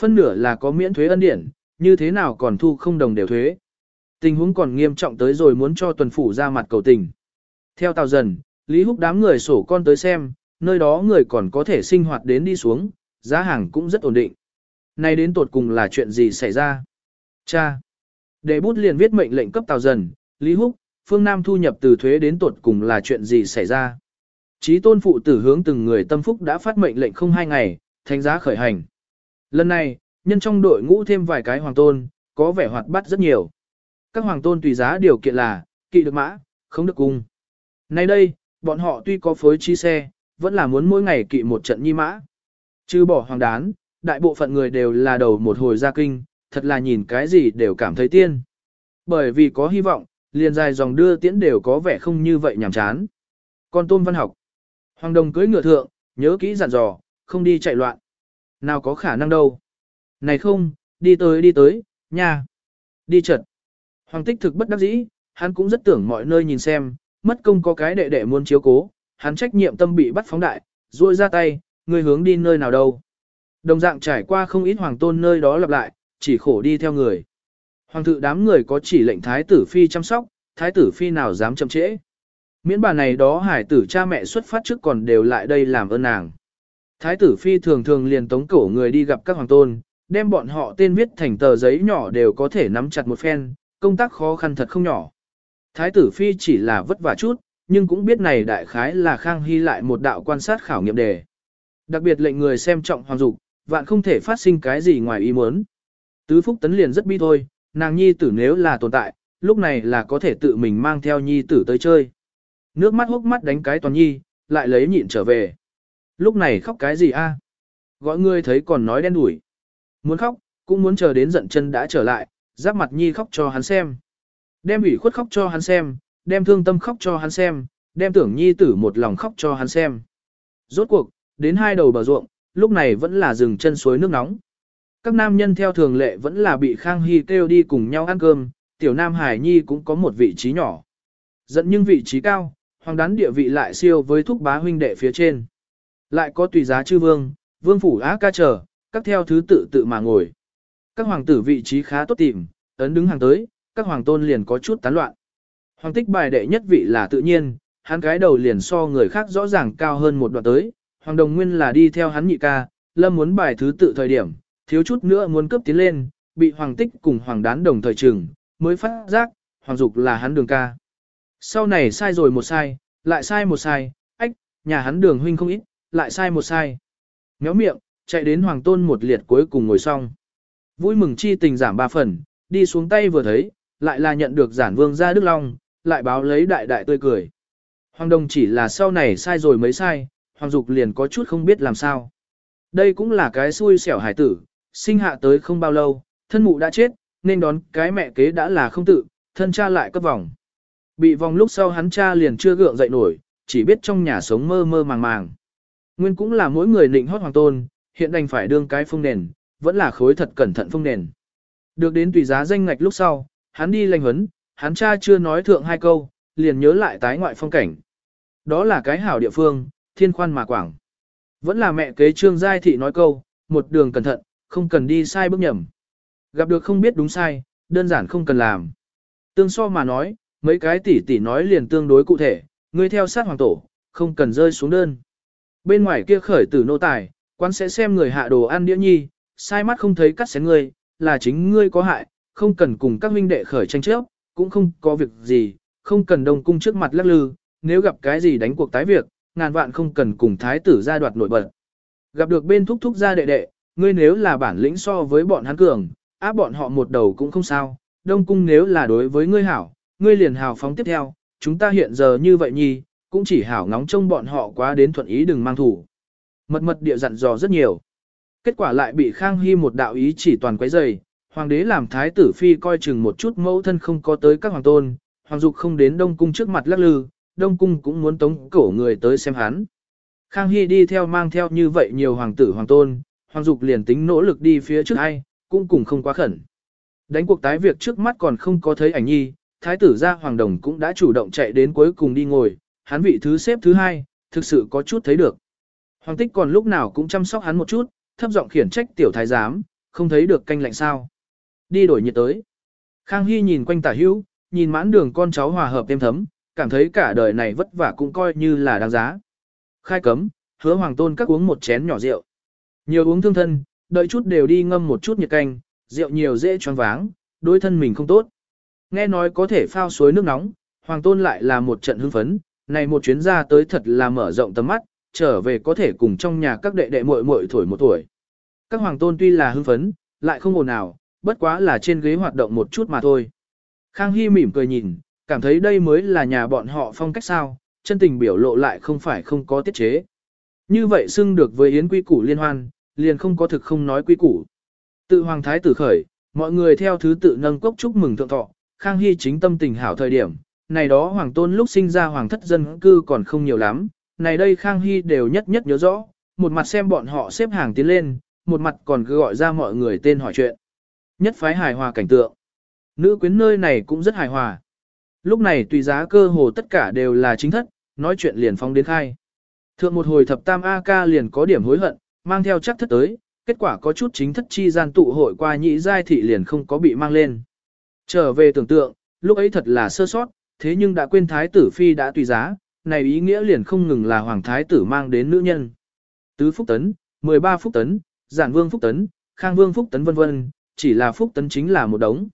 Phân nửa là có miễn thuế ân điển, như thế nào còn thu không đồng đều thuế. Tình huống còn nghiêm trọng tới rồi muốn cho tuần phủ ra mặt cầu tình. Theo tàu dần, Lý Húc đám người sổ con tới xem, nơi đó người còn có thể sinh hoạt đến đi xuống, giá hàng cũng rất ổn định. Nay đến tột cùng là chuyện gì xảy ra? Cha! Để bút liền viết mệnh lệnh cấp tàu dần, Lý Húc, phương Nam thu nhập từ thuế đến tột cùng là chuyện gì xảy ra? Chí tôn phụ tử hướng từng người tâm phúc đã phát mệnh lệnh không hai ngày, thánh giá khởi hành. Lần này, nhân trong đội ngũ thêm vài cái hoàng tôn, có vẻ hoạt bát rất nhiều. Các hoàng tôn tùy giá điều kiện là, kỵ được mã, không được cung. Nay đây, bọn họ tuy có phối chi xe, vẫn là muốn mỗi ngày kỵ một trận nhi mã. Chứ bỏ hoàng đán, đại bộ phận người đều là đầu một hồi gia kinh, thật là nhìn cái gì đều cảm thấy tiên. Bởi vì có hy vọng, liền dài dòng đưa tiễn đều có vẻ không như vậy nhàm chán. còn tôn văn học. Hoàng đồng cưới ngựa thượng, nhớ kỹ dặn dò, không đi chạy loạn. Nào có khả năng đâu. Này không, đi tới đi tới, nha. Đi chật. Hoàng tích thực bất đắc dĩ, hắn cũng rất tưởng mọi nơi nhìn xem, mất công có cái đệ đệ muốn chiếu cố, hắn trách nhiệm tâm bị bắt phóng đại, ruôi ra tay, người hướng đi nơi nào đâu. Đồng dạng trải qua không ít hoàng tôn nơi đó lặp lại, chỉ khổ đi theo người. Hoàng thự đám người có chỉ lệnh thái tử phi chăm sóc, thái tử phi nào dám chậm trễ. Miễn bà này đó hải tử cha mẹ xuất phát trước còn đều lại đây làm ơn nàng. Thái tử phi thường thường liền tống cổ người đi gặp các hoàng tôn, đem bọn họ tên viết thành tờ giấy nhỏ đều có thể nắm chặt một phen, công tác khó khăn thật không nhỏ. Thái tử phi chỉ là vất vả chút, nhưng cũng biết này đại khái là Khang Hy lại một đạo quan sát khảo nghiệm đề. Đặc biệt lệnh người xem trọng hoàng dục, vạn không thể phát sinh cái gì ngoài ý muốn. Tứ Phúc Tấn liền rất bi thôi, nàng nhi tử nếu là tồn tại, lúc này là có thể tự mình mang theo nhi tử tới chơi. Nước mắt hốc mắt đánh cái toàn nhi, lại lấy nhịn trở về. Lúc này khóc cái gì a? Gọi ngươi thấy còn nói đen đủi. Muốn khóc, cũng muốn chờ đến giận chân đã trở lại, giáp mặt nhi khóc cho hắn xem. Đem ủy khuất khóc cho hắn xem, đem thương tâm khóc cho hắn xem, đem tưởng nhi tử một lòng khóc cho hắn xem. Rốt cuộc, đến hai đầu bờ ruộng, lúc này vẫn là rừng chân suối nước nóng. Các nam nhân theo thường lệ vẫn là bị Khang Hy kêu đi cùng nhau ăn cơm, tiểu nam Hải Nhi cũng có một vị trí nhỏ. Dẫn nhưng vị trí cao, hoàng đán địa vị lại siêu với thúc bá huynh đệ phía trên. Lại có tùy giá chư vương, vương phủ á ca chờ các theo thứ tự tự mà ngồi. Các hoàng tử vị trí khá tốt tìm, ấn đứng hàng tới, các hoàng tôn liền có chút tán loạn. Hoàng tích bài đệ nhất vị là tự nhiên, hắn cái đầu liền so người khác rõ ràng cao hơn một đoạn tới, hoàng đồng nguyên là đi theo hắn nhị ca, lâm muốn bài thứ tự thời điểm, thiếu chút nữa muốn cướp tiến lên, bị hoàng tích cùng hoàng đán đồng thời trừng, mới phát giác, hoàng dục là hắn đường ca. Sau này sai rồi một sai, lại sai một sai, ách, nhà hắn đường huynh không ít, lại sai một sai. Méo miệng, chạy đến hoàng tôn một liệt cuối cùng ngồi xong. Vui mừng chi tình giảm ba phần, đi xuống tay vừa thấy, lại là nhận được giản vương ra Đức Long, lại báo lấy đại đại tươi cười. Hoàng đồng chỉ là sau này sai rồi mấy sai, hoàng dục liền có chút không biết làm sao. Đây cũng là cái xui xẻo hải tử, sinh hạ tới không bao lâu, thân mụ đã chết, nên đón cái mẹ kế đã là không tự, thân cha lại cấp vòng. Bị vòng lúc sau hắn cha liền chưa gượng dậy nổi, chỉ biết trong nhà sống mơ mơ màng màng. Nguyên cũng là mỗi người định hót hoàng tôn, hiện đành phải đương cái phong nền, vẫn là khối thật cẩn thận phong nền. Được đến tùy giá danh ngạch lúc sau, hắn đi lành huấn, hắn cha chưa nói thượng hai câu, liền nhớ lại tái ngoại phong cảnh. Đó là cái hảo địa phương, thiên khoan mà quảng. Vẫn là mẹ kế trương giai thị nói câu, một đường cẩn thận, không cần đi sai bước nhầm. Gặp được không biết đúng sai, đơn giản không cần làm. Tương so mà nói, mấy cái tỷ tỷ nói liền tương đối cụ thể, ngươi theo sát hoàng tổ, không cần rơi xuống đơn. Bên ngoài kia khởi tử nô tài, quan sẽ xem người hạ đồ ăn đĩa nhi, sai mắt không thấy cắt xén ngươi, là chính ngươi có hại, không cần cùng các huynh đệ khởi tranh chấp, cũng không có việc gì, không cần đông cung trước mặt lắc lư, nếu gặp cái gì đánh cuộc tái việc, ngàn vạn không cần cùng thái tử gia đoạt nổi bật. Gặp được bên thúc thúc gia đệ đệ, ngươi nếu là bản lĩnh so với bọn hắn cường, áp bọn họ một đầu cũng không sao, đông cung nếu là đối với ngươi hảo, ngươi liền hào phóng tiếp theo, chúng ta hiện giờ như vậy nhi, cũng chỉ hảo ngóng trông bọn họ quá đến thuận ý đừng mang thủ. Mật mật địa dặn dò rất nhiều. Kết quả lại bị Khang Hy một đạo ý chỉ toàn quấy dày, hoàng đế làm thái tử phi coi chừng một chút mẫu thân không có tới các hoàng tôn, hoàng dục không đến đông cung trước mặt lắc lư, đông cung cũng muốn tống cổ người tới xem hắn. Khang Hy đi theo mang theo như vậy nhiều hoàng tử hoàng tôn, hoàng dục liền tính nỗ lực đi phía trước ai, cũng cùng không quá khẩn. Đánh cuộc tái việc trước mắt còn không có thấy ảnh nhi, thái tử gia hoàng đồng cũng đã chủ động chạy đến cuối cùng đi ngồi, hắn vị thứ xếp thứ hai, thực sự có chút thấy được. Hoàng tích còn lúc nào cũng chăm sóc hắn một chút, thấp giọng khiển trách tiểu thái giám, không thấy được canh lạnh sao. Đi đổi nhiệt tới. Khang Hy nhìn quanh tả hữu, nhìn mãn đường con cháu hòa hợp êm thấm, cảm thấy cả đời này vất vả cũng coi như là đáng giá. Khai cấm, hứa hoàng tôn các uống một chén nhỏ rượu. Nhiều uống thương thân, đợi chút đều đi ngâm một chút nhiệt canh, rượu nhiều dễ choáng váng, đối thân mình không tốt. Nghe nói có thể phao suối nước nóng, hoàng tôn lại là một trận hưng phấn, này một chuyến ra tới thật là mở rộng tầm mắt, trở về có thể cùng trong nhà các đệ đệ muội muội thổi một tuổi. Các hoàng tôn tuy là hưng phấn, lại không ồn nào, bất quá là trên ghế hoạt động một chút mà thôi. Khang Hy mỉm cười nhìn, cảm thấy đây mới là nhà bọn họ phong cách sao, chân tình biểu lộ lại không phải không có tiết chế. Như vậy xưng được với yến quy củ liên hoan, liền không có thực không nói quy củ. Tự hoàng thái tử khởi, mọi người theo thứ tự nâng cốc chúc mừng thượng thọ, Khang Hy chính tâm tình hảo thời điểm, này đó hoàng tôn lúc sinh ra hoàng thất dân cư còn không nhiều lắm, này đây Khang Hy đều nhất nhất nhớ rõ, một mặt xem bọn họ xếp hàng tiến lên, một mặt còn cứ gọi ra mọi người tên hỏi chuyện. Nhất phái hài hòa cảnh tượng. Nữ quyến nơi này cũng rất hài hòa. Lúc này tùy giá cơ hồ tất cả đều là chính thất, nói chuyện liền phong đến khai. Thượng một hồi thập tam A-ca liền có điểm hối hận, mang theo chắc thất tới, kết quả có chút chính thất chi gian tụ hội qua nhị giai thị liền không có bị mang lên. Trở về tưởng tượng, lúc ấy thật là sơ sót, thế nhưng đã quên thái tử phi đã tùy giá, này ý nghĩa liền không ngừng là hoàng thái tử mang đến nữ nhân. Tứ Phúc Tấn, 13 Phúc Tấn, Giản Vương Phúc Tấn, Khang Vương Phúc Tấn vân vân, chỉ là Phúc Tấn chính là một đống.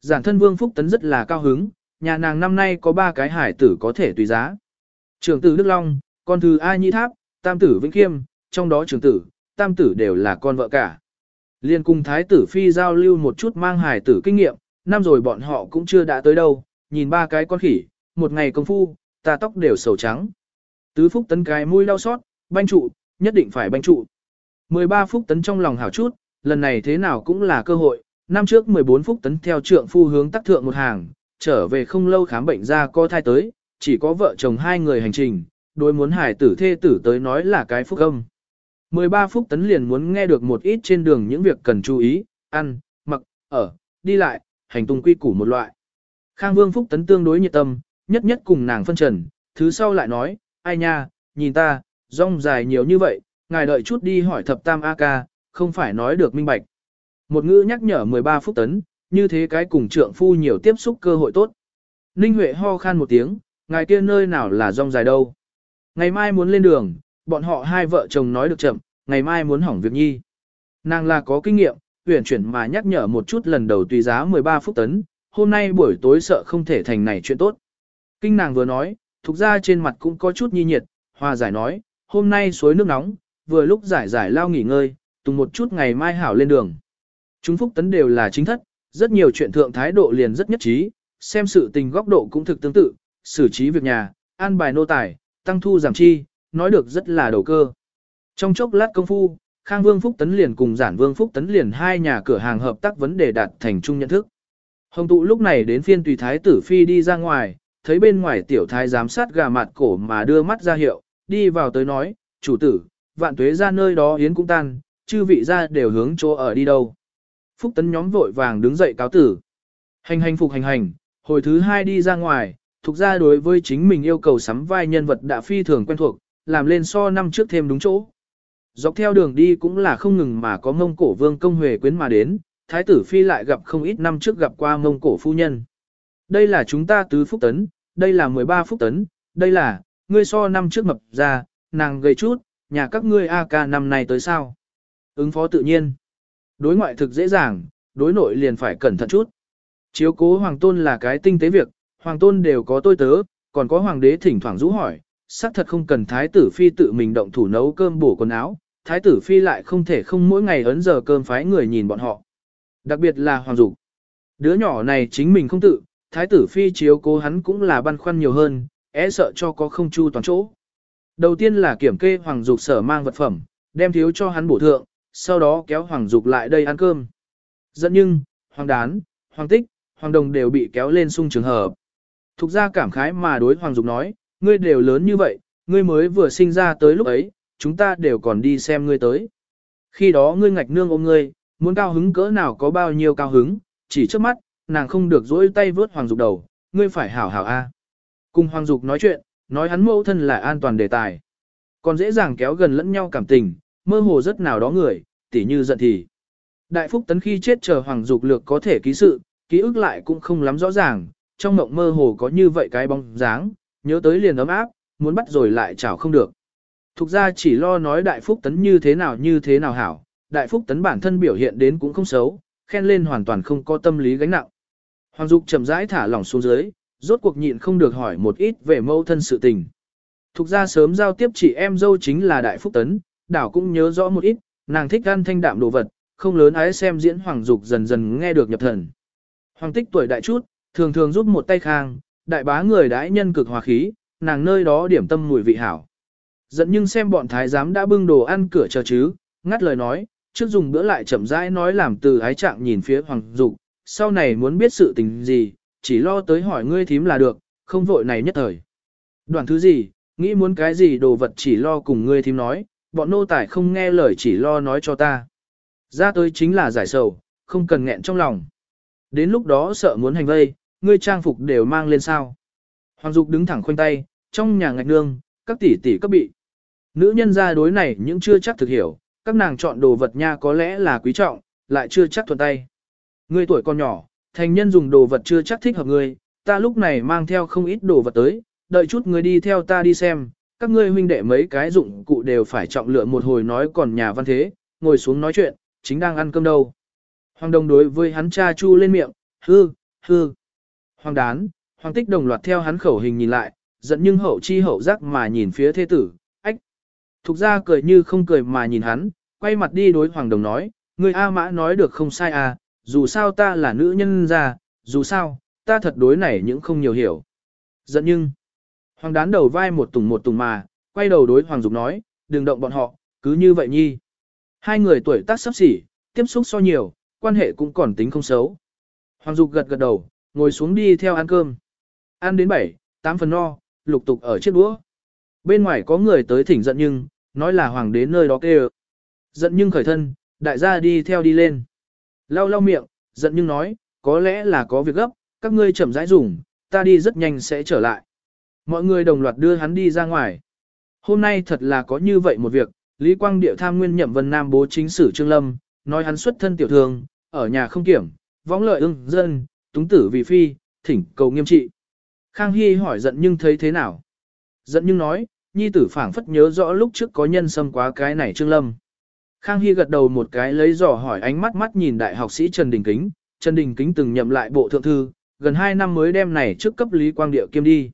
Giản thân Vương Phúc Tấn rất là cao hứng, nhà nàng năm nay có ba cái hải tử có thể tùy giá. Trưởng tử Đức Long, con thứ A Nhĩ Tháp, tam tử Vĩnh Khiêm, trong đó trưởng tử, tam tử đều là con vợ cả. Liên cùng thái tử phi giao lưu một chút mang hải tử kinh nghiệm, năm rồi bọn họ cũng chưa đã tới đâu, nhìn ba cái con khỉ, một ngày công phu, ta tóc đều sầu trắng. Tứ phúc tấn cái mũi đau xót, banh trụ, nhất định phải banh trụ. 13 phúc tấn trong lòng hảo chút, lần này thế nào cũng là cơ hội, năm trước 14 phúc tấn theo trượng phu hướng tắc thượng một hàng, trở về không lâu khám bệnh ra co thai tới, chỉ có vợ chồng hai người hành trình, đối muốn hải tử thê tử tới nói là cái phúc âm. 13 phúc tấn liền muốn nghe được một ít trên đường những việc cần chú ý, ăn, mặc, ở, đi lại, hành tung quy củ một loại. Khang Vương Phúc Tấn tương đối nhiệt tâm, nhất nhất cùng nàng phân trần, thứ sau lại nói, ai nha, nhìn ta, rong dài nhiều như vậy, ngài đợi chút đi hỏi thập tam A ca, không phải nói được minh bạch. Một ngữ nhắc nhở 13 Phúc Tấn, như thế cái cùng trượng phu nhiều tiếp xúc cơ hội tốt. Ninh Huệ ho khan một tiếng, ngài kia nơi nào là rong dài đâu. Ngày mai muốn lên đường, bọn họ hai vợ chồng nói được chậm, ngày mai muốn hỏng việc nhi. Nàng là có kinh nghiệm, tuyển chuyển mà nhắc nhở một chút lần đầu tùy giá 13 phút tấn, hôm nay buổi tối sợ không thể thành này chuyện tốt. Kinh nàng vừa nói, thuộc ra trên mặt cũng có chút nhi nhiệt, hòa giải nói, hôm nay suối nước nóng, vừa lúc giải giải lao nghỉ ngơi, tùng một chút ngày mai hảo lên đường. Chúng phúc tấn đều là chính thất, rất nhiều chuyện thượng thái độ liền rất nhất trí, xem sự tình góc độ cũng thực tương tự, xử trí việc nhà, an bài nô tài, tăng thu giảm chi, nói được rất là đầu cơ. Trong chốc lát công phu, Khang Vương Phúc Tấn liền cùng Giản Vương Phúc Tấn liền hai nhà cửa hàng hợp tác vấn đề đạt thành chung nhận thức. Hồng tụ lúc này đến phiên tùy thái tử phi đi ra ngoài, thấy bên ngoài tiểu thái giám sát gà mặt cổ mà đưa mắt ra hiệu, đi vào tới nói, chủ tử, vạn tuế ra nơi đó yến cũng tan, chư vị ra đều hướng chỗ ở đi đâu. Phúc Tấn nhóm vội vàng đứng dậy cáo tử. Hành hành phục hành hành, hồi thứ hai đi ra ngoài, thuộc ra đối với chính mình yêu cầu sắm vai nhân vật đã phi thường quen thuộc, làm lên so năm trước thêm đúng chỗ. Dọc theo đường đi cũng là không ngừng mà có mông cổ vương công huệ quyến mà đến, thái tử phi lại gặp không ít năm trước gặp qua mông cổ phu nhân. Đây là chúng ta tứ phúc tấn, đây là 13 phúc tấn, đây là, ngươi so năm trước mập ra, nàng gầy chút, nhà các ngươi AK năm nay tới sao. Ứng phó tự nhiên. Đối ngoại thực dễ dàng, đối nội liền phải cẩn thận chút. Chiếu cố hoàng tôn là cái tinh tế việc, hoàng tôn đều có tôi tớ, còn có hoàng đế thỉnh thoảng rũ hỏi, xác thật không cần thái tử phi tự mình động thủ nấu cơm bổ quần áo, thái tử phi lại không thể không mỗi ngày ấn giờ cơm phái người nhìn bọn họ. Đặc biệt là hoàng dục. Đứa nhỏ này chính mình không tự, thái tử phi chiếu cố hắn cũng là băn khoăn nhiều hơn, é sợ cho có không chu toàn chỗ. Đầu tiên là kiểm kê hoàng dục sở mang vật phẩm, đem thiếu cho hắn bổ thượng, sau đó kéo hoàng dục lại đây ăn cơm. Dẫn nhưng, hoàng đán, hoàng tích, hoàng đồng đều bị kéo lên sung trường hợp. Thục ra cảm khái mà đối hoàng dục nói, ngươi đều lớn như vậy, ngươi mới vừa sinh ra tới lúc ấy, chúng ta đều còn đi xem ngươi tới. Khi đó ngươi ngạch nương ôm ngươi, muốn cao hứng cỡ nào có bao nhiêu cao hứng, chỉ trước mắt, nàng không được dỗi tay vớt Hoàng Dục đầu, ngươi phải hảo hảo a. Cùng Hoàng Dục nói chuyện, nói hắn mẫu thân là an toàn đề tài. Còn dễ dàng kéo gần lẫn nhau cảm tình, mơ hồ rất nào đó người, tỉ như giận thì. Đại Phúc Tấn khi chết chờ Hoàng Dục Lược có thể ký sự, ký ức lại cũng không lắm rõ ràng, trong mộng mơ hồ có như vậy cái bóng dáng, nhớ tới liền ấm áp, muốn bắt rồi lại chảo không được. Thục ra chỉ lo nói Đại Phúc Tấn như thế nào như thế nào hảo, Đại Phúc Tấn bản thân biểu hiện đến cũng không xấu, khen lên hoàn toàn không có tâm lý gánh nặng. Hoàng Dục chậm rãi thả lỏng xuống dưới, rốt cuộc nhịn không được hỏi một ít về mâu thân sự tình. Thục ra sớm giao tiếp chị em dâu chính là Đại Phúc Tấn, đảo cũng nhớ rõ một ít, nàng thích ăn thanh đạm đồ vật, không lớn ái xem diễn Hoàng Dục dần dần nghe được nhập thần. Hoàng tích tuổi đại chút, thường thường giúp một tay khang, đại bá người đãi nhân cực hòa khí, nàng nơi đó điểm tâm mùi vị hảo. Giận nhưng xem bọn thái giám đã bưng đồ ăn cửa chờ chứ, ngắt lời nói, trước dùng bữa lại chậm rãi nói làm từ ái trạng nhìn phía Hoàng Dục, sau này muốn biết sự tình gì, chỉ lo tới hỏi ngươi thím là được, không vội này nhất thời. Đoạn thứ gì, nghĩ muốn cái gì đồ vật chỉ lo cùng ngươi thím nói, bọn nô tài không nghe lời chỉ lo nói cho ta. Ra tới chính là giải sầu, không cần nghẹn trong lòng. Đến lúc đó sợ muốn hành vây, ngươi trang phục đều mang lên sao. Hoàng Dục đứng thẳng khoanh tay, trong nhà ngạch nương, các tỷ tỷ cấp bị. Nữ nhân ra đối này những chưa chắc thực hiểu, các nàng chọn đồ vật nha có lẽ là quý trọng, lại chưa chắc thuận tay. Ngươi tuổi còn nhỏ, thành nhân dùng đồ vật chưa chắc thích hợp ngươi, ta lúc này mang theo không ít đồ vật tới, đợi chút ngươi đi theo ta đi xem, các ngươi huynh đệ mấy cái dụng cụ đều phải trọng lựa một hồi nói còn nhà văn thế, ngồi xuống nói chuyện, chính đang ăn cơm đâu. Hoàng đồng đối với hắn cha chu lên miệng, hư, hư. Hoàng đán, hoàng tích đồng loạt theo hắn khẩu hình nhìn lại, giận nhưng hậu chi hậu giác mà nhìn phía thế tử, ách. Thục ra cười như không cười mà nhìn hắn, quay mặt đi đối hoàng đồng nói, người A mã nói được không sai à, dù sao ta là nữ nhân già, dù sao, ta thật đối này những không nhiều hiểu. Giận nhưng, hoàng đán đầu vai một tùng một tùng mà, quay đầu đối hoàng dục nói, đừng động bọn họ, cứ như vậy nhi. Hai người tuổi tác sắp xỉ, tiếp xúc so nhiều, quan hệ cũng còn tính không xấu. Hoàng dục gật gật đầu, ngồi xuống đi theo ăn cơm. Ăn đến bảy, tám phần no, lục tục ở chiếc đũa. Bên ngoài có người tới thỉnh giận nhưng, nói là hoàng đến nơi đó kêu. Giận nhưng khởi thân, đại gia đi theo đi lên. Lau lau miệng, giận nhưng nói, có lẽ là có việc gấp, các ngươi chậm rãi dùng, ta đi rất nhanh sẽ trở lại. Mọi người đồng loạt đưa hắn đi ra ngoài. Hôm nay thật là có như vậy một việc, Lý Quang Điệu tham nguyên nhậm Vân Nam bố chính sử Trương Lâm, nói hắn xuất thân tiểu thường, ở nhà không kiểm, võng lợi ưng dân, túng tử vì phi, thỉnh cầu nghiêm trị. Khang Hy hỏi giận nhưng thấy thế nào? Giận nhưng nói, nhi tử phảng phất nhớ rõ lúc trước có nhân xâm quá cái này Trương Lâm. Khang Hy gật đầu một cái lấy dò hỏi ánh mắt mắt nhìn đại học sĩ Trần Đình Kính, Trần Đình Kính từng nhậm lại bộ thượng thư, gần 2 năm mới đem này trước cấp Lý Quang Điệu kiêm đi.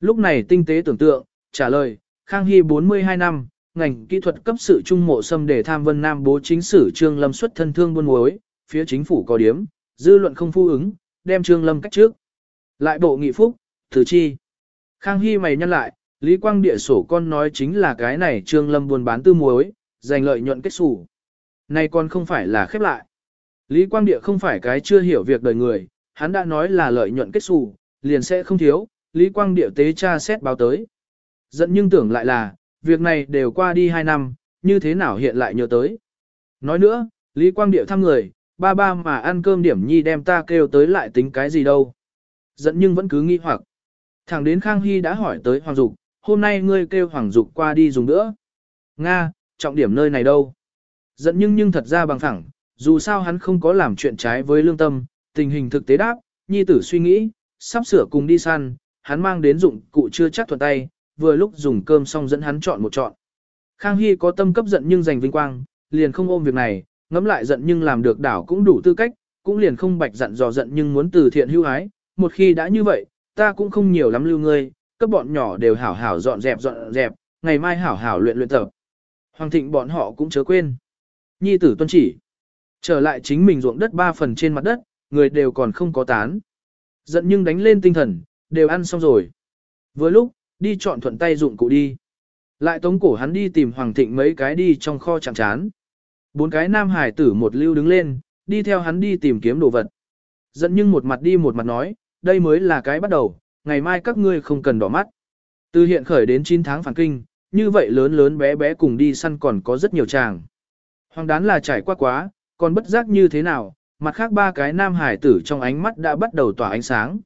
Lúc này tinh tế tưởng tượng, trả lời, Khang Hy 42 năm, ngành kỹ thuật cấp sự trung mộ xâm để tham vân nam bố chính sử Trương Lâm xuất thân thương buôn muối, phía chính phủ có điếm, dư luận không phu ứng, đem Trương Lâm cách trước. Lại bộ nghị phúc, thử chi. Khang Hy mày nhăn lại, Lý Quang địa sổ con nói chính là cái này Trương Lâm buôn bán tư muối, giành lợi nhuận kết xù. Này còn không phải là khép lại. Lý Quang Địa không phải cái chưa hiểu việc đời người, hắn đã nói là lợi nhuận kết xù, liền sẽ không thiếu, Lý Quang Địa tế tra xét báo tới. Giận nhưng tưởng lại là, việc này đều qua đi 2 năm, như thế nào hiện lại nhớ tới. Nói nữa, Lý Quang Địa thăm người, ba ba mà ăn cơm điểm nhi đem ta kêu tới lại tính cái gì đâu. Giận nhưng vẫn cứ nghi hoặc. Thẳng đến Khang Hy đã hỏi tới Hoàng Dục, hôm nay ngươi kêu Hoàng Dục qua đi dùng nữa. Nga, trọng điểm nơi này đâu. Giận nhưng nhưng thật ra bằng thẳng, dù sao hắn không có làm chuyện trái với lương tâm, tình hình thực tế đáp, nhi tử suy nghĩ, sắp sửa cùng đi săn, hắn mang đến dụng cụ chưa chắc thuận tay, vừa lúc dùng cơm xong dẫn hắn chọn một chọn. Khang Hy có tâm cấp giận nhưng giành vinh quang, liền không ôm việc này, ngẫm lại giận nhưng làm được đảo cũng đủ tư cách, cũng liền không bạch giận dò giận nhưng muốn từ thiện hữu ái, một khi đã như vậy, ta cũng không nhiều lắm lưu ngươi, các bọn nhỏ đều hảo hảo dọn dẹp dọn dẹp, ngày mai hảo hảo luyện luyện tập. Hoàng thịnh bọn họ cũng chớ quên. Nhi tử tuân chỉ. Trở lại chính mình ruộng đất ba phần trên mặt đất, người đều còn không có tán. Giận nhưng đánh lên tinh thần, đều ăn xong rồi. Vừa lúc, đi chọn thuận tay dụng cụ đi. Lại tống cổ hắn đi tìm Hoàng thịnh mấy cái đi trong kho chẳng chán. Bốn cái nam hải tử một lưu đứng lên, đi theo hắn đi tìm kiếm đồ vật. Giận nhưng một mặt đi một mặt nói, đây mới là cái bắt đầu, ngày mai các ngươi không cần đỏ mắt. Từ hiện khởi đến 9 tháng phản kinh, như vậy lớn lớn bé bé cùng đi săn còn có rất nhiều chàng. Hoàng đán là trải qua quá, còn bất giác như thế nào, mặt khác ba cái nam hải tử trong ánh mắt đã bắt đầu tỏa ánh sáng.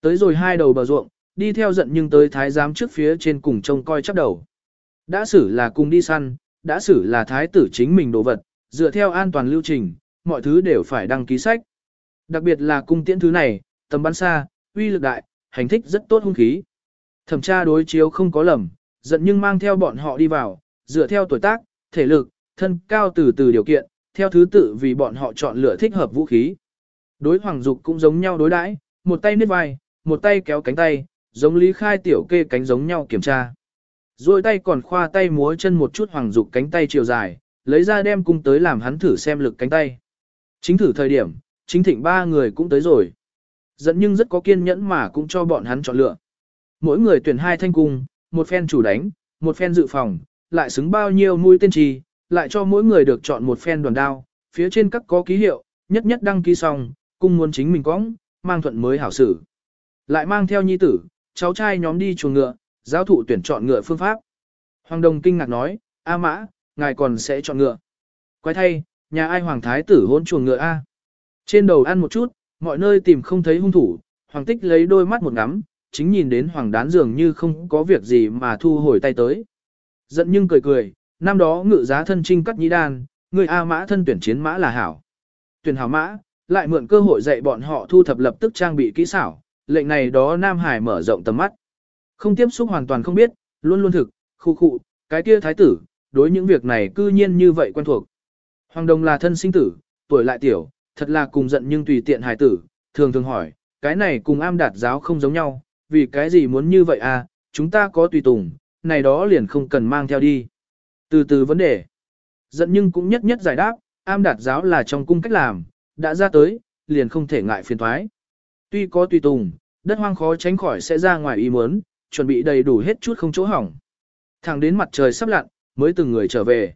Tới rồi hai đầu bờ ruộng, đi theo giận nhưng tới thái giám trước phía trên cùng trông coi chắc đầu. Đã xử là cùng đi săn, đã xử là thái tử chính mình đồ vật, dựa theo an toàn lưu trình, mọi thứ đều phải đăng ký sách. Đặc biệt là cung tiễn thứ này, tầm bắn xa, uy lực đại, hành thích rất tốt hung khí. Thẩm tra đối chiếu không có lầm, giận nhưng mang theo bọn họ đi vào, dựa theo tuổi tác, thể lực, thân cao từ từ điều kiện, theo thứ tự vì bọn họ chọn lựa thích hợp vũ khí. Đối hoàng dục cũng giống nhau đối đãi, một tay niết vai, một tay kéo cánh tay, giống lý khai tiểu kê cánh giống nhau kiểm tra. Rồi tay còn khoa tay múa chân một chút hoàng dục cánh tay chiều dài, lấy ra đem cung tới làm hắn thử xem lực cánh tay. Chính thử thời điểm, chính thịnh ba người cũng tới rồi. Dẫn nhưng rất có kiên nhẫn mà cũng cho bọn hắn chọn lựa. Mỗi người tuyển hai thanh cung, một phen chủ đánh, một phen dự phòng, lại xứng bao nhiêu mũi tên trì, lại cho mỗi người được chọn một phen đoàn đao, phía trên các có ký hiệu, nhất nhất đăng ký xong, cung muốn chính mình cóng, mang thuận mới hảo xử. Lại mang theo nhi tử, cháu trai nhóm đi chuồng ngựa, giáo thụ tuyển chọn ngựa phương pháp. Hoàng Đồng kinh ngạc nói, A mã, ngài còn sẽ chọn ngựa. Quay thay, nhà ai hoàng thái tử hôn chuồng ngựa A. Trên đầu ăn một chút, mọi nơi tìm không thấy hung thủ, hoàng tích lấy đôi mắt một ngắm, chính nhìn đến hoàng đán dường như không có việc gì mà thu hồi tay tới. Giận nhưng cười cười, năm đó ngự giá thân trinh cắt nhĩ đan, người A mã thân tuyển chiến mã là hảo. Tuyển hảo mã, lại mượn cơ hội dạy bọn họ thu thập lập tức trang bị kỹ xảo, lệnh này đó Nam Hải mở rộng tầm mắt. Không tiếp xúc hoàn toàn không biết, luôn luôn thực, khu khu, cái kia thái tử, đối những việc này cư nhiên như vậy quen thuộc. Hoàng Đồng là thân sinh tử, tuổi lại tiểu, thật là cùng giận nhưng tùy tiện hài tử, thường thường hỏi, cái này cùng am đạt giáo không giống nhau, vì cái gì muốn như vậy à, chúng ta có tùy tùng, này đó liền không cần mang theo đi. Từ từ vấn đề, giận nhưng cũng nhất nhất giải đáp, am đạt giáo là trong cung cách làm, đã ra tới, liền không thể ngại phiền thoái. Tuy có tùy tùng, đất hoang khó tránh khỏi sẽ ra ngoài ý muốn, chuẩn bị đầy đủ hết chút không chỗ hỏng. Thẳng đến mặt trời sắp lặn, mới từng người trở về.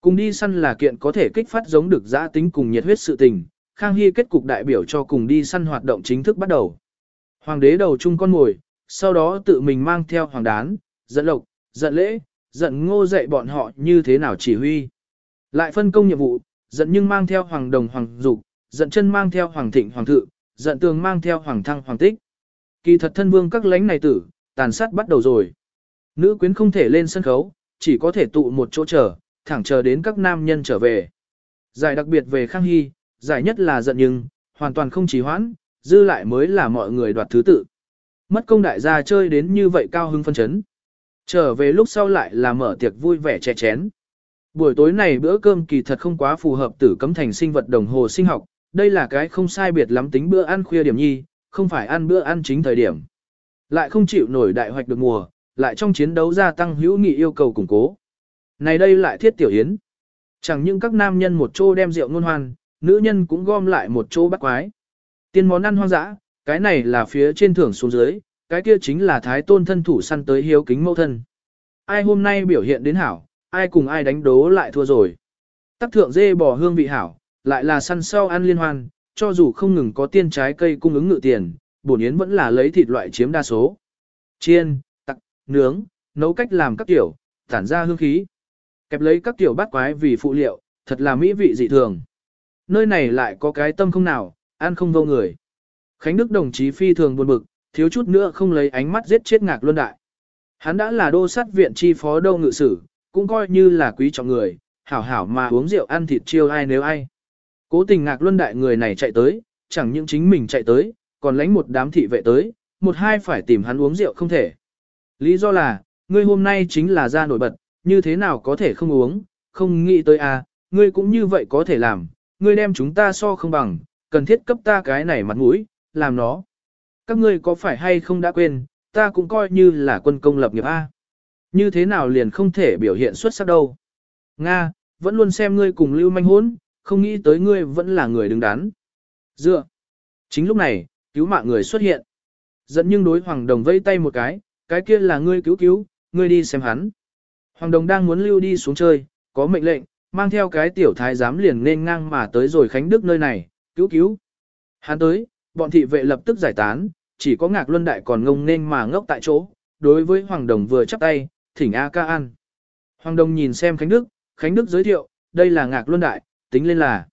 Cùng đi săn là kiện có thể kích phát giống được giã tính cùng nhiệt huyết sự tình, Khang Hy kết cục đại biểu cho cùng đi săn hoạt động chính thức bắt đầu. Hoàng đế đầu chung con ngồi, sau đó tự mình mang theo hoàng đán, dẫn lộc, dẫn lễ, dẫn ngô dạy bọn họ như thế nào chỉ huy. Lại phân công nhiệm vụ, dẫn nhưng mang theo hoàng đồng hoàng dục, dẫn chân mang theo hoàng thịnh hoàng thự, dẫn tường mang theo hoàng thăng hoàng tích. Kỳ thật thân vương các lãnh này tử, tàn sát bắt đầu rồi. Nữ quyến không thể lên sân khấu, chỉ có thể tụ một chỗ chờ, thẳng chờ đến các nam nhân trở về. Giải đặc biệt về Khang Hy, giải nhất là giận nhưng, hoàn toàn không trì hoãn, dư lại mới là mọi người đoạt thứ tự. Mất công đại gia chơi đến như vậy cao hưng phân chấn. Trở về lúc sau lại là mở tiệc vui vẻ chè chén. Buổi tối này bữa cơm kỳ thật không quá phù hợp tử cấm thành sinh vật đồng hồ sinh học, đây là cái không sai biệt lắm tính bữa ăn khuya điểm nhi, không phải ăn bữa ăn chính thời điểm. Lại không chịu nổi đại hoạch được mùa, lại trong chiến đấu gia tăng hữu nghị yêu cầu củng cố. Này đây lại thiết tiểu yến. Chẳng những các nam nhân một chỗ đem rượu ngôn hoan, nữ nhân cũng gom lại một chỗ bắt quái. Tiên món ăn hoang dã, cái này là phía trên thưởng xuống dưới, cái kia chính là thái tôn thân thủ săn tới hiếu kính mẫu thân. Ai hôm nay biểu hiện đến hảo, ai cùng ai đánh đố lại thua rồi. Tắc thượng dê bò hương vị hảo, lại là săn sau ăn liên hoan, cho dù không ngừng có tiên trái cây cung ứng ngự tiền, bổn yến vẫn là lấy thịt loại chiếm đa số. Chiên, tặc, nướng, nấu cách làm các kiểu, tản ra hương khí. Kẹp lấy các kiểu bát quái vì phụ liệu, thật là mỹ vị dị thường. Nơi này lại có cái tâm không nào, ăn không vô người. Khánh Đức đồng chí phi thường buồn bực, thiếu chút nữa không lấy ánh mắt giết chết ngạc luân đại. Hắn đã là đô sát viện chi phó đô ngự sử, cũng coi như là quý trọng người, hảo hảo mà uống rượu ăn thịt chiêu ai nếu ai. Cố tình ngạc luân đại người này chạy tới, chẳng những chính mình chạy tới, còn lánh một đám thị vệ tới, một hai phải tìm hắn uống rượu không thể. Lý do là, ngươi hôm nay chính là ra nổi bật, như thế nào có thể không uống, không nghĩ tới à, ngươi cũng như vậy có thể làm, ngươi đem chúng ta so không bằng, cần thiết cấp ta cái này mặt mũi, làm nó. Các ngươi có phải hay không đã quên, ta cũng coi như là quân công lập nghiệp A. Như thế nào liền không thể biểu hiện xuất sắc đâu. Nga, vẫn luôn xem ngươi cùng lưu manh hốn, không nghĩ tới ngươi vẫn là người đứng đắn. Dựa. Chính lúc này, cứu mạng người xuất hiện. Dẫn nhưng đối Hoàng Đồng vây tay một cái, cái kia là ngươi cứu cứu, ngươi đi xem hắn. Hoàng Đồng đang muốn lưu đi xuống chơi, có mệnh lệnh, mang theo cái tiểu thái giám liền nên ngang mà tới rồi Khánh Đức nơi này, cứu cứu. Hắn tới, bọn thị vệ lập tức giải tán, chỉ có ngạc luân đại còn ngông nên mà ngốc tại chỗ, đối với Hoàng Đồng vừa chắp tay, thỉnh A ca ăn. Hoàng Đồng nhìn xem Khánh Đức, Khánh Đức giới thiệu, đây là ngạc luân đại, tính lên là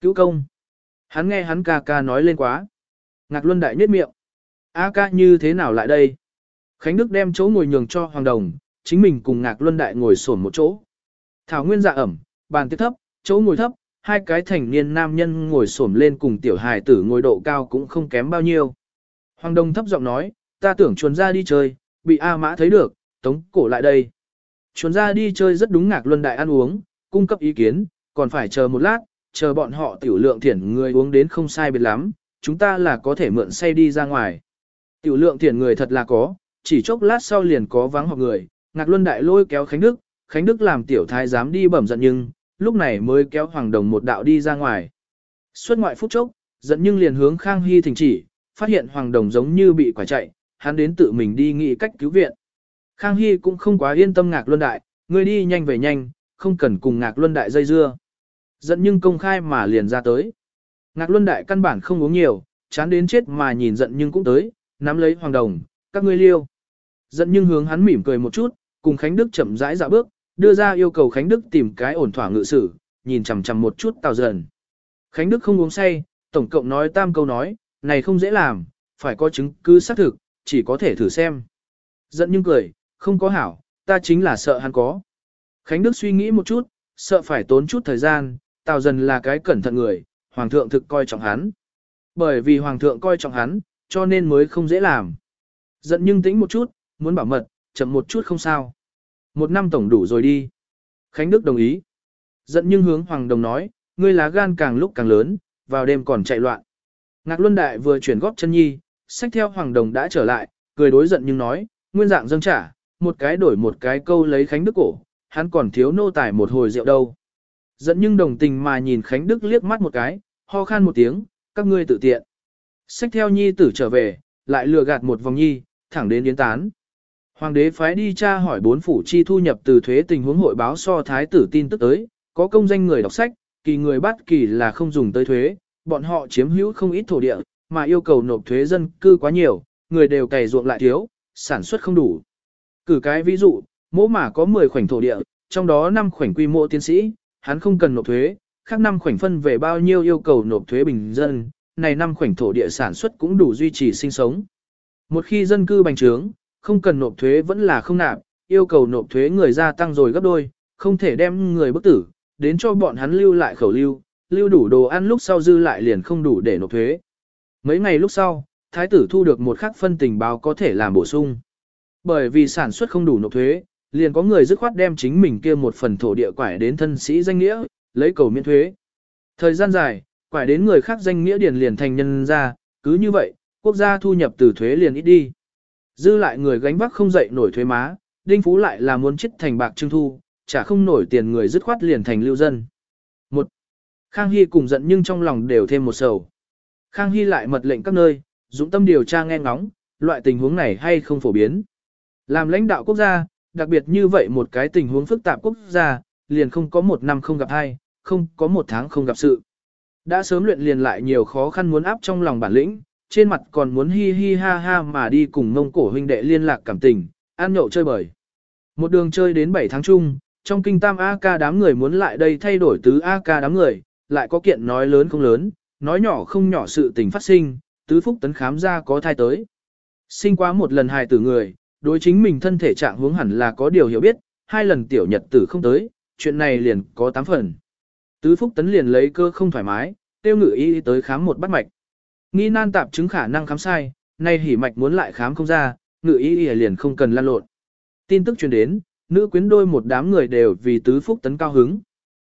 cứu công. Hắn nghe hắn ca ca nói lên quá. Ngạc luân đại nhếch miệng. A ca như thế nào lại đây? Khánh Đức đem chỗ ngồi nhường cho Hoàng Đồng, chính mình cùng ngạc luân đại ngồi sổn một chỗ. Thảo nguyên dạ ẩm, bàn tiết thấp, chỗ ngồi thấp, hai cái thành niên nam nhân ngồi xổm lên cùng tiểu hài tử ngồi độ cao cũng không kém bao nhiêu. Hoàng Đông thấp giọng nói, ta tưởng chuồn ra đi chơi, bị A Mã thấy được, tống cổ lại đây. Chuồn ra đi chơi rất đúng ngạc luân đại ăn uống, cung cấp ý kiến, còn phải chờ một lát, chờ bọn họ tiểu lượng thiển người uống đến không sai biệt lắm, chúng ta là có thể mượn say đi ra ngoài. Tiểu lượng thiển người thật là có, chỉ chốc lát sau liền có vắng họp người, ngạc luân đại lôi kéo Khánh Đức, Khánh Đức làm tiểu thái dám đi bẩm giận nhưng, lúc này mới kéo Hoàng Đồng một đạo đi ra ngoài. Xuất ngoại phút chốc, giận nhưng liền hướng Khang Hy thỉnh chỉ, phát hiện Hoàng Đồng giống như bị quả chạy, hắn đến tự mình đi nghĩ cách cứu viện. Khang Hy cũng không quá yên tâm Ngạc Luân Đại, người đi nhanh về nhanh, không cần cùng Ngạc Luân Đại dây dưa. Giận nhưng công khai mà liền ra tới. Ngạc Luân Đại căn bản không uống nhiều, chán đến chết mà nhìn giận nhưng cũng tới, nắm lấy Hoàng Đồng, các ngươi liêu. Giận nhưng hướng hắn mỉm cười một chút, cùng Khánh Đức chậm rãi dạo bước, đưa ra yêu cầu Khánh Đức tìm cái ổn thỏa ngự sử, nhìn chằm chằm một chút tào dần. Khánh Đức không uống say, tổng cộng nói tam câu nói, này không dễ làm, phải có chứng cứ xác thực, chỉ có thể thử xem. Giận nhưng cười, không có hảo, ta chính là sợ hắn có. Khánh Đức suy nghĩ một chút, sợ phải tốn chút thời gian, tào dần là cái cẩn thận người, hoàng thượng thực coi trọng hắn. Bởi vì hoàng thượng coi trọng hắn, cho nên mới không dễ làm. Giận nhưng tĩnh một chút, muốn bảo mật, chậm một chút không sao. Một năm tổng đủ rồi đi. Khánh Đức đồng ý. Giận nhưng hướng Hoàng Đồng nói, ngươi lá gan càng lúc càng lớn, vào đêm còn chạy loạn. Ngạc Luân Đại vừa chuyển góp chân nhi, sách theo Hoàng Đồng đã trở lại, cười đối giận nhưng nói, nguyên dạng dâng trả, một cái đổi một cái câu lấy Khánh Đức cổ, hắn còn thiếu nô tài một hồi rượu đâu. Giận nhưng đồng tình mà nhìn Khánh Đức liếc mắt một cái, ho khan một tiếng, các ngươi tự tiện. Sách theo nhi tử trở về, lại lừa gạt một vòng nhi, thẳng đến yến tán. Hoàng đế phái đi tra hỏi bốn phủ chi thu nhập từ thuế tình huống hội báo so thái tử tin tức tới, có công danh người đọc sách, kỳ người bắt kỳ là không dùng tới thuế, bọn họ chiếm hữu không ít thổ địa, mà yêu cầu nộp thuế dân cư quá nhiều, người đều cày ruộng lại thiếu, sản xuất không đủ. Cử cái ví dụ, mỗ mà có 10 khoảnh thổ địa, trong đó 5 khoảnh quy mô tiến sĩ, hắn không cần nộp thuế, khác 5 khoảnh phân về bao nhiêu yêu cầu nộp thuế bình dân, này 5 khoảnh thổ địa sản xuất cũng đủ duy trì sinh sống. Một khi dân cư bành trướng, không cần nộp thuế vẫn là không nạp, yêu cầu nộp thuế người gia tăng rồi gấp đôi, không thể đem người bức tử, đến cho bọn hắn lưu lại khẩu lưu, lưu đủ đồ ăn lúc sau dư lại liền không đủ để nộp thuế. Mấy ngày lúc sau, thái tử thu được một khắc phân tình báo có thể làm bổ sung. Bởi vì sản xuất không đủ nộp thuế, liền có người dứt khoát đem chính mình kia một phần thổ địa quải đến thân sĩ danh nghĩa, lấy cầu miễn thuế. Thời gian dài, quải đến người khác danh nghĩa điền liền thành nhân ra, cứ như vậy, quốc gia thu nhập từ thuế liền ít đi. Dư lại người gánh vác không dậy nổi thuế má, đinh phú lại là muốn chết thành bạc trưng thu, chả không nổi tiền người dứt khoát liền thành lưu dân. Một, Khang Hy cùng giận nhưng trong lòng đều thêm một sầu. Khang Hy lại mật lệnh các nơi, dũng tâm điều tra nghe ngóng, loại tình huống này hay không phổ biến. Làm lãnh đạo quốc gia, đặc biệt như vậy một cái tình huống phức tạp quốc gia, liền không có một năm không gặp ai, không có một tháng không gặp sự. Đã sớm luyện liền lại nhiều khó khăn muốn áp trong lòng bản lĩnh, trên mặt còn muốn hi hi ha ha mà đi cùng mông cổ huynh đệ liên lạc cảm tình, ăn nhậu chơi bời. Một đường chơi đến 7 tháng chung, trong kinh tam A ca đám người muốn lại đây thay đổi tứ A ca đám người, lại có kiện nói lớn không lớn, nói nhỏ không nhỏ sự tình phát sinh, tứ phúc tấn khám ra có thai tới. Sinh quá một lần hài tử người, đối chính mình thân thể trạng hướng hẳn là có điều hiểu biết, hai lần tiểu nhật tử không tới, chuyện này liền có tám phần. Tứ phúc tấn liền lấy cơ không thoải mái, tiêu ngự y tới khám một bắt mạch. Nghi nan tạp chứng khả năng khám sai, nay hỉ mạch muốn lại khám không ra, ngự y y liền không cần lan lộn. Tin tức truyền đến, nữ quyến đôi một đám người đều vì tứ phúc tấn cao hứng.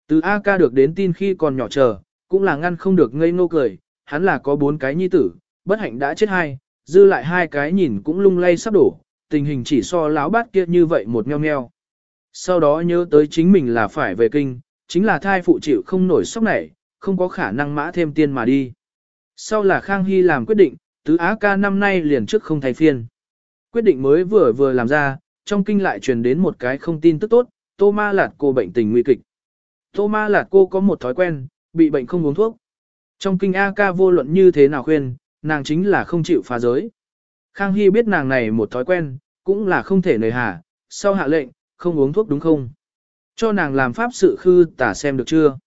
Từ A ca được đến tin khi còn nhỏ chờ, cũng là ngăn không được ngây ngô cười, hắn là có bốn cái nhi tử, bất hạnh đã chết hai, dư lại hai cái nhìn cũng lung lay sắp đổ, tình hình chỉ so láo bát kia như vậy một nheo nheo. Sau đó nhớ tới chính mình là phải về kinh, chính là thai phụ chịu không nổi sốc này, không có khả năng mã thêm tiên mà đi. Sau là Khang Hy làm quyết định, tứ Á ca năm nay liền trước không thay phiên. Quyết định mới vừa vừa làm ra, trong kinh lại truyền đến một cái không tin tức tốt, Tô Ma Lạt cô bệnh tình nguy kịch. Tô Ma Lạt cô có một thói quen, bị bệnh không uống thuốc. Trong kinh A ca vô luận như thế nào khuyên, nàng chính là không chịu phá giới. Khang Hy biết nàng này một thói quen, cũng là không thể nề hà, sau hạ lệnh, không uống thuốc đúng không? Cho nàng làm pháp sự khư tả xem được chưa?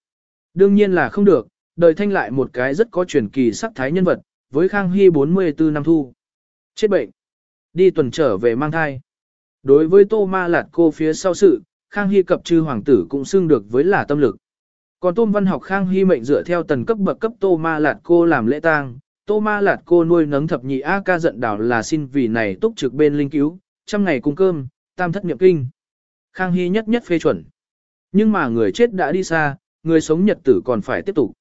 Đương nhiên là không được, đời thanh lại một cái rất có truyền kỳ sắc thái nhân vật, với Khang Hy 44 năm thu. Chết bệnh. Đi tuần trở về mang thai. Đối với Tô Ma Lạt cô phía sau sự, Khang Hy cập chư hoàng tử cũng xưng được với là tâm lực. Còn tôn Văn học Khang Hy mệnh dựa theo tần cấp bậc cấp Tô Ma Lạt cô làm lễ tang, Tô Ma Lạt cô nuôi nấng thập nhị A ca giận đảo là xin vì này túc trực bên linh cứu, trăm ngày cung cơm, tam thất niệm kinh. Khang Hy nhất nhất phê chuẩn. Nhưng mà người chết đã đi xa, người sống nhật tử còn phải tiếp tục.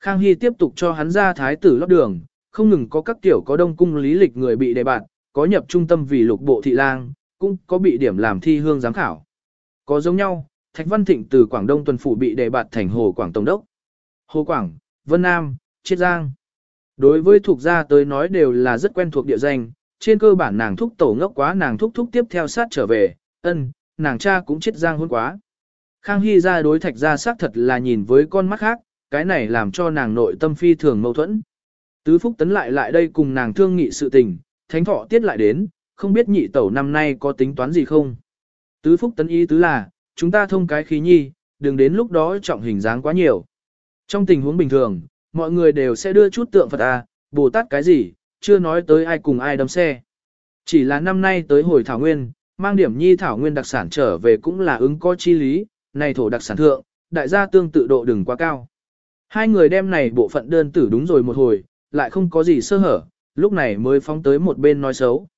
Khang Hy tiếp tục cho hắn ra thái tử lót đường, không ngừng có các tiểu có đông cung lý lịch người bị đề bạt, có nhập trung tâm vì lục bộ thị lang, cũng có bị điểm làm thi hương giám khảo. Có giống nhau, Thạch Văn Thịnh từ Quảng Đông tuần phủ bị đề bạt thành Hồ Quảng Tổng đốc. Hồ Quảng, Vân Nam, Chiết Giang. Đối với thuộc gia tới nói đều là rất quen thuộc địa danh, trên cơ bản nàng thúc tổ ngốc quá nàng thúc thúc tiếp theo sát trở về, ân, nàng cha cũng Chiết Giang hôn quá. Khang Hy ra đối thạch gia xác thật là nhìn với con mắt khác, cái này làm cho nàng nội tâm phi thường mâu thuẫn. Tứ Phúc tấn lại lại đây cùng nàng thương nghị sự tình, thánh thọ tiết lại đến, không biết nhị tẩu năm nay có tính toán gì không. Tứ Phúc tấn ý tứ là, chúng ta thông cái khí nhi, đừng đến lúc đó trọng hình dáng quá nhiều. Trong tình huống bình thường, mọi người đều sẽ đưa chút tượng Phật à, Bồ Tát cái gì, chưa nói tới ai cùng ai đâm xe. Chỉ là năm nay tới hồi Thảo Nguyên, mang điểm nhi Thảo Nguyên đặc sản trở về cũng là ứng có chi lý, này thổ đặc sản thượng, đại gia tương tự độ đừng quá cao. Hai người đem này bộ phận đơn tử đúng rồi một hồi, lại không có gì sơ hở, lúc này mới phóng tới một bên nói xấu.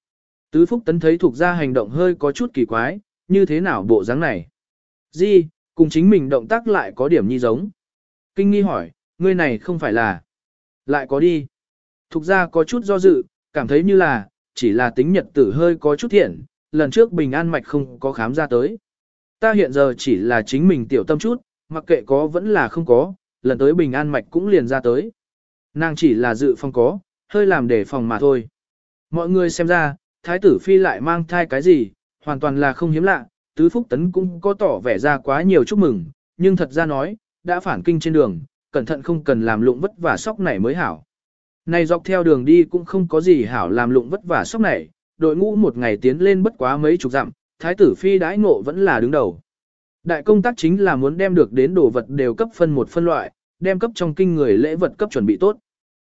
Tứ Phúc Tấn thấy thuộc ra hành động hơi có chút kỳ quái, như thế nào bộ dáng này? Di, cùng chính mình động tác lại có điểm nhi giống. Kinh nghi hỏi, ngươi này không phải là... Lại có đi. Thục ra có chút do dự, cảm thấy như là, chỉ là tính nhật tử hơi có chút thiện, lần trước bình an mạch không có khám ra tới. Ta hiện giờ chỉ là chính mình tiểu tâm chút, mặc kệ có vẫn là không có, lần tới bình an mạch cũng liền ra tới. Nàng chỉ là dự phòng có, hơi làm để phòng mà thôi. Mọi người xem ra, thái tử phi lại mang thai cái gì, hoàn toàn là không hiếm lạ, tứ phúc tấn cũng có tỏ vẻ ra quá nhiều chúc mừng, nhưng thật ra nói, đã phản kinh trên đường, cẩn thận không cần làm lụng vất vả sóc này mới hảo. Này dọc theo đường đi cũng không có gì hảo làm lụng vất vả sóc này, đội ngũ một ngày tiến lên bất quá mấy chục dặm, thái tử phi đãi ngộ vẫn là đứng đầu. Đại công tác chính là muốn đem được đến đồ vật đều cấp phân một phân loại, đem cấp trong kinh người lễ vật cấp chuẩn bị tốt.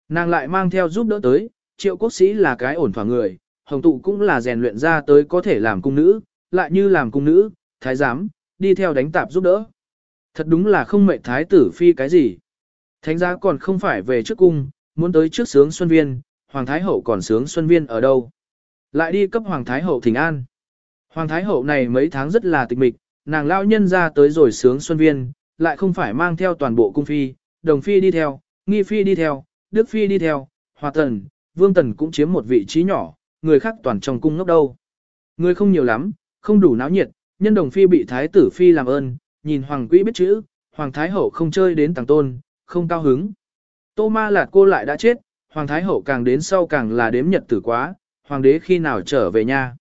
Nàng lại mang theo giúp đỡ tới, triệu quốc sĩ là cái ổn thỏa người, hồng tụ cũng là rèn luyện ra tới có thể làm cung nữ, lại như làm cung nữ, thái giám, đi theo đánh tạp giúp đỡ. Thật đúng là không mệnh thái tử phi cái gì. Thánh giá còn không phải về trước cung, muốn tới trước sướng xuân viên, hoàng thái hậu còn sướng xuân viên ở đâu. Lại đi cấp hoàng thái hậu thỉnh an. Hoàng thái hậu này mấy tháng rất là tịch mịch, nàng lão nhân ra tới rồi sướng xuân viên, lại không phải mang theo toàn bộ cung phi, đồng phi đi theo, nghi phi đi theo, đức phi đi theo, hòa tần, vương tần cũng chiếm một vị trí nhỏ, người khác toàn trong cung ngốc đâu. Người không nhiều lắm, không đủ náo nhiệt, nhân đồng phi bị thái tử phi làm ơn, nhìn hoàng quỹ biết chữ, hoàng thái hậu không chơi đến tàng tôn, không cao hứng. Tô ma lạt cô lại đã chết, hoàng thái hậu càng đến sau càng là đếm nhật tử quá, hoàng đế khi nào trở về nhà.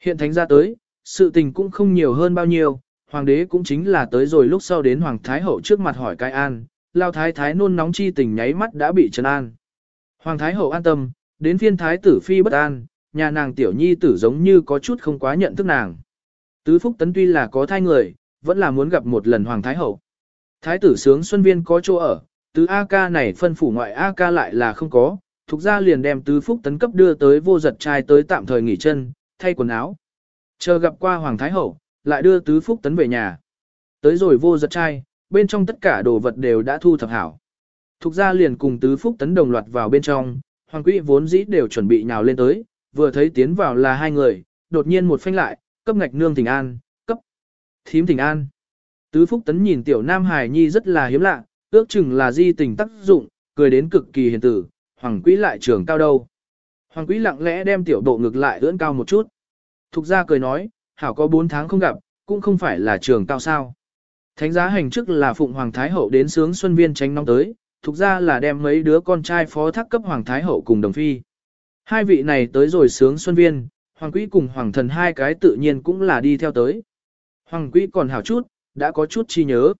Hiện thánh ra tới, sự tình cũng không nhiều hơn bao nhiêu, hoàng đế cũng chính là tới rồi lúc sau đến hoàng thái hậu trước mặt hỏi cái an, lao thái thái nôn nóng chi tình nháy mắt đã bị trấn an. Hoàng thái hậu an tâm, đến phiên thái tử phi bất an, nhà nàng tiểu nhi tử giống như có chút không quá nhận thức nàng. Tứ Phúc Tấn tuy là có thai người, vẫn là muốn gặp một lần Hoàng Thái Hậu. Thái tử sướng Xuân Viên có chỗ ở, tứ A ca này phân phủ ngoại A ca lại là không có, thuộc ra liền đem Tứ Phúc Tấn cấp đưa tới vô giật trai tới tạm thời nghỉ chân, thay quần áo. Chờ gặp qua Hoàng Thái Hậu, lại đưa Tứ Phúc Tấn về nhà. Tới rồi vô giật trai, bên trong tất cả đồ vật đều đã thu thập hảo. Thục ra liền cùng Tứ Phúc Tấn đồng loạt vào bên trong, Hoàng Quý vốn dĩ đều chuẩn bị nhào lên tới, vừa thấy tiến vào là hai người, đột nhiên một phanh lại, cấp ngạch nương thỉnh an, cấp thím thỉnh an. Tứ Phúc Tấn nhìn tiểu Nam Hải Nhi rất là hiếm lạ, ước chừng là di tình tác dụng, cười đến cực kỳ hiền tử, Hoàng Quý lại trường cao đâu. Hoàng Quý lặng lẽ đem tiểu độ ngược lại ưỡn cao một chút. Thục ra cười nói, hảo có 4 tháng không gặp, cũng không phải là trường cao sao. Thánh giá hành chức là Phụng Hoàng Thái Hậu đến sướng Xuân Viên tránh nóng tới, thục ra là đem mấy đứa con trai phó thác cấp Hoàng Thái Hậu cùng đồng phi. Hai vị này tới rồi sướng Xuân Viên, Hoàng Quý cùng Hoàng Thần hai cái tự nhiên cũng là đi theo tới. Hoàng Quý còn hảo chút, đã có chút chi nhớ.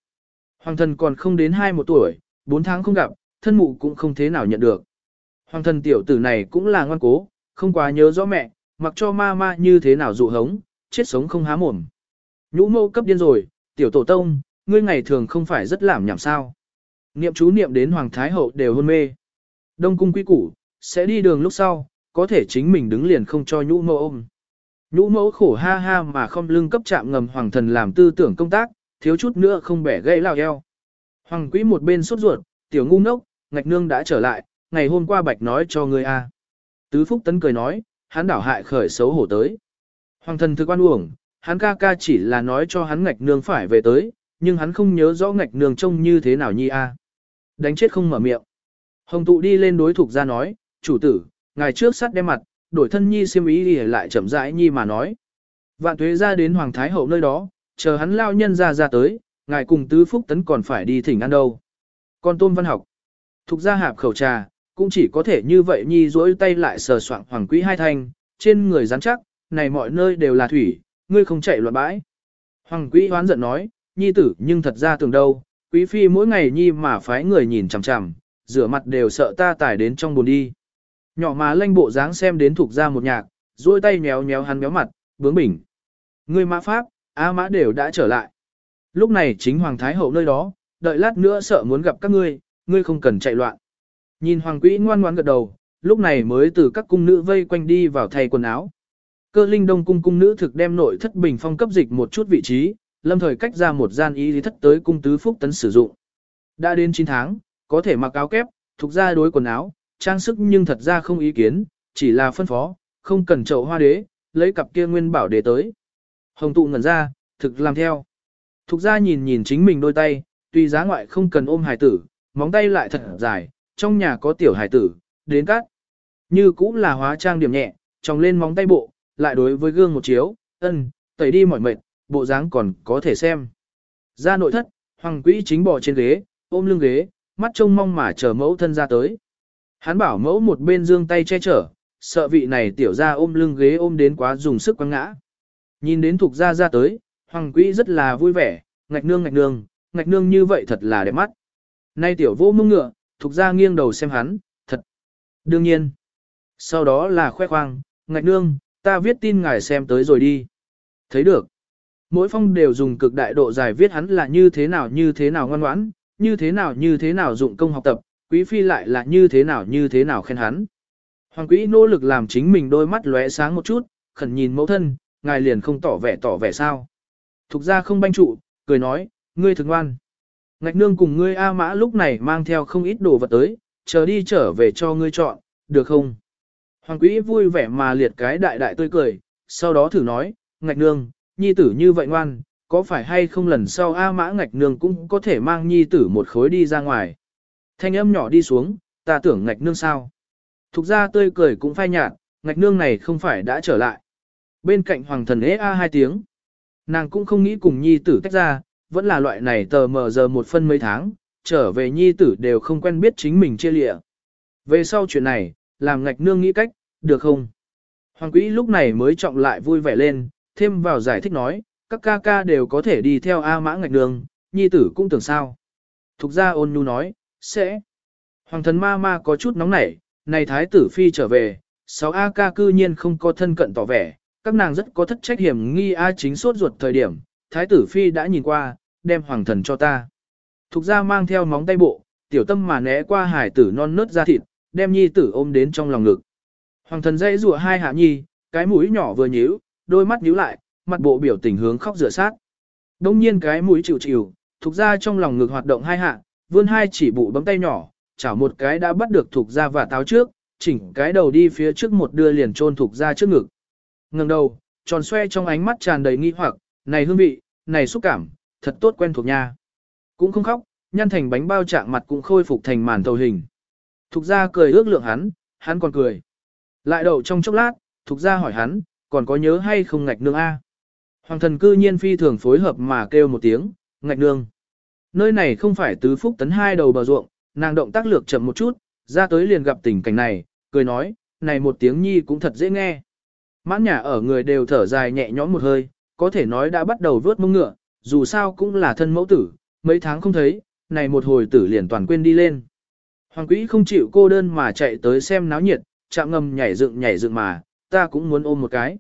Hoàng Thần còn không đến hai một tuổi, bốn tháng không gặp, thân mụ cũng không thế nào nhận được. Hoàng Thần tiểu tử này cũng là ngoan cố, không quá nhớ rõ mẹ, mặc cho ma ma như thế nào dụ hống, chết sống không há mồm. Nhũ mâu cấp điên rồi, tiểu tổ tông, ngươi ngày thường không phải rất làm nhảm sao. Niệm chú niệm đến Hoàng Thái Hậu đều hôn mê. Đông cung quý củ, sẽ đi đường lúc sau, có thể chính mình đứng liền không cho nhũ mẫu ôm. Nhũ mẫu khổ ha ha mà không lưng cấp chạm ngầm hoàng thần làm tư tưởng công tác, thiếu chút nữa không bẻ gây lao eo. Hoàng quý một bên sốt ruột, tiểu ngu ngốc, ngạch nương đã trở lại, ngày hôm qua bạch nói cho ngươi a. Tứ Phúc Tấn cười nói, hắn đảo hại khởi xấu hổ tới. Hoàng thần thực quan uổng, hắn ca ca chỉ là nói cho hắn ngạch nương phải về tới, nhưng hắn không nhớ rõ ngạch nương trông như thế nào nhi a. Đánh chết không mở miệng. Hồng tụ đi lên đối thuộc ra nói, chủ tử, ngày trước sắt đem mặt, đổi thân nhi xiêm ý đi lại chậm rãi nhi mà nói. Vạn tuế ra đến Hoàng Thái Hậu nơi đó, chờ hắn lao nhân ra ra tới, ngài cùng tứ phúc tấn còn phải đi thỉnh ăn đâu. còn tôn văn học, thuộc ra hạp khẩu trà, cũng chỉ có thể như vậy nhi duỗi tay lại sờ soạng hoàng quý hai thanh, trên người rắn chắc, này mọi nơi đều là thủy, ngươi không chạy loạn bãi. Hoàng quý hoán giận nói, nhi tử nhưng thật ra tưởng đâu, quý phi mỗi ngày nhi mà phái người nhìn chằm chằm, rửa mặt đều sợ ta tải đến trong bồn đi. Nhỏ mà lanh bộ dáng xem đến thuộc ra một nhạc, duỗi tay nhéo nhéo hắn béo mặt, bướng bỉnh. Ngươi mã pháp, A mã đều đã trở lại. Lúc này chính Hoàng Thái Hậu nơi đó, đợi lát nữa sợ muốn gặp các ngươi, ngươi không cần chạy loạn. Nhìn Hoàng Quỹ ngoan ngoãn gật đầu, lúc này mới từ các cung nữ vây quanh đi vào thay quần áo. Cơ linh đông cung cung nữ thực đem nội thất bình phong cấp dịch một chút vị trí, lâm thời cách ra một gian y lý thất tới cung tứ phúc tấn sử dụng. Đã đến 9 tháng, có thể mặc áo kép, thuộc ra đối quần áo, trang sức nhưng thật ra không ý kiến, chỉ là phân phó, không cần chậu hoa đế, lấy cặp kia nguyên bảo để tới. Hồng tụ ngẩn ra, thực làm theo. Thục ra nhìn nhìn chính mình đôi tay, tuy giá ngoại không cần ôm hài tử, móng tay lại thật dài, trong nhà có tiểu hải tử, đến cắt. Như cũng là hóa trang điểm nhẹ, tròng lên móng tay bộ, lại đối với gương một chiếu, ân, tẩy đi mỏi mệt, bộ dáng còn có thể xem. Ra nội thất, hoàng quỹ chính bò trên ghế, ôm lưng ghế, mắt trông mong mà chờ mẫu thân ra tới. Hắn bảo mẫu một bên dương tay che chở, sợ vị này tiểu ra ôm lưng ghế ôm đến quá dùng sức quăng ngã. Nhìn đến thuộc gia ra tới, hoàng quỹ rất là vui vẻ, ngạch nương ngạch nương, ngạch nương như vậy thật là đẹp mắt. Nay tiểu vô mông ngựa, thuộc gia nghiêng đầu xem hắn, thật. Đương nhiên. Sau đó là khoe khoang, ngạch nương, ta viết tin ngài xem tới rồi đi. Thấy được. Mỗi phong đều dùng cực đại độ dài viết hắn là như thế nào như thế nào ngoan ngoãn, như thế nào như thế nào dụng công học tập, quý phi lại là như thế nào như thế nào khen hắn. Hoàng quý nỗ lực làm chính mình đôi mắt lóe sáng một chút, khẩn nhìn mẫu thân, ngài liền không tỏ vẻ tỏ vẻ sao. Thục ra không banh trụ, cười nói, ngươi thường ngoan. Ngạch nương cùng ngươi A mã lúc này mang theo không ít đồ vật tới, chờ đi trở về cho ngươi chọn, được không? Hoàng quý vui vẻ mà liệt cái đại đại tươi cười, sau đó thử nói, ngạch nương, nhi tử như vậy ngoan, có phải hay không lần sau A mã ngạch nương cũng có thể mang nhi tử một khối đi ra ngoài. Thanh âm nhỏ đi xuống, ta tưởng ngạch nương sao. Thục ra tươi cười cũng phai nhạt, ngạch nương này không phải đã trở lại. Bên cạnh hoàng thần ế a hai tiếng. Nàng cũng không nghĩ cùng nhi tử tách ra, vẫn là loại này tờ mờ giờ một phân mấy tháng, trở về nhi tử đều không quen biết chính mình chia lịa. Về sau chuyện này, làm ngạch nương nghĩ cách, được không? Hoàng quỹ lúc này mới trọng lại vui vẻ lên, thêm vào giải thích nói, các ca ca đều có thể đi theo A mã ngạch nương, nhi tử cũng tưởng sao. Thục ra ôn nhu nói, sẽ. Hoàng thần ma ma có chút nóng nảy, này thái tử phi trở về, sáu A ca cư nhiên không có thân cận tỏ vẻ, các nàng rất có thất trách hiểm nghi A chính sốt ruột thời điểm, thái tử phi đã nhìn qua, đem hoàng thần cho ta. Thục ra mang theo móng tay bộ, tiểu tâm mà né qua hải tử non nớt ra thịt, đem nhi tử ôm đến trong lòng ngực. Hoàng thần dây rùa hai hạ nhi, cái mũi nhỏ vừa nhíu, đôi mắt nhíu lại, mặt bộ biểu tình hướng khóc rửa sát. Đông nhiên cái mũi chịu chịu, thục ra trong lòng ngực hoạt động hai hạ, vươn hai chỉ bụ bấm tay nhỏ, chảo một cái đã bắt được thục ra và táo trước, chỉnh cái đầu đi phía trước một đưa liền trôn thục ra trước ngực ngẩng đầu, tròn xoe trong ánh mắt tràn đầy nghi hoặc, này hương vị, này xúc cảm, thật tốt quen thuộc nha. Cũng không khóc, nhăn thành bánh bao trạng mặt cũng khôi phục thành màn tàu hình. Thục ra cười ước lượng hắn, hắn còn cười. Lại đậu trong chốc lát, thục ra hỏi hắn, còn có nhớ hay không ngạch nương A. Hoàng thần cư nhiên phi thường phối hợp mà kêu một tiếng, ngạch nương. Nơi này không phải tứ phúc tấn hai đầu bờ ruộng, nàng động tác lược chậm một chút, ra tới liền gặp tình cảnh này, cười nói, này một tiếng nhi cũng thật dễ nghe. Mãn nhà ở người đều thở dài nhẹ nhõm một hơi, có thể nói đã bắt đầu vớt mông ngựa, dù sao cũng là thân mẫu tử, mấy tháng không thấy, này một hồi tử liền toàn quên đi lên. Hoàng quỹ không chịu cô đơn mà chạy tới xem náo nhiệt, chạm ngầm nhảy dựng nhảy dựng mà, ta cũng muốn ôm một cái.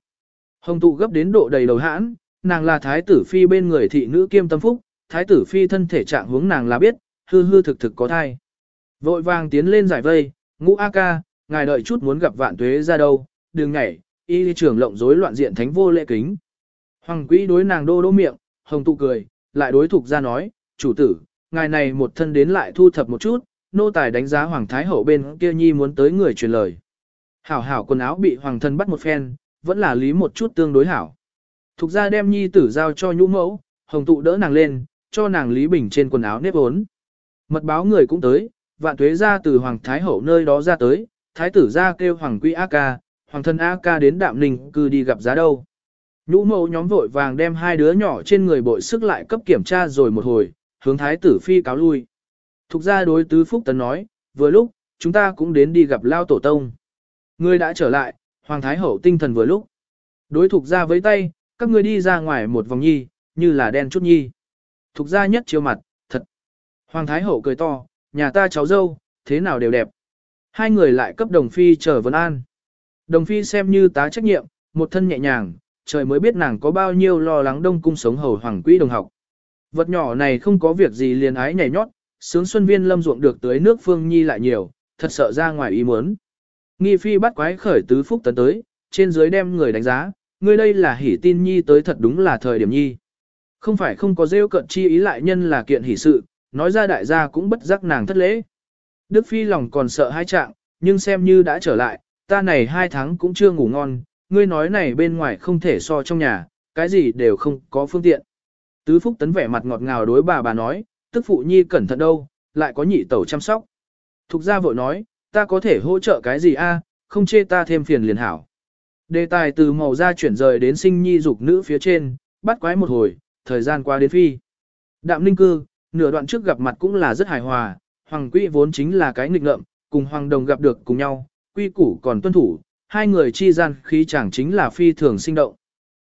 Hồng tụ gấp đến độ đầy đầu hãn, nàng là thái tử phi bên người thị nữ kiêm tâm phúc, thái tử phi thân thể trạng hướng nàng là biết, hư hư thực thực có thai. Vội vàng tiến lên giải vây, ngũ A ca, ngài đợi chút muốn gặp vạn tuế ra đâu, đừng nhảy, y trưởng lộng rối loạn diện thánh vô lễ kính. Hoàng quỹ đối nàng đô đô miệng, hồng tụ cười, lại đối thuộc ra nói, chủ tử, ngài này một thân đến lại thu thập một chút, nô tài đánh giá Hoàng Thái Hậu bên kia nhi muốn tới người truyền lời. Hảo hảo quần áo bị Hoàng thân bắt một phen, vẫn là lý một chút tương đối hảo. Thục ra đem nhi tử giao cho nhũ mẫu, hồng tụ đỡ nàng lên, cho nàng lý bình trên quần áo nếp ốn. Mật báo người cũng tới, vạn tuế ra từ Hoàng Thái Hậu nơi đó ra tới, Thái tử ra kêu Hoàng Quý A Ca, Hoàng thân A Ca đến Đạm Ninh cư đi gặp giá đâu. Nhũ mẫu nhóm vội vàng đem hai đứa nhỏ trên người bội sức lại cấp kiểm tra rồi một hồi, hướng Thái tử phi cáo lui. Thục ra đối tứ Phúc Tấn nói, vừa lúc, chúng ta cũng đến đi gặp Lao Tổ Tông. Người đã trở lại, Hoàng Thái Hậu tinh thần vừa lúc. Đối thục ra với tay, các ngươi đi ra ngoài một vòng nhi, như là đen chút nhi. Thục ra nhất chiếu mặt, thật. Hoàng Thái Hậu cười to, nhà ta cháu dâu, thế nào đều đẹp. Hai người lại cấp đồng phi trở vấn an. Đồng phi xem như tá trách nhiệm, một thân nhẹ nhàng, trời mới biết nàng có bao nhiêu lo lắng đông cung sống hầu hoàng quỹ đồng học. Vật nhỏ này không có việc gì liền ái nhảy nhót, sướng xuân viên lâm ruộng được tới nước phương nhi lại nhiều, thật sợ ra ngoài ý muốn. Nghi phi bắt quái khởi tứ phúc tấn tới, trên dưới đem người đánh giá, người đây là hỉ tin nhi tới thật đúng là thời điểm nhi. Không phải không có rêu cận chi ý lại nhân là kiện hỉ sự, nói ra đại gia cũng bất giác nàng thất lễ. Đức phi lòng còn sợ hai trạng, nhưng xem như đã trở lại, ta này hai tháng cũng chưa ngủ ngon, ngươi nói này bên ngoài không thể so trong nhà, cái gì đều không có phương tiện. Tứ phúc tấn vẻ mặt ngọt ngào đối bà bà nói, tức phụ nhi cẩn thận đâu, lại có nhị tẩu chăm sóc. Thục gia vội nói, ta có thể hỗ trợ cái gì a? À, không chê ta thêm phiền liền hảo. Đề tài từ màu da chuyển rời đến sinh nhi dục nữ phía trên, bắt quái một hồi, thời gian qua đến phi. Đạm ninh cư, nửa đoạn trước gặp mặt cũng là rất hài hòa, hoàng quỹ vốn chính là cái nghịch ngợm, cùng hoàng đồng gặp được cùng nhau, quy củ còn tuân thủ, hai người chi gian khí chẳng chính là phi thường sinh động.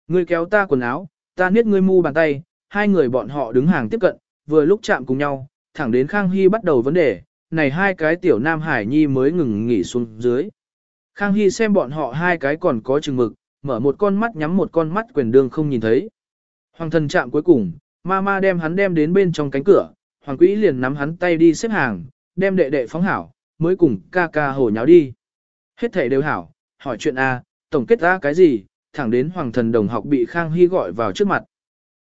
Ngươi kéo ta quần áo, ta niết ngươi mu bàn tay, hai người bọn họ đứng hàng tiếp cận, vừa lúc chạm cùng nhau, thẳng đến Khang Hy bắt đầu vấn đề, này hai cái tiểu nam hải nhi mới ngừng nghỉ xuống dưới. Khang Hy xem bọn họ hai cái còn có chừng mực, mở một con mắt nhắm một con mắt quyền đương không nhìn thấy. Hoàng thần chạm cuối cùng, ma ma đem hắn đem đến bên trong cánh cửa, hoàng quỹ liền nắm hắn tay đi xếp hàng, đem đệ đệ phóng hảo, mới cùng ca ca hổ nháo đi. Hết thể đều hảo, hỏi chuyện A, tổng kết ra cái gì, thẳng đến hoàng thần đồng học bị Khang Hy gọi vào trước mặt.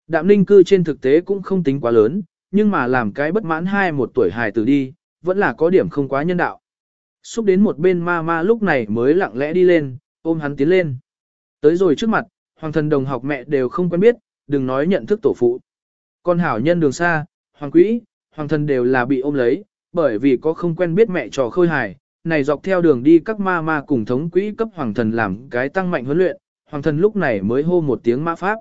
Đạm ninh cư trên thực tế cũng không tính quá lớn, nhưng mà làm cái bất mãn hai một tuổi hài tử đi, vẫn là có điểm không quá nhân đạo. Xúc đến một bên ma ma lúc này mới lặng lẽ đi lên, ôm hắn tiến lên. Tới rồi trước mặt, hoàng thần đồng học mẹ đều không quen biết, đừng nói nhận thức tổ phụ. Con hảo nhân đường xa, hoàng quỹ, hoàng thần đều là bị ôm lấy, bởi vì có không quen biết mẹ trò khôi hài, này dọc theo đường đi các ma ma cùng thống quỹ cấp hoàng thần làm cái tăng mạnh huấn luyện, hoàng thần lúc này mới hô một tiếng ma pháp.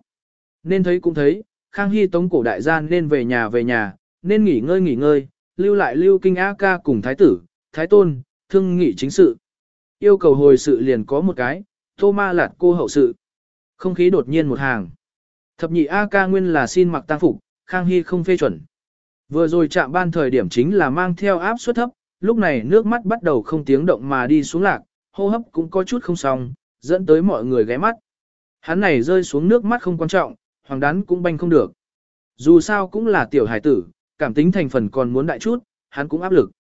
Nên thấy cũng thấy, Khang Hy tống cổ đại gian nên về nhà về nhà, nên nghỉ ngơi nghỉ ngơi, lưu lại lưu kinh A ca cùng thái tử, thái tôn, thương nghị chính sự. Yêu cầu hồi sự liền có một cái, tô ma lạt cô hậu sự. Không khí đột nhiên một hàng. Thập nhị A ca nguyên là xin mặc tăng phục, Khang Hy không phê chuẩn. Vừa rồi chạm ban thời điểm chính là mang theo áp suất thấp, lúc này nước mắt bắt đầu không tiếng động mà đi xuống lạc, hô hấp cũng có chút không xong, dẫn tới mọi người ghé mắt. Hắn này rơi xuống nước mắt không quan trọng, hoàng đán cũng banh không được. Dù sao cũng là tiểu hải tử, cảm tính thành phần còn muốn đại chút, hắn cũng áp lực.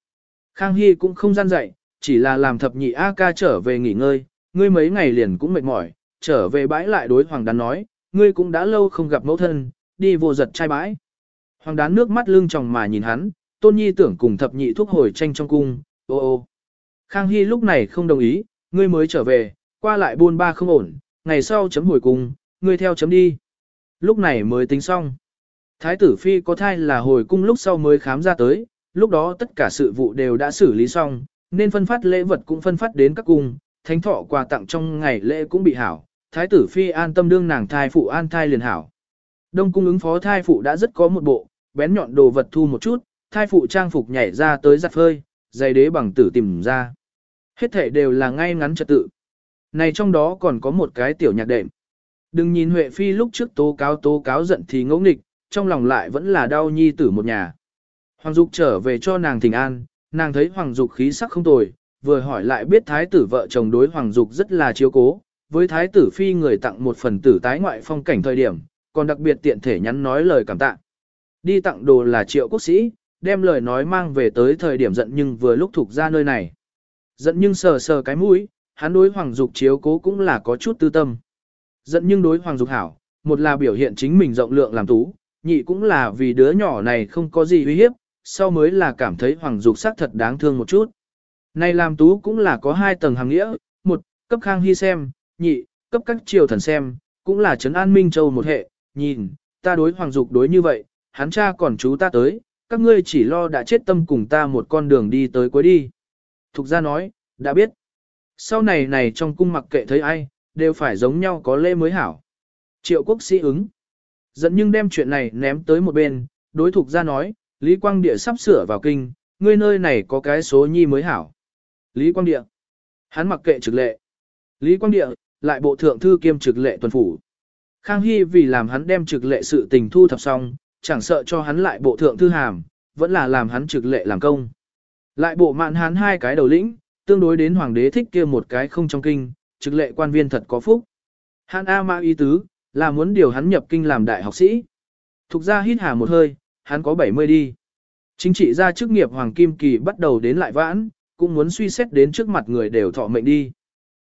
Khang Hy cũng không gian dậy, chỉ là làm thập nhị A ca trở về nghỉ ngơi, ngươi mấy ngày liền cũng mệt mỏi, trở về bãi lại đối hoàng đán nói, ngươi cũng đã lâu không gặp mẫu thân, đi vô giật trai bãi. Hoàng đán nước mắt lưng tròng mà nhìn hắn, tôn nhi tưởng cùng thập nhị thuốc hồi tranh trong cung, ô ô. Khang Hy lúc này không đồng ý, ngươi mới trở về, qua lại buôn ba không ổn, ngày sau chấm hồi cung, ngươi theo chấm đi. Lúc này mới tính xong. Thái tử Phi có thai là hồi cung lúc sau mới khám ra tới, lúc đó tất cả sự vụ đều đã xử lý xong, nên phân phát lễ vật cũng phân phát đến các cung, thánh thọ quà tặng trong ngày lễ cũng bị hảo. Thái tử Phi an tâm đương nàng thai phụ an thai liền hảo. Đông cung ứng phó thai phụ đã rất có một bộ, bén nhọn đồ vật thu một chút, thai phụ trang phục nhảy ra tới giặt phơi, giày đế bằng tử tìm ra. Hết thể đều là ngay ngắn trật tự. Này trong đó còn có một cái tiểu nhạc đệm. Đừng nhìn Huệ Phi lúc trước tố cáo tố cáo giận thì ngỗ nghịch, trong lòng lại vẫn là đau nhi tử một nhà. Hoàng Dục trở về cho nàng thỉnh an, nàng thấy Hoàng Dục khí sắc không tồi, vừa hỏi lại biết thái tử vợ chồng đối Hoàng Dục rất là chiếu cố, với thái tử phi người tặng một phần tử tái ngoại phong cảnh thời điểm, còn đặc biệt tiện thể nhắn nói lời cảm tạ. Đi tặng đồ là triệu quốc sĩ, đem lời nói mang về tới thời điểm giận nhưng vừa lúc thuộc ra nơi này. Giận nhưng sờ sờ cái mũi, hắn đối Hoàng Dục chiếu cố cũng là có chút tư tâm. Giận nhưng đối Hoàng Dục hảo, một là biểu hiện chính mình rộng lượng làm tú, nhị cũng là vì đứa nhỏ này không có gì uy hiếp, sau mới là cảm thấy Hoàng Dục sắc thật đáng thương một chút. Này làm tú cũng là có hai tầng hàng nghĩa, một, cấp Khang Hy xem, nhị, cấp các triều thần xem, cũng là trấn an Minh Châu một hệ, nhìn, ta đối Hoàng Dục đối như vậy, hắn cha còn chú ta tới, các ngươi chỉ lo đã chết tâm cùng ta một con đường đi tới cuối đi. Thục ra nói, đã biết. Sau này này trong cung mặc kệ thấy ai, đều phải giống nhau có lễ mới hảo. Triệu quốc sĩ ứng. Dẫn nhưng đem chuyện này ném tới một bên, đối thục ra nói, Lý Quang Địa sắp sửa vào kinh, ngươi nơi này có cái số nhi mới hảo. Lý Quang Địa. Hắn mặc kệ trực lệ. Lý Quang Địa, lại bộ thượng thư kiêm trực lệ tuần phủ. Khang Hy vì làm hắn đem trực lệ sự tình thu thập xong, chẳng sợ cho hắn lại bộ thượng thư hàm, vẫn là làm hắn trực lệ làm công. Lại bộ mạn hắn hai cái đầu lĩnh, tương đối đến hoàng đế thích kia một cái không trong kinh, trực lệ quan viên thật có phúc. Hắn A Ma ý tứ, là muốn điều hắn nhập kinh làm đại học sĩ. Thục ra hít hà một hơi, hắn có 70 đi. Chính trị gia chức nghiệp Hoàng Kim Kỳ bắt đầu đến lại vãn, cũng muốn suy xét đến trước mặt người đều thọ mệnh đi.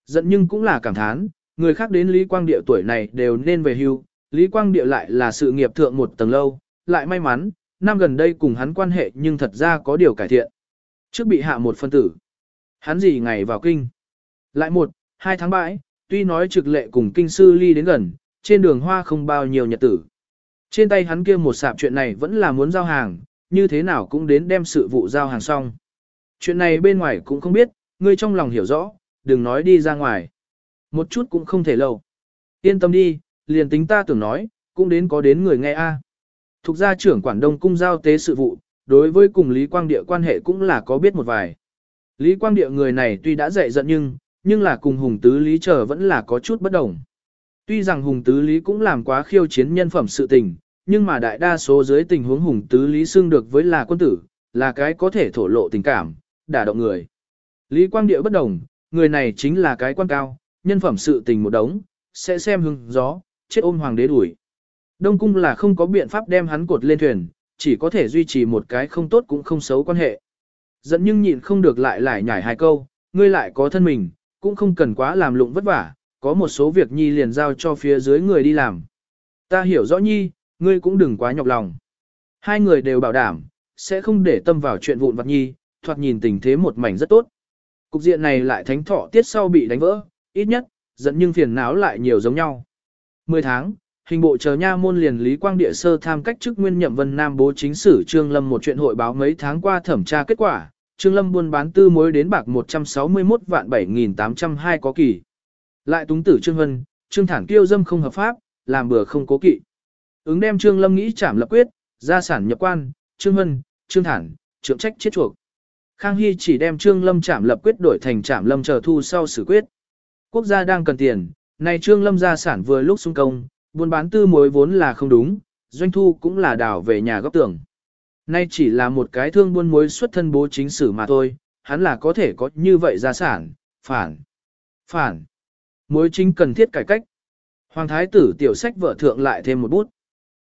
Giận nhưng cũng là cảm thán, người khác đến Lý Quang Địa tuổi này đều nên về hưu, Lý Quang Địa lại là sự nghiệp thượng một tầng lâu, lại may mắn, năm gần đây cùng hắn quan hệ nhưng thật ra có điều cải thiện. Trước bị hạ một phân tử, hắn gì ngày vào kinh. Lại một, hai tháng bãi, tuy nói trực lệ cùng kinh sư ly đến gần, trên đường hoa không bao nhiêu nhật tử. Trên tay hắn kia một sạp chuyện này vẫn là muốn giao hàng, như thế nào cũng đến đem sự vụ giao hàng xong. Chuyện này bên ngoài cũng không biết, ngươi trong lòng hiểu rõ, đừng nói đi ra ngoài. Một chút cũng không thể lâu. Yên tâm đi, liền tính ta tưởng nói, cũng đến có đến người nghe a. Thục gia trưởng quản đông cung giao tế sự vụ, đối với cùng Lý Quang Địa quan hệ cũng là có biết một vài. Lý Quang Địa người này tuy đã dạy giận nhưng, nhưng là cùng Hùng Tứ Lý trở vẫn là có chút bất đồng. Tuy rằng Hùng Tứ Lý cũng làm quá khiêu chiến nhân phẩm sự tình, nhưng mà đại đa số dưới tình huống Hùng Tứ Lý xưng được với là quân tử, là cái có thể thổ lộ tình cảm, đả động người. Lý Quang Địa bất đồng, người này chính là cái quan cao, nhân phẩm sự tình một đống, sẽ xem hưng gió, chết ôm hoàng đế đuổi. Đông cung là không có biện pháp đem hắn cột lên thuyền, chỉ có thể duy trì một cái không tốt cũng không xấu quan hệ. Dẫn nhưng nhịn không được lại lại nhảy hai câu, ngươi lại có thân mình, cũng không cần quá làm lụng vất vả, có một số việc nhi liền giao cho phía dưới người đi làm. Ta hiểu rõ nhi, ngươi cũng đừng quá nhọc lòng. Hai người đều bảo đảm, sẽ không để tâm vào chuyện vụn vặt nhi, thoạt nhìn tình thế một mảnh rất tốt. Cục diện này lại thánh thọ tiết sau bị đánh vỡ, ít nhất, dẫn nhưng phiền não lại nhiều giống nhau. Mười tháng, hình bộ chờ nha môn liền Lý Quang Địa sơ tham cách chức nguyên nhậm Vân Nam bố chính sử Trương Lâm một chuyện hội báo mấy tháng qua thẩm tra kết quả, Trương Lâm buôn bán tư mối đến bạc 161 vạn 7.802 có kỳ. Lại túng tử Trương Vân, Trương Thản kiêu dâm không hợp pháp, làm bừa không cố kỵ. Ứng đem Trương Lâm nghĩ trảm lập quyết, gia sản nhập quan, Trương Vân, Trương Thản, trưởng trách chết chuộc. Khang Hy chỉ đem Trương Lâm trảm lập quyết đổi thành trảm lâm chờ thu sau xử quyết. Quốc gia đang cần tiền, này Trương Lâm gia sản vừa lúc xung công, buôn bán tư mối vốn là không đúng, doanh thu cũng là đảo về nhà góc tưởng. Nay chỉ là một cái thương buôn mối xuất thân bố chính sử mà thôi, hắn là có thể có như vậy gia sản, phản, phản. Mối chính cần thiết cải cách. Hoàng thái tử tiểu sách vợ thượng lại thêm một bút.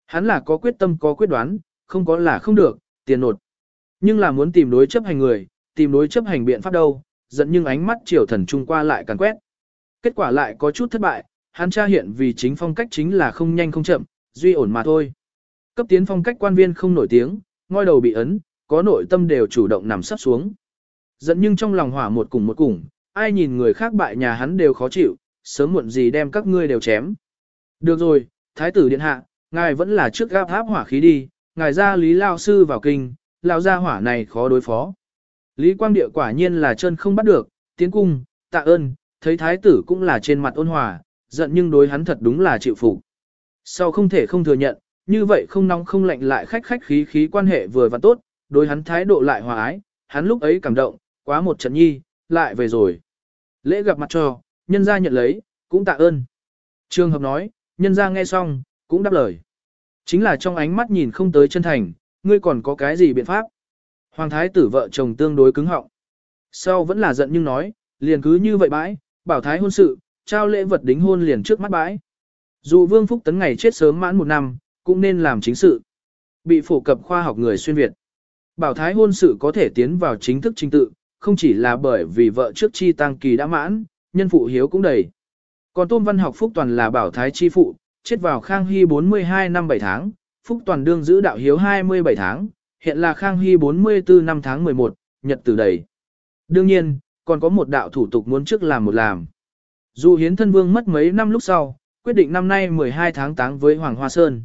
Hắn là có quyết tâm có quyết đoán, không có là không được, tiền nột. Nhưng là muốn tìm đối chấp hành người, tìm đối chấp hành biện pháp đâu, dẫn nhưng ánh mắt triều thần trung qua lại càn quét. Kết quả lại có chút thất bại, hắn tra hiện vì chính phong cách chính là không nhanh không chậm, duy ổn mà thôi. Cấp tiến phong cách quan viên không nổi tiếng, ngoi đầu bị ấn, có nội tâm đều chủ động nằm sắp xuống. Giận nhưng trong lòng hỏa một cùng một cùng, ai nhìn người khác bại nhà hắn đều khó chịu, sớm muộn gì đem các ngươi đều chém. Được rồi, thái tử điện hạ, ngài vẫn là trước gáp áp hỏa khí đi, ngài ra lý lao sư vào kinh, lao ra hỏa này khó đối phó. Lý quang địa quả nhiên là chân không bắt được, tiến cung, tạ ơn, thấy thái tử cũng là trên mặt ôn hòa, giận nhưng đối hắn thật đúng là chịu phục. Sau không thể không thừa nhận, như vậy không nóng không lạnh lại khách khách khí khí quan hệ vừa và tốt, đối hắn thái độ lại hòa ái, hắn lúc ấy cảm động, quá một trận nhi, lại về rồi. Lễ gặp mặt cho, nhân gia nhận lấy, cũng tạ ơn. Trường hợp nói, nhân gia nghe xong, cũng đáp lời. Chính là trong ánh mắt nhìn không tới chân thành, ngươi còn có cái gì biện pháp? Hoàng thái tử vợ chồng tương đối cứng họng. Sau vẫn là giận nhưng nói, liền cứ như vậy bãi, bảo thái hôn sự, trao lễ vật đính hôn liền trước mắt bãi. Dù Vương Phúc Tấn ngày chết sớm mãn một năm, cũng nên làm chính sự. Bị phổ cập khoa học người xuyên Việt. Bảo thái hôn sự có thể tiến vào chính thức trình tự, không chỉ là bởi vì vợ trước chi tăng kỳ đã mãn, nhân phụ hiếu cũng đầy. Còn Tôn Văn học Phúc Toàn là bảo thái chi phụ, chết vào Khang Hy 42 năm 7 tháng, Phúc Toàn đương giữ đạo hiếu 27 tháng, hiện là Khang Hy 44 năm tháng 11, nhật tử đầy. Đương nhiên, còn có một đạo thủ tục muốn trước làm một làm. Dù hiến thân vương mất mấy năm lúc sau, quyết định năm nay 12 tháng táng với Hoàng Hoa Sơn.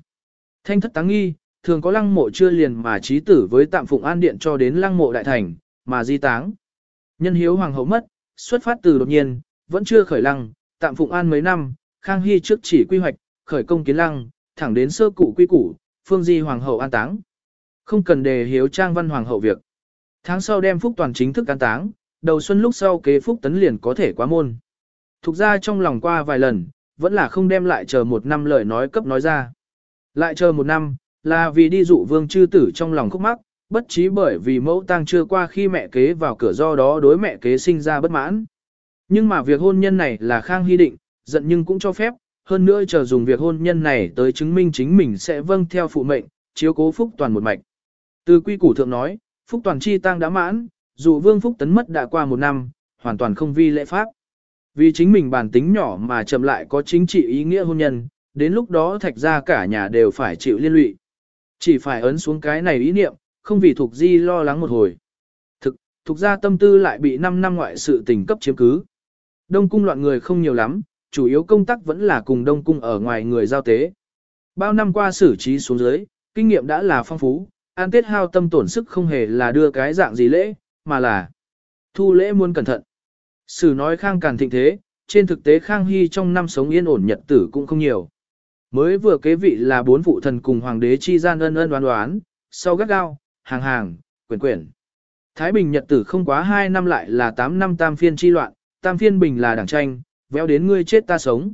Thanh thất táng nghi, thường có lăng mộ chưa liền mà trí tử với tạm phụng an điện cho đến lăng mộ đại thành, mà di táng. Nhân hiếu hoàng hậu mất, xuất phát từ đột nhiên, vẫn chưa khởi lăng, tạm phụng an mấy năm, Khang Hy trước chỉ quy hoạch, khởi công kiến lăng, thẳng đến sơ cụ quy củ, phương di hoàng hậu an táng. Không cần đề hiếu trang văn hoàng hậu việc. Tháng sau đem phúc toàn chính thức an táng, đầu xuân lúc sau kế phúc tấn liền có thể quá môn. Thục ra trong lòng qua vài lần, vẫn là không đem lại chờ một năm lời nói cấp nói ra. Lại chờ một năm, là vì đi dụ vương chư tử trong lòng khúc mắc, bất trí bởi vì mẫu tang chưa qua khi mẹ kế vào cửa do đó đối mẹ kế sinh ra bất mãn. Nhưng mà việc hôn nhân này là Khang Hy định, giận nhưng cũng cho phép, hơn nữa chờ dùng việc hôn nhân này tới chứng minh chính mình sẽ vâng theo phụ mệnh, chiếu cố Phúc Toàn một mạch. Từ quy củ thượng nói, Phúc Toàn chi tang đã mãn, dù Vương Phúc Tấn mất đã qua một năm, hoàn toàn không vi lễ pháp. Vì chính mình bản tính nhỏ mà chậm lại có chính trị ý nghĩa hôn nhân, đến lúc đó thạch ra cả nhà đều phải chịu liên lụy. Chỉ phải ấn xuống cái này ý niệm, không vì thuộc Di lo lắng một hồi. Thực, Thục ra tâm tư lại bị 5 năm ngoại sự tình cấp chiếm cứ. Đông cung loạn người không nhiều lắm, chủ yếu công tác vẫn là cùng Đông cung ở ngoài người giao tế. Bao năm qua xử trí xuống dưới, kinh nghiệm đã là phong phú, an tết hao tâm tổn sức không hề là đưa cái dạng gì lễ, mà là thu lễ muốn cẩn thận. Sử nói khang càn thịnh thế, trên thực tế khang hy trong năm sống yên ổn nhật tử cũng không nhiều. Mới vừa kế vị là bốn phụ thần cùng hoàng đế chi gian ân ân đoán đoán, sau gắt gao, hàng hàng, quyển quyển. Thái Bình nhật tử không quá 2 năm lại là 8 năm tam phiên chi loạn, tam phiên bình là đảng tranh, véo đến ngươi chết ta sống.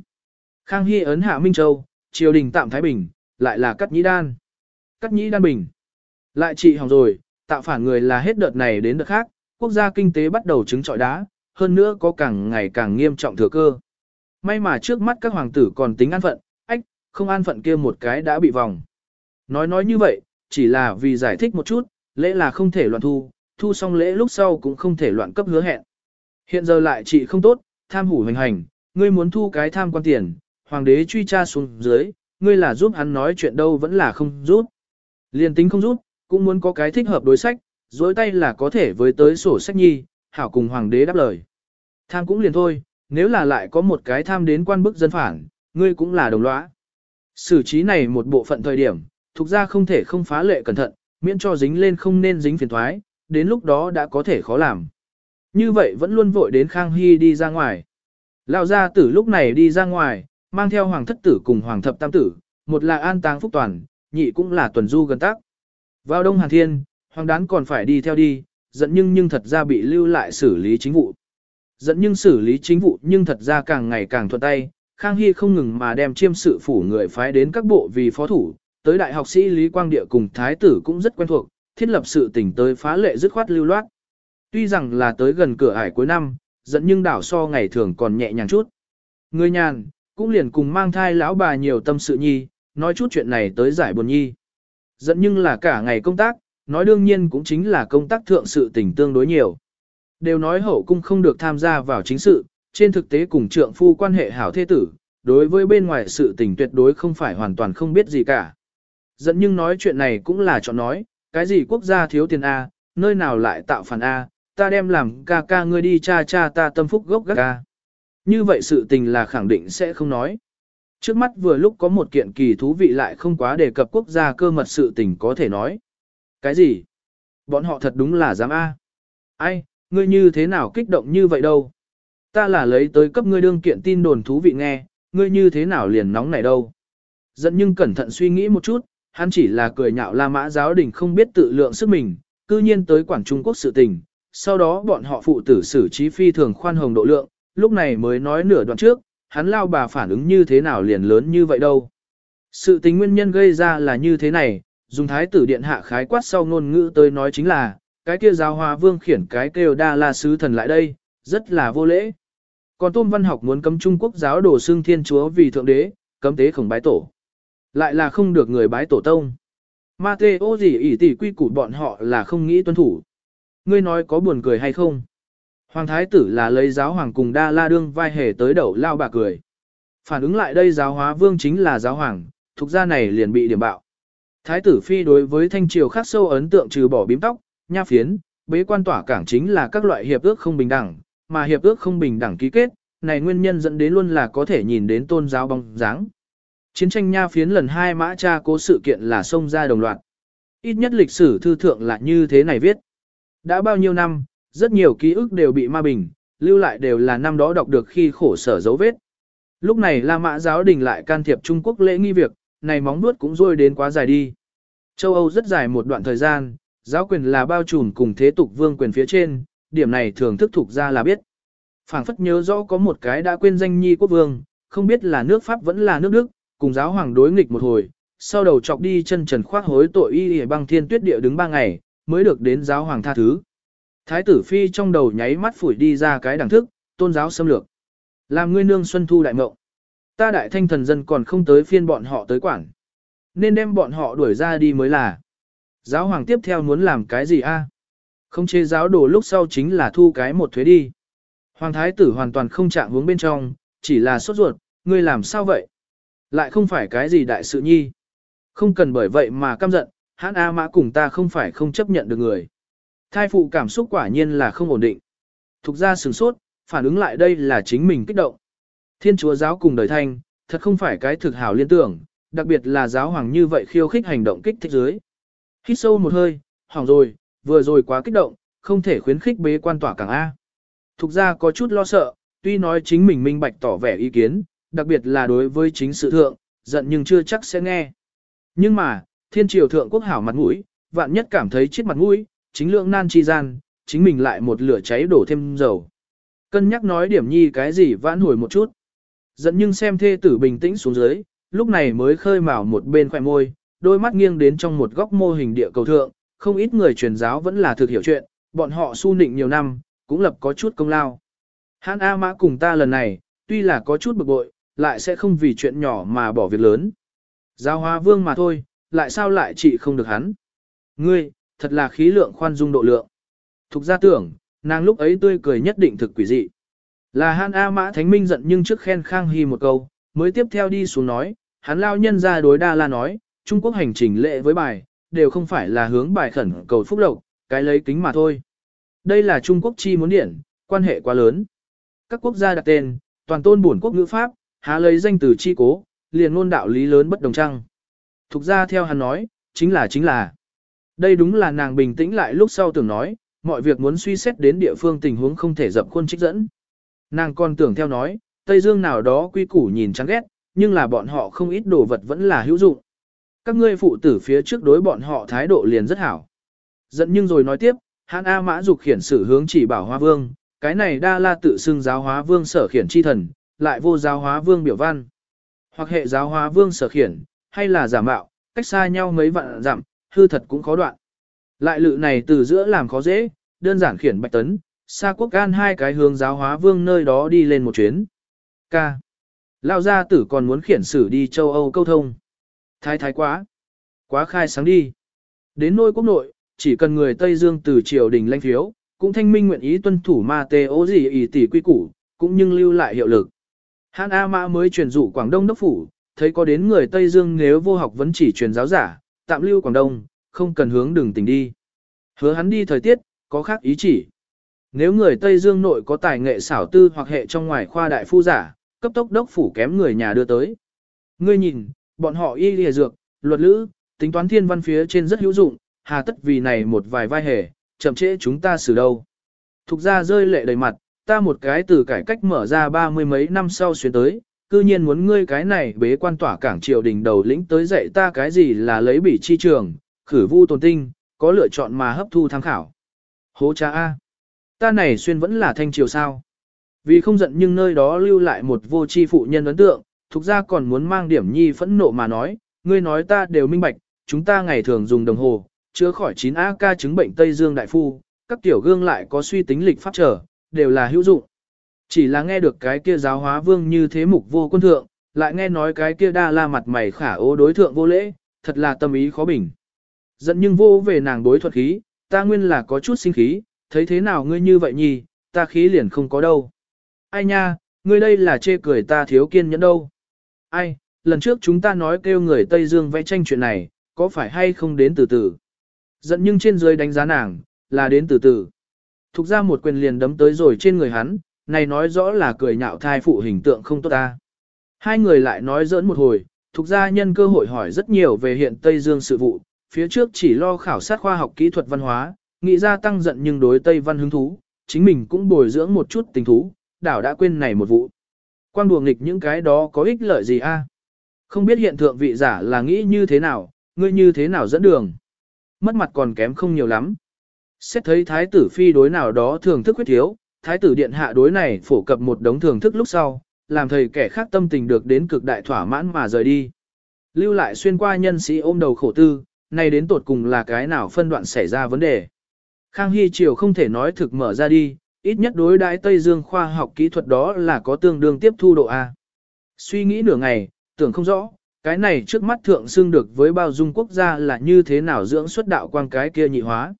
Khang Hy ấn hạ Minh Châu, triều đình tạm Thái Bình, lại là cắt nhĩ đan. Cắt nhĩ đan bình. Lại trị hỏng rồi, tạo phản người là hết đợt này đến đợt khác, quốc gia kinh tế bắt đầu chứng trọi đá, hơn nữa có càng ngày càng nghiêm trọng thừa cơ. May mà trước mắt các hoàng tử còn tính an phận, ách, không an phận kia một cái đã bị vòng. Nói nói như vậy, chỉ là vì giải thích một chút, lễ là không thể loạn thu, thu xong lễ lúc sau cũng không thể loạn cấp hứa hẹn. Hiện giờ lại chị không tốt, tham hủ hành hành, ngươi muốn thu cái tham quan tiền, hoàng đế truy tra xuống dưới, ngươi là giúp hắn nói chuyện đâu vẫn là không giúp. Liên tính không giúp, cũng muốn có cái thích hợp đối sách, dối tay là có thể với tới sổ sách nhi, hảo cùng hoàng đế đáp lời. Tham cũng liền thôi, nếu là lại có một cái tham đến quan bức dân phản, ngươi cũng là đồng lõa. Xử trí này một bộ phận thời điểm, thuộc ra không thể không phá lệ cẩn thận, miễn cho dính lên không nên dính phiền thoái, đến lúc đó đã có thể khó làm. Như vậy vẫn luôn vội đến Khang Hy đi ra ngoài. Lão gia tử lúc này đi ra ngoài, mang theo hoàng thất tử cùng hoàng thập tam tử, một là an táng phúc toàn, nhị cũng là tuần du gần tác. Vào đông hàn thiên, hoàng đán còn phải đi theo đi, giận nhưng nhưng thật ra bị lưu lại xử lý chính vụ. Giận nhưng xử lý chính vụ nhưng thật ra càng ngày càng thuận tay, Khang Hy không ngừng mà đem chiêm sự phủ người phái đến các bộ vì phó thủ, tới đại học sĩ Lý Quang Địa cùng thái tử cũng rất quen thuộc, thiết lập sự tỉnh tới phá lệ dứt khoát lưu loát. Tuy rằng là tới gần cửa ải cuối năm, giận nhưng đảo so ngày thường còn nhẹ nhàng chút. Người nhàn, cũng liền cùng mang thai lão bà nhiều tâm sự nhi, nói chút chuyện này tới giải buồn nhi. Giận nhưng là cả ngày công tác, nói đương nhiên cũng chính là công tác thượng sự tình tương đối nhiều. Đều nói hậu cung không được tham gia vào chính sự, trên thực tế cùng trượng phu quan hệ hảo thế tử, đối với bên ngoài sự tình tuyệt đối không phải hoàn toàn không biết gì cả. Giận nhưng nói chuyện này cũng là chọn nói, cái gì quốc gia thiếu tiền A, nơi nào lại tạo phản A, ta đem làm ca ca ngươi đi cha cha ta tâm phúc gốc gác ca. Như vậy sự tình là khẳng định sẽ không nói. Trước mắt vừa lúc có một kiện kỳ thú vị lại không quá đề cập quốc gia cơ mật sự tình có thể nói. Cái gì? Bọn họ thật đúng là dám A. Ai, ngươi như thế nào kích động như vậy đâu? Ta là lấy tới cấp ngươi đương kiện tin đồn thú vị nghe, ngươi như thế nào liền nóng này đâu? Dẫn nhưng cẩn thận suy nghĩ một chút, hắn chỉ là cười nhạo La Mã giáo đình không biết tự lượng sức mình, cư nhiên tới quản Trung Quốc sự tình, sau đó bọn họ phụ tử xử trí phi thường khoan hồng độ lượng, lúc này mới nói nửa đoạn trước, hắn lao bà phản ứng như thế nào liền lớn như vậy đâu. Sự tình nguyên nhân gây ra là như thế này, dùng thái tử điện hạ khái quát sau ngôn ngữ tới nói chính là, cái kia giáo hòa vương khiển cái kêu đa la sứ thần lại đây, rất là vô lễ. Còn Tôn Văn Học muốn cấm Trung Quốc giáo đổ xương thiên chúa vì thượng đế, cấm tế khổng bái tổ. Lại là không được người bái tổ tông. Mateo gì ỷ tỷ quy củ bọn họ là không nghĩ tuân thủ. Ngươi nói có buồn cười hay không? Hoàng thái tử là lấy giáo hoàng cùng đa la đương vai hề tới đầu lao bà cười. Phản ứng lại đây giáo hóa vương chính là giáo hoàng, thuộc gia này liền bị điểm bạo. Thái tử phi đối với thanh triều khác sâu ấn tượng trừ bỏ bím tóc, nha phiến, bế quan tỏa cảng chính là các loại hiệp ước không bình đẳng, mà hiệp ước không bình đẳng ký kết, này nguyên nhân dẫn đến luôn là có thể nhìn đến tôn giáo bóng dáng. Chiến tranh nha phiến lần hai mã cha cố sự kiện là xông ra đồng loạt. Ít nhất lịch sử thư thượng là như thế này viết. Đã bao nhiêu năm, rất nhiều ký ức đều bị ma bình, lưu lại đều là năm đó đọc được khi khổ sở dấu vết. Lúc này La Mã giáo đình lại can thiệp Trung Quốc lễ nghi việc, này móng nuốt cũng rôi đến quá dài đi. Châu Âu rất dài một đoạn thời gian, giáo quyền là bao trùm cùng thế tục vương quyền phía trên, điểm này thường thức thuộc ra là biết. phảng phất nhớ rõ có một cái đã quên danh nhi quốc vương, không biết là nước Pháp vẫn là nước Đức, cùng giáo hoàng đối nghịch một hồi, sau đầu chọc đi chân trần khoác hối tội y y băng thiên tuyết địa đứng ba ngày, mới được đến giáo hoàng tha thứ. Thái tử phi trong đầu nháy mắt phủi đi ra cái đẳng thức, tôn giáo xâm lược. Làm ngươi nương xuân thu đại mộng. Ta đại thanh thần dân còn không tới phiên bọn họ tới quản. Nên đem bọn họ đuổi ra đi mới là. Giáo hoàng tiếp theo muốn làm cái gì a? Không chế giáo đồ lúc sau chính là thu cái một thuế đi. Hoàng thái tử hoàn toàn không chạm hướng bên trong, chỉ là sốt ruột, ngươi làm sao vậy? Lại không phải cái gì đại sự nhi. Không cần bởi vậy mà căm giận, hãn A mã cùng ta không phải không chấp nhận được người. Thai phụ cảm xúc quả nhiên là không ổn định. Thục ra sừng sốt, phản ứng lại đây là chính mình kích động. Thiên chúa giáo cùng đời thanh, thật không phải cái thực hảo liên tưởng, đặc biệt là giáo hoàng như vậy khiêu khích hành động kích thích dưới. Hít sâu một hơi, hỏng rồi, vừa rồi quá kích động, không thể khuyến khích bế quan tỏa càng A. Thục ra có chút lo sợ, tuy nói chính mình minh bạch tỏ vẻ ý kiến, đặc biệt là đối với chính sự thượng, giận nhưng chưa chắc sẽ nghe. Nhưng mà, thiên triều thượng quốc hảo mặt mũi, vạn nhất cảm thấy chết mặt mũi, chính lượng nan chi gian, chính mình lại một lửa cháy đổ thêm dầu. Cân nhắc nói điểm nhi cái gì vãn hồi một chút. Giận nhưng xem thê tử bình tĩnh xuống dưới, lúc này mới khơi mào một bên khỏe môi, đôi mắt nghiêng đến trong một góc mô hình địa cầu thượng, không ít người truyền giáo vẫn là thực hiểu chuyện, bọn họ su nịnh nhiều năm, cũng lập có chút công lao. Hán A Mã cùng ta lần này, tuy là có chút bực bội, lại sẽ không vì chuyện nhỏ mà bỏ việc lớn. Giao Hoa vương mà thôi, lại sao lại chỉ không được hắn. Ngươi, thật là khí lượng khoan dung độ lượng. Thục ra tưởng, nàng lúc ấy tươi cười nhất định thực quỷ dị. Là Han A Mã Thánh Minh giận nhưng trước khen Khang Hy một câu, mới tiếp theo đi xuống nói, hắn lao nhân ra đối đa la nói, Trung Quốc hành trình lệ với bài, đều không phải là hướng bài khẩn cầu phúc lộc, cái lấy kính mà thôi. Đây là Trung Quốc chi muốn điển, quan hệ quá lớn. Các quốc gia đặt tên, toàn tôn bổn quốc ngữ pháp, há lấy danh từ chi cố, liền ngôn đạo lý lớn bất đồng trăng. Thục ra theo hắn nói, chính là chính là. Đây đúng là nàng bình tĩnh lại lúc sau tưởng nói, mọi việc muốn suy xét đến địa phương tình huống không thể dập khuôn trích dẫn. Nàng còn tưởng theo nói, Tây Dương nào đó quy củ nhìn chán ghét, nhưng là bọn họ không ít đồ vật vẫn là hữu dụng. Các ngươi phụ tử phía trước đối bọn họ thái độ liền rất hảo. Giận nhưng rồi nói tiếp, Hán A Mã dục khiển sử hướng chỉ bảo Hoa Vương, cái này đa la tự xưng giáo hóa vương sở khiển chi thần, lại vô giáo hóa vương biểu văn. Hoặc hệ giáo hóa vương sở khiển, hay là giả mạo, cách xa nhau mấy vạn dặm, hư thật cũng khó đoạn. Lại lự này từ giữa làm khó dễ, đơn giản khiển bạch tấn, Sa quốc gan hai cái hướng giáo hóa vương nơi đó đi lên một chuyến. K. Lao gia tử còn muốn khiển sử đi châu Âu câu thông. Thái thái quá. Quá khai sáng đi. Đến nôi quốc nội, chỉ cần người Tây Dương từ triều đình lãnh phiếu, cũng thanh minh nguyện ý tuân thủ ma tê ố gì ý tỷ quy củ, cũng nhưng lưu lại hiệu lực. Hán A Mã mới truyền dụ Quảng Đông đốc phủ, thấy có đến người Tây Dương nếu vô học vẫn chỉ truyền giáo giả, tạm lưu Quảng Đông, không cần hướng đường tình đi. Hứa hắn đi thời tiết, có khác ý chỉ. Nếu người Tây Dương nội có tài nghệ xảo tư hoặc hệ trong ngoài khoa đại phu giả, cấp tốc đốc phủ kém người nhà đưa tới. Ngươi nhìn, bọn họ y lìa dược, luật lữ, tính toán thiên văn phía trên rất hữu dụng, hà tất vì này một vài vai hề, chậm trễ chúng ta xử đâu. Thục ra rơi lệ đầy mặt, ta một cái từ cải cách mở ra ba mươi mấy năm sau xuyên tới, cư nhiên muốn ngươi cái này bế quan tỏa cảng triều đình đầu lĩnh tới dạy ta cái gì là lấy bỉ chi trường, khử vu tồn tinh, có lựa chọn mà hấp thu tham khảo. Hố cha A. Ta này xuyên vẫn là thanh triều sao. Vì không giận nhưng nơi đó lưu lại một vô tri phụ nhân ấn tượng, thuộc ra còn muốn mang điểm nhi phẫn nộ mà nói, ngươi nói ta đều minh bạch, chúng ta ngày thường dùng đồng hồ, chữa khỏi 9 AK chứng bệnh Tây Dương đại phu, các tiểu gương lại có suy tính lịch pháp trở, đều là hữu dụng. Chỉ là nghe được cái kia giáo hóa vương như thế mục vô quân thượng, lại nghe nói cái kia đa la mặt mày khả ô đối thượng vô lễ, thật là tâm ý khó bình. Giận nhưng vô về nàng đối thuật khí, ta nguyên là có chút sinh khí, thấy thế nào ngươi như vậy nhì, ta khí liền không có đâu. Ai nha, ngươi đây là chê cười ta thiếu kiên nhẫn đâu. Ai, lần trước chúng ta nói kêu người Tây Dương vẽ tranh chuyện này, có phải hay không đến từ từ. Giận nhưng trên dưới đánh giá nàng, là đến từ từ. Thục ra một quyền liền đấm tới rồi trên người hắn, này nói rõ là cười nhạo thai phụ hình tượng không tốt ta. Hai người lại nói giỡn một hồi, thục ra nhân cơ hội hỏi rất nhiều về hiện Tây Dương sự vụ, phía trước chỉ lo khảo sát khoa học kỹ thuật văn hóa, nghĩ ra tăng giận nhưng đối Tây văn hứng thú, chính mình cũng bồi dưỡng một chút tình thú, đảo đã quên này một vụ. Quang đùa nghịch những cái đó có ích lợi gì a? Không biết hiện thượng vị giả là nghĩ như thế nào, ngươi như thế nào dẫn đường. Mất mặt còn kém không nhiều lắm. Xét thấy thái tử phi đối nào đó thường thức quyết thiếu, thái tử điện hạ đối này phổ cập một đống thường thức lúc sau, làm thầy kẻ khác tâm tình được đến cực đại thỏa mãn mà rời đi. Lưu lại xuyên qua nhân sĩ ôm đầu khổ tư, này đến tột cùng là cái nào phân đoạn xảy ra vấn đề. Khang Hy Triều không thể nói thực mở ra đi, ít nhất đối đãi Tây Dương khoa học kỹ thuật đó là có tương đương tiếp thu độ A. Suy nghĩ nửa ngày, tưởng không rõ, cái này trước mắt thượng xưng được với bao dung quốc gia là như thế nào dưỡng xuất đạo quang cái kia nhị hóa.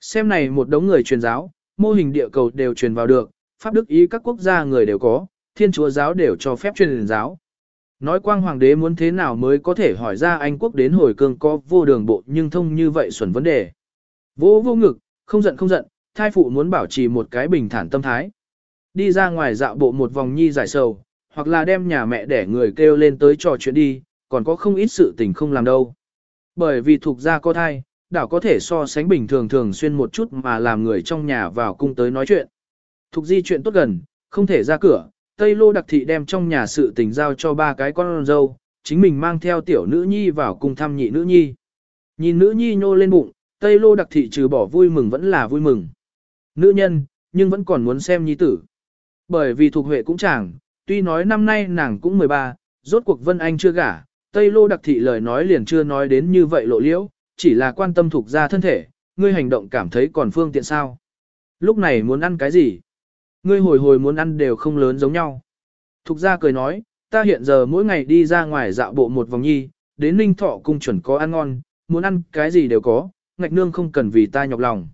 Xem này một đống người truyền giáo, mô hình địa cầu đều truyền vào được, pháp đức ý các quốc gia người đều có, thiên chúa giáo đều cho phép truyền giáo. Nói quang hoàng đế muốn thế nào mới có thể hỏi ra Anh quốc đến hồi cương có vô đường bộ nhưng thông như vậy xuẩn vấn đề. Vô vô ngực, không giận không giận, thai phụ muốn bảo trì một cái bình thản tâm thái. Đi ra ngoài dạo bộ một vòng nhi giải sầu, hoặc là đem nhà mẹ để người kêu lên tới trò chuyện đi, còn có không ít sự tình không làm đâu. Bởi vì thuộc gia có thai, đảo có thể so sánh bình thường thường xuyên một chút mà làm người trong nhà vào cung tới nói chuyện. Thục di chuyện tốt gần, không thể ra cửa, Tây Lô đặc thị đem trong nhà sự tình giao cho ba cái con dâu, chính mình mang theo tiểu nữ nhi vào cung thăm nhị nữ nhi. Nhìn nữ nhi nhô lên bụng, Tây Lô đặc thị trừ bỏ vui mừng vẫn là vui mừng. Nữ nhân, nhưng vẫn còn muốn xem nhi tử. Bởi vì thuộc huệ cũng chẳng, tuy nói năm nay nàng cũng 13, rốt cuộc Vân Anh chưa gả, Tây Lô đặc thị lời nói liền chưa nói đến như vậy lộ liễu, chỉ là quan tâm thuộc ra thân thể, ngươi hành động cảm thấy còn phương tiện sao. Lúc này muốn ăn cái gì? Ngươi hồi hồi muốn ăn đều không lớn giống nhau. Thục ra cười nói, ta hiện giờ mỗi ngày đi ra ngoài dạo bộ một vòng nhi, đến ninh thọ cung chuẩn có ăn ngon, muốn ăn cái gì đều có, ngạch nương không cần vì ta nhọc lòng.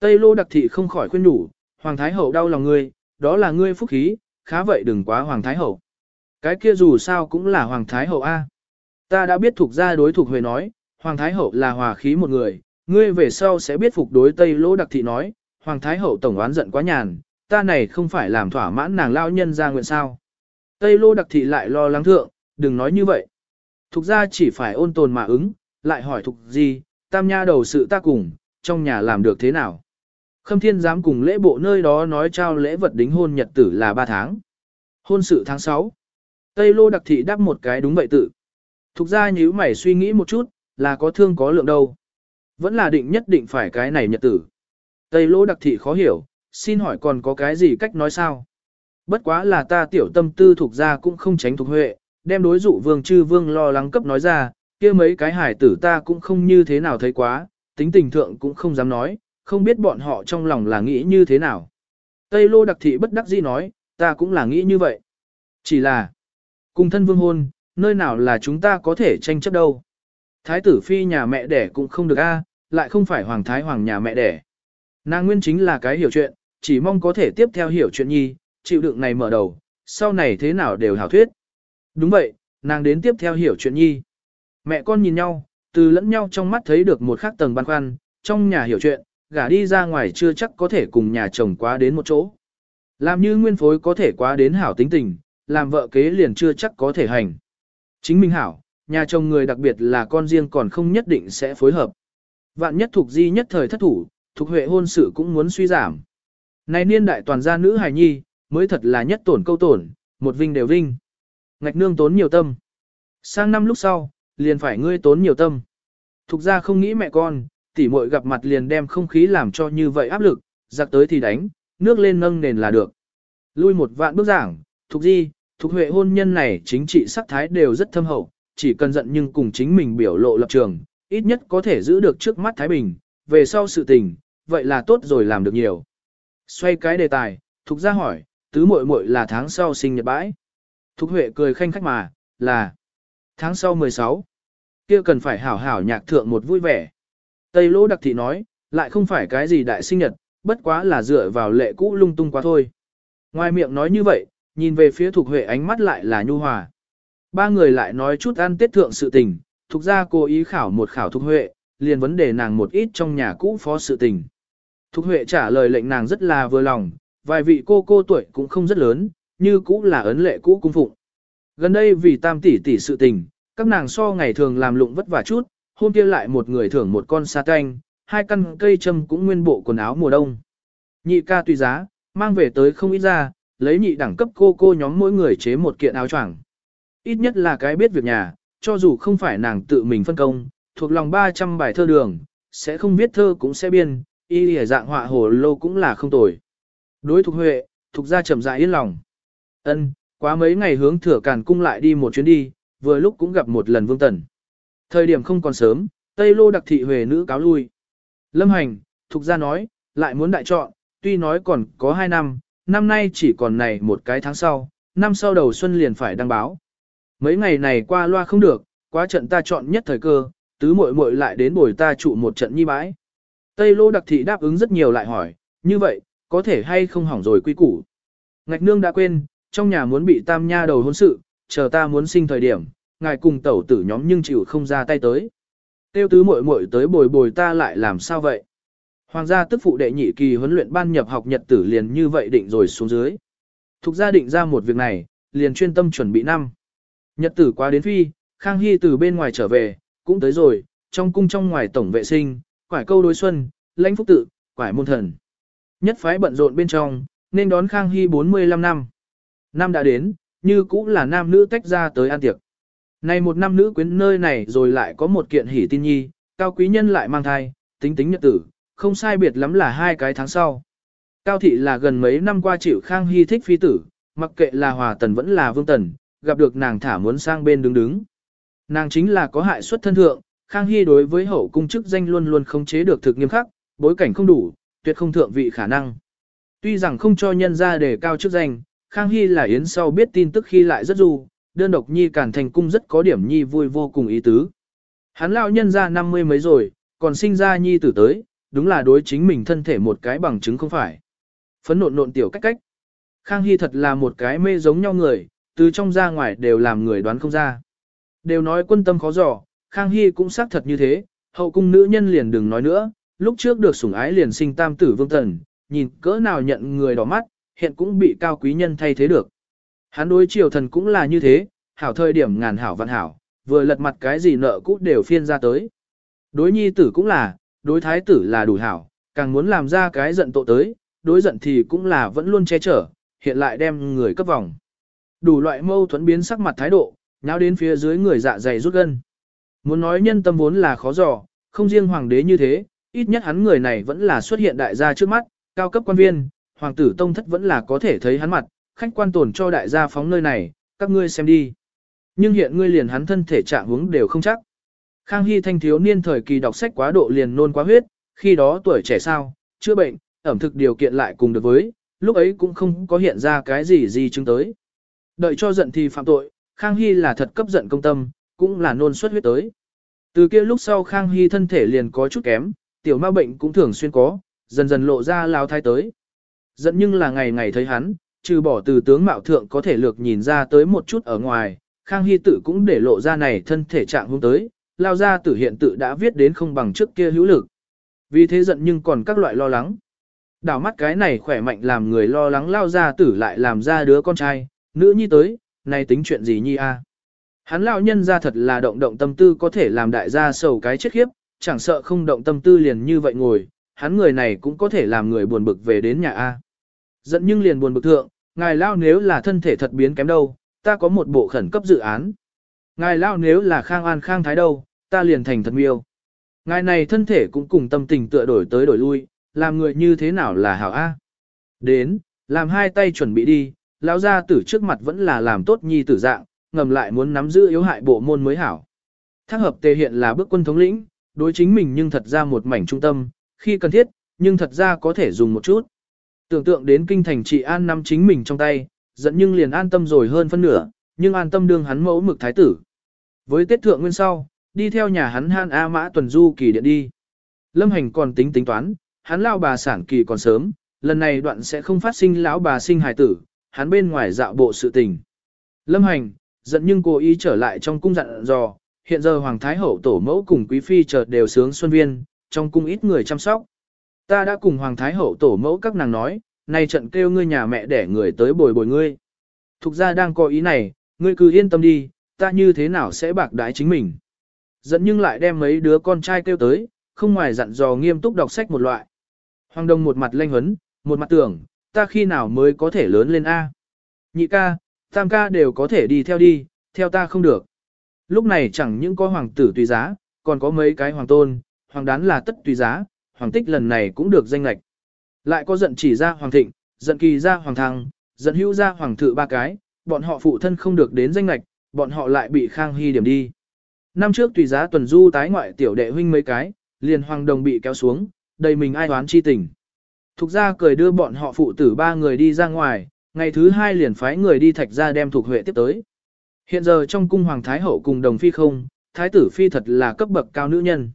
Tây lô đặc thị không khỏi khuyên nhủ, Hoàng Thái Hậu đau lòng ngươi, đó là ngươi phúc khí, khá vậy đừng quá Hoàng Thái Hậu. Cái kia dù sao cũng là Hoàng Thái Hậu A. Ta đã biết thuộc ra đối thuộc Huệ nói, Hoàng Thái Hậu là hòa khí một người, ngươi về sau sẽ biết phục đối Tây lô đặc thị nói, Hoàng Thái Hậu tổng oán giận quá nhàn, ta này không phải làm thỏa mãn nàng lao nhân ra nguyện sao. Tây lô đặc thị lại lo lắng thượng, đừng nói như vậy. Thục ra chỉ phải ôn tồn mà ứng, lại hỏi thục gì, tam nha đầu sự ta cùng, trong nhà làm được thế nào. Khâm thiên dám cùng lễ bộ nơi đó nói trao lễ vật đính hôn nhật tử là 3 tháng. Hôn sự tháng 6. Tây lô đặc thị đáp một cái đúng vậy tự. Thục ra nhíu mày suy nghĩ một chút, là có thương có lượng đâu. Vẫn là định nhất định phải cái này nhật tử. Tây lô đặc thị khó hiểu, xin hỏi còn có cái gì cách nói sao? Bất quá là ta tiểu tâm tư thuộc ra cũng không tránh thuộc huệ, đem đối dụ vương chư vương lo lắng cấp nói ra, kia mấy cái hải tử ta cũng không như thế nào thấy quá, tính tình thượng cũng không dám nói, không biết bọn họ trong lòng là nghĩ như thế nào. Tây lô đặc thị bất đắc dĩ nói, ta cũng là nghĩ như vậy. Chỉ là, cùng thân vương hôn, nơi nào là chúng ta có thể tranh chấp đâu. Thái tử phi nhà mẹ đẻ cũng không được a, lại không phải hoàng thái hoàng nhà mẹ đẻ. Nàng nguyên chính là cái hiểu chuyện, chỉ mong có thể tiếp theo hiểu chuyện nhi, chịu đựng này mở đầu, sau này thế nào đều hảo thuyết. Đúng vậy, nàng đến tiếp theo hiểu chuyện nhi. Mẹ con nhìn nhau, từ lẫn nhau trong mắt thấy được một khắc tầng băn khoăn, trong nhà hiểu chuyện, gả đi ra ngoài chưa chắc có thể cùng nhà chồng quá đến một chỗ. Làm như nguyên phối có thể quá đến hảo tính tình, làm vợ kế liền chưa chắc có thể hành. Chính minh hảo, nhà chồng người đặc biệt là con riêng còn không nhất định sẽ phối hợp. Vạn nhất thuộc di nhất thời thất thủ, thuộc huệ hôn sự cũng muốn suy giảm. Này niên đại toàn gia nữ hài nhi, mới thật là nhất tổn câu tổn, một vinh đều vinh. Ngạch nương tốn nhiều tâm. Sang năm lúc sau, liền phải ngươi tốn nhiều tâm. Thục ra không nghĩ mẹ con, tỉ muội gặp mặt liền đem không khí làm cho như vậy áp lực, giặc tới thì đánh, nước lên nâng nền là được. Lui một vạn bước giảng, thục di, thục huệ hôn nhân này chính trị sắc thái đều rất thâm hậu, chỉ cần giận nhưng cùng chính mình biểu lộ lập trường, ít nhất có thể giữ được trước mắt Thái Bình, về sau sự tình, vậy là tốt rồi làm được nhiều. Xoay cái đề tài, Thục ra hỏi, tứ muội muội là tháng sau sinh nhật bãi. Thục Huệ cười khanh khách mà, là tháng sau 16 kia cần phải hảo hảo nhạc thượng một vui vẻ. Tây Lỗ Đặc Thị nói, lại không phải cái gì đại sinh nhật, bất quá là dựa vào lệ cũ lung tung quá thôi. Ngoài miệng nói như vậy, nhìn về phía Thục Huệ ánh mắt lại là nhu hòa. Ba người lại nói chút ăn tiết thượng sự tình, thuộc ra cố ý khảo một khảo Thục Huệ, liền vấn đề nàng một ít trong nhà cũ phó sự tình. Thục Huệ trả lời lệnh nàng rất là vừa lòng, vài vị cô cô tuổi cũng không rất lớn, như cũ là ấn lệ cũ cung phụng. Gần đây vì tam tỷ tỷ sự tình, các nàng so ngày thường làm lụng vất vả chút, hôm kia lại một người thưởng một con sa canh, hai căn cây châm cũng nguyên bộ quần áo mùa đông. Nhị ca tùy giá, mang về tới không ít ra, lấy nhị đẳng cấp cô cô nhóm mỗi người chế một kiện áo choàng. Ít nhất là cái biết việc nhà, cho dù không phải nàng tự mình phân công, thuộc lòng 300 bài thơ đường, sẽ không viết thơ cũng sẽ biên, y lìa dạng họa hồ lô cũng là không tồi. Đối thuộc huệ, thuộc ra chậm rãi yên lòng. ân quá mấy ngày hướng thừa càn cung lại đi một chuyến đi, vừa lúc cũng gặp một lần vương tần. Thời điểm không còn sớm, Tây Lô đặc thị huề nữ cáo lui. Lâm hành, thuộc ra nói, lại muốn đại chọn, tuy nói còn có 2 năm, năm nay chỉ còn này một cái tháng sau, năm sau đầu xuân liền phải đăng báo. Mấy ngày này qua loa không được, quá trận ta chọn nhất thời cơ, tứ muội muội lại đến bồi ta trụ một trận nhi bãi. Tây Lô đặc thị đáp ứng rất nhiều lại hỏi, như vậy, có thể hay không hỏng rồi quy củ. Ngạch nương đã quên, trong nhà muốn bị tam nha đầu hôn sự, chờ ta muốn sinh thời điểm, ngài cùng tẩu tử nhóm nhưng chịu không ra tay tới. Tiêu tứ muội muội tới bồi bồi ta lại làm sao vậy? Hoàng gia tức phụ đệ nhị kỳ huấn luyện ban nhập học nhật tử liền như vậy định rồi xuống dưới. Thục gia định ra một việc này, liền chuyên tâm chuẩn bị năm. Nhật tử qua đến phi, Khang Hy từ bên ngoài trở về, cũng tới rồi, trong cung trong ngoài tổng vệ sinh, quải câu đối xuân, lãnh phúc tự, quải môn thần. Nhất phái bận rộn bên trong, nên đón Khang Hy 45 năm. Năm đã đến, như cũng là nam nữ tách ra tới ăn tiệc. Này một năm nữ quyến nơi này rồi lại có một kiện hỷ tin nhi, cao quý nhân lại mang thai, tính tính nhật tử, không sai biệt lắm là hai cái tháng sau. Cao thị là gần mấy năm qua chịu Khang Hy thích phi tử, mặc kệ là hòa tần vẫn là vương tần, gặp được nàng thả muốn sang bên đứng đứng. Nàng chính là có hại xuất thân thượng, Khang Hy đối với hậu cung chức danh luôn luôn không chế được thực nghiêm khắc, bối cảnh không đủ, tuyệt không thượng vị khả năng. Tuy rằng không cho nhân ra đề cao chức danh, Khang Hy là yến sau biết tin tức khi lại rất du, đơn độc nhi cản thành cung rất có điểm nhi vui vô cùng ý tứ. Hắn lão nhân ra năm mươi mấy rồi, còn sinh ra nhi tử tới, đúng là đối chính mình thân thể một cái bằng chứng không phải. Phấn nộn nộn tiểu cách cách. Khang Hy thật là một cái mê giống nhau người, từ trong ra ngoài đều làm người đoán không ra. Đều nói quân tâm khó dò, Khang Hy cũng xác thật như thế, hậu cung nữ nhân liền đừng nói nữa, lúc trước được sủng ái liền sinh tam tử vương thần, nhìn cỡ nào nhận người đỏ mắt, hiện cũng bị cao quý nhân thay thế được. Hắn đối triều thần cũng là như thế, hảo thời điểm ngàn hảo vạn hảo, vừa lật mặt cái gì nợ cũ đều phiên ra tới. Đối nhi tử cũng là, đối thái tử là đủ hảo, càng muốn làm ra cái giận tội tới, đối giận thì cũng là vẫn luôn che chở, hiện lại đem người cấp vòng. Đủ loại mâu thuẫn biến sắc mặt thái độ, nháo đến phía dưới người dạ dày rút gân. Muốn nói nhân tâm vốn là khó dò, không riêng hoàng đế như thế, ít nhất hắn người này vẫn là xuất hiện đại gia trước mắt, cao cấp quan viên, hoàng tử tông thất vẫn là có thể thấy hắn mặt, khách quan tồn cho đại gia phóng nơi này, các ngươi xem đi. Nhưng hiện ngươi liền hắn thân thể trạng hướng đều không chắc. Khang Hy thanh thiếu niên thời kỳ đọc sách quá độ liền nôn quá huyết, khi đó tuổi trẻ sao, chữa bệnh, ẩm thực điều kiện lại cùng được với, lúc ấy cũng không có hiện ra cái gì gì chứng tới. Đợi cho giận thì phạm tội, Khang Hy là thật cấp giận công tâm, cũng là nôn xuất huyết tới. Từ kia lúc sau Khang Hy thân thể liền có chút kém, tiểu ma bệnh cũng thường xuyên có, dần dần lộ ra lao thai tới. Giận nhưng là ngày ngày thấy hắn, trừ bỏ từ tướng mạo thượng có thể lược nhìn ra tới một chút ở ngoài, Khang Hy tự cũng để lộ ra này thân thể trạng hôm tới, lao ra tử hiện tự đã viết đến không bằng trước kia hữu lực. Vì thế giận nhưng còn các loại lo lắng. Đảo mắt cái này khỏe mạnh làm người lo lắng lao ra tử lại làm ra đứa con trai, nữ nhi tới, nay tính chuyện gì nhi a? À? Hắn lão nhân ra thật là động động tâm tư có thể làm đại gia sầu cái chết khiếp, chẳng sợ không động tâm tư liền như vậy ngồi, hắn người này cũng có thể làm người buồn bực về đến nhà a. À? Giận nhưng liền buồn bực thượng, ngài lao nếu là thân thể thật biến kém đâu, ta có một bộ khẩn cấp dự án. Ngài lao nếu là khang an khang thái đâu, ta liền thành thật miêu. Ngài này thân thể cũng cùng tâm tình tựa đổi tới đổi lui, làm người như thế nào là hảo A. Đến, làm hai tay chuẩn bị đi, lão gia tử trước mặt vẫn là làm tốt nhi tử dạng, ngầm lại muốn nắm giữ yếu hại bộ môn mới hảo. Thác hợp tề hiện là bước quân thống lĩnh, đối chính mình nhưng thật ra một mảnh trung tâm, khi cần thiết, nhưng thật ra có thể dùng một chút. Tưởng tượng đến kinh thành trị an nắm chính mình trong tay, giận nhưng liền an tâm rồi hơn phân nửa, nhưng an tâm đương hắn mẫu mực thái tử. Với tiết thượng nguyên sau, đi theo nhà hắn Han A Mã tuần du kỳ điện đi. Lâm Hành còn tính tính toán, hắn lao bà sản kỳ còn sớm, lần này đoạn sẽ không phát sinh lão bà sinh hài tử, hắn bên ngoài dạo bộ sự tình. Lâm Hành, giận nhưng cố ý trở lại trong cung dặn dò, hiện giờ Hoàng Thái Hậu tổ mẫu cùng Quý Phi chợt đều sướng xuân viên, trong cung ít người chăm sóc. Ta đã cùng Hoàng Thái Hậu tổ mẫu các nàng nói, nay trận kêu ngươi nhà mẹ để người tới bồi bồi ngươi. Thục ra đang có ý này, ngươi cứ yên tâm đi, ta như thế nào sẽ bạc đái chính mình. Dẫn nhưng lại đem mấy đứa con trai kêu tới, không ngoài dặn dò nghiêm túc đọc sách một loại. Hoàng Đông một mặt lanh hấn, một mặt tưởng, ta khi nào mới có thể lớn lên A. Nhị ca, tam ca đều có thể đi theo đi, theo ta không được. Lúc này chẳng những có hoàng tử tùy giá, còn có mấy cái hoàng tôn, hoàng đán là tất tùy giá, hoàng tích lần này cũng được danh lệch. Lại có giận chỉ ra hoàng thịnh, giận kỳ ra hoàng thăng, giận hữu ra hoàng thự ba cái, bọn họ phụ thân không được đến danh lệch, bọn họ lại bị khang hy điểm đi. Năm trước tùy giá tuần du tái ngoại tiểu đệ huynh mấy cái, liền hoàng đồng bị kéo xuống, đầy mình ai oán chi tình. Thục ra cười đưa bọn họ phụ tử ba người đi ra ngoài, ngày thứ hai liền phái người đi thạch ra đem thuộc huệ tiếp tới. Hiện giờ trong cung hoàng thái hậu cùng đồng phi không, thái tử phi thật là cấp bậc cao nữ nhân.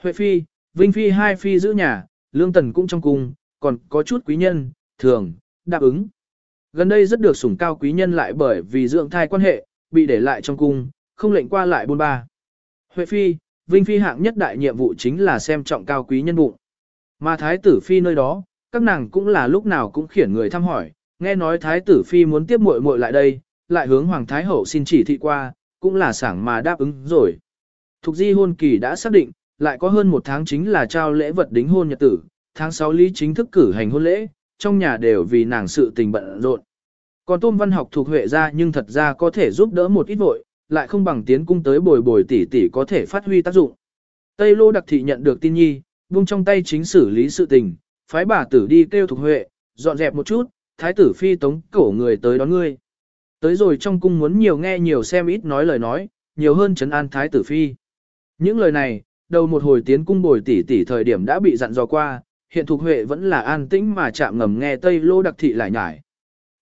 Huệ phi, vinh phi hai phi giữ nhà, lương tần cũng trong cung, còn có chút quý nhân, thường, đáp ứng. Gần đây rất được sủng cao quý nhân lại bởi vì dưỡng thai quan hệ, bị để lại trong cung, không lệnh qua lại buôn ba. Huệ phi, vinh phi hạng nhất đại nhiệm vụ chính là xem trọng cao quý nhân bụng. Mà thái tử phi nơi đó, các nàng cũng là lúc nào cũng khiển người thăm hỏi, nghe nói thái tử phi muốn tiếp muội muội lại đây, lại hướng hoàng thái hậu xin chỉ thị qua, cũng là sảng mà đáp ứng rồi. Thục di hôn kỳ đã xác định, lại có hơn một tháng chính là trao lễ vật đính hôn nhật tử, tháng 6 lý chính thức cử hành hôn lễ, trong nhà đều vì nàng sự tình bận rộn. Còn tôn văn học thuộc huệ ra nhưng thật ra có thể giúp đỡ một ít vội, lại không bằng tiến cung tới bồi bồi tỷ tỷ có thể phát huy tác dụng. Tây Lô Đặc Thị nhận được tin nhi, buông trong tay chính xử lý sự tình, phái bà tử đi kêu thuộc huệ, dọn dẹp một chút, thái tử phi tống cổ người tới đón ngươi. Tới rồi trong cung muốn nhiều nghe nhiều xem ít nói lời nói, nhiều hơn trấn an thái tử phi. Những lời này, đầu một hồi tiến cung bồi tỷ tỷ thời điểm đã bị dặn dò qua, hiện thuộc huệ vẫn là an tĩnh mà chạm ngầm nghe Tây Lô Đặc Thị lại nhải.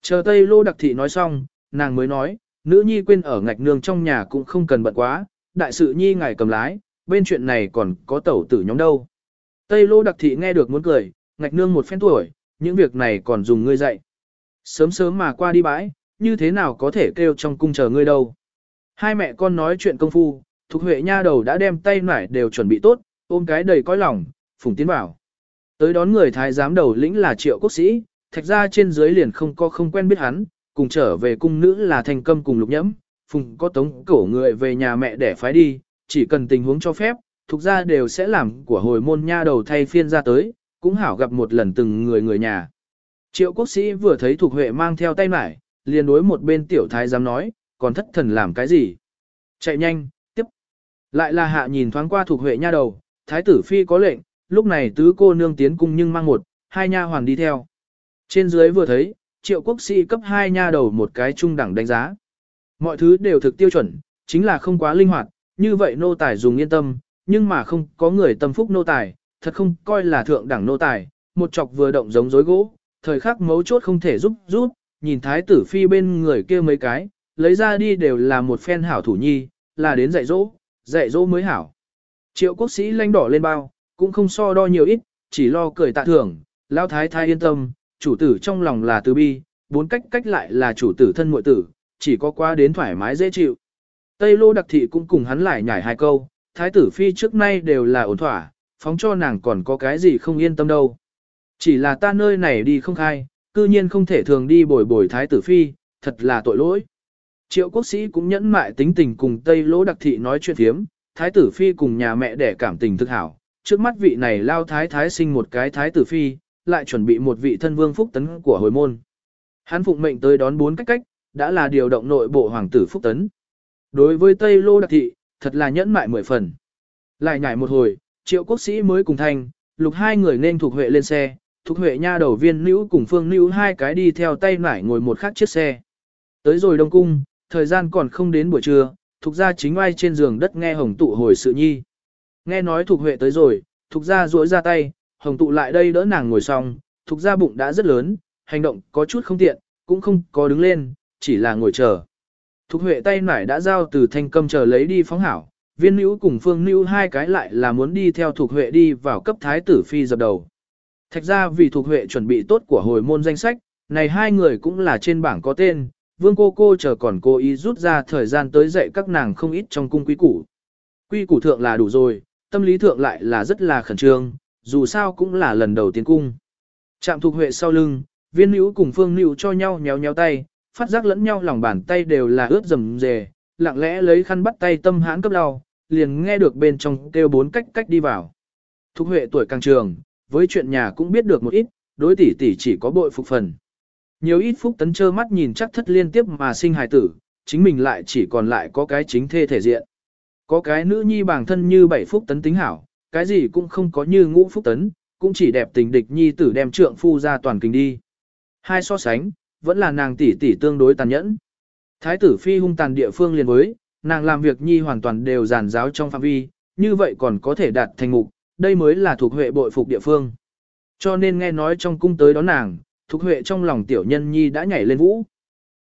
Chờ Tây Lô Đặc Thị nói xong, nàng mới nói, nữ nhi quên ở ngạch nương trong nhà cũng không cần bận quá, đại sự nhi ngài cầm lái, bên chuyện này còn có tẩu tử nhóm đâu. Tây Lô Đặc Thị nghe được muốn cười, ngạch nương một phen tuổi, những việc này còn dùng ngươi dạy. Sớm sớm mà qua đi bãi, như thế nào có thể kêu trong cung chờ ngươi đâu. Hai mẹ con nói chuyện công phu, Thục Huệ nha đầu đã đem tay nải đều chuẩn bị tốt, ôm cái đầy cõi lòng, phùng tiến bảo. Tới đón người thái giám đầu lĩnh là triệu quốc sĩ, thạch ra trên dưới liền không có không quen biết hắn, cùng trở về cung nữ là thành câm cùng lục nhẫm, phùng có tống cổ người về nhà mẹ để phái đi, chỉ cần tình huống cho phép, thuộc ra đều sẽ làm của hồi môn nha đầu thay phiên ra tới, cũng hảo gặp một lần từng người người nhà. Triệu quốc sĩ vừa thấy thuộc huệ mang theo tay mải, liền đối một bên tiểu thái giám nói, còn thất thần làm cái gì? Chạy nhanh. Lại là hạ nhìn thoáng qua thuộc huệ nha đầu, thái tử phi có lệnh, lúc này tứ cô nương tiến cung nhưng mang một, hai nha hoàn đi theo. Trên dưới vừa thấy, triệu quốc sĩ cấp hai nha đầu một cái trung đẳng đánh giá. Mọi thứ đều thực tiêu chuẩn, chính là không quá linh hoạt, như vậy nô tài dùng yên tâm, nhưng mà không có người tâm phúc nô tài, thật không coi là thượng đẳng nô tài, một chọc vừa động giống rối gỗ, thời khắc mấu chốt không thể giúp giúp, nhìn thái tử phi bên người kia mấy cái, lấy ra đi đều là một phen hảo thủ nhi, là đến dạy dỗ, dạy dỗ mới hảo. Triệu quốc sĩ lanh đỏ lên bao, cũng không so đo nhiều ít, chỉ lo cười tạ thưởng, lao thái thái yên tâm, chủ tử trong lòng là từ bi, bốn cách cách lại là chủ tử thân muội tử, chỉ có qua đến thoải mái dễ chịu. Tây lô đặc thị cũng cùng hắn lại nhảy hai câu, thái tử phi trước nay đều là ổn thỏa, phóng cho nàng còn có cái gì không yên tâm đâu. Chỉ là ta nơi này đi không khai, cư nhiên không thể thường đi bồi bồi thái tử phi, thật là tội lỗi. Triệu quốc sĩ cũng nhẫn mại tính tình cùng Tây lỗ đặc thị nói chuyện thiếm, thái tử phi cùng nhà mẹ để cảm tình thực hảo. Trước mắt vị này lao thái thái sinh một cái thái tử phi, lại chuẩn bị một vị thân vương phúc tấn của hồi môn. Hắn phụng mệnh tới đón bốn cách cách, đã là điều động nội bộ hoàng tử phúc tấn. Đối với Tây Lô Đặc Thị, thật là nhẫn mại mười phần. Lại nhảy một hồi, triệu quốc sĩ mới cùng thanh, lục hai người nên thuộc huệ lên xe, thuộc huệ nha đầu viên nữ cùng phương nữ hai cái đi theo tay nải ngồi một khác chiếc xe. Tới rồi Đông Cung, thời gian còn không đến buổi trưa, thuộc gia chính oai trên giường đất nghe hồng tụ hồi sự nhi. Nghe nói thuộc huệ tới rồi, thuộc gia duỗi ra tay, hồng tụ lại đây đỡ nàng ngồi xong, thuộc gia bụng đã rất lớn, hành động có chút không tiện, cũng không có đứng lên, chỉ là ngồi chờ. Thục Huệ tay nải đã giao từ thanh cầm chờ lấy đi phóng hảo, viên nữ cùng phương nữ hai cái lại là muốn đi theo Thục Huệ đi vào cấp thái tử phi dập đầu. Thạch ra vì Thục Huệ chuẩn bị tốt của hồi môn danh sách, này hai người cũng là trên bảng có tên, vương cô cô chờ còn cố ý rút ra thời gian tới dạy các nàng không ít trong cung quý củ, Quy củ thượng là đủ rồi, tâm lý thượng lại là rất là khẩn trương, dù sao cũng là lần đầu tiến cung. Trạm thuộc huệ sau lưng, viên nữ cùng phương nữ cho nhau nhéo nhéo tay, phát giác lẫn nhau lòng bàn tay đều là ướt rầm rề, lặng lẽ lấy khăn bắt tay tâm hãn cấp đau, liền nghe được bên trong kêu bốn cách cách đi vào. Thục huệ tuổi càng trường, với chuyện nhà cũng biết được một ít, đối tỷ tỷ chỉ có bội phục phần. Nhiều ít phúc tấn trơ mắt nhìn chắc thất liên tiếp mà sinh hài tử, chính mình lại chỉ còn lại có cái chính thê thể diện. Có cái nữ nhi bản thân như bảy phúc tấn tính hảo, cái gì cũng không có như ngũ phúc tấn, cũng chỉ đẹp tình địch nhi tử đem trượng phu ra toàn kinh đi. Hai so sánh, vẫn là nàng tỷ tỷ tương đối tàn nhẫn. Thái tử phi hung tàn địa phương liền với, nàng làm việc nhi hoàn toàn đều giản giáo trong phạm vi, như vậy còn có thể đạt thành mục, đây mới là thuộc huệ bội phục địa phương. Cho nên nghe nói trong cung tới đó nàng, thuộc huệ trong lòng tiểu nhân nhi đã nhảy lên vũ.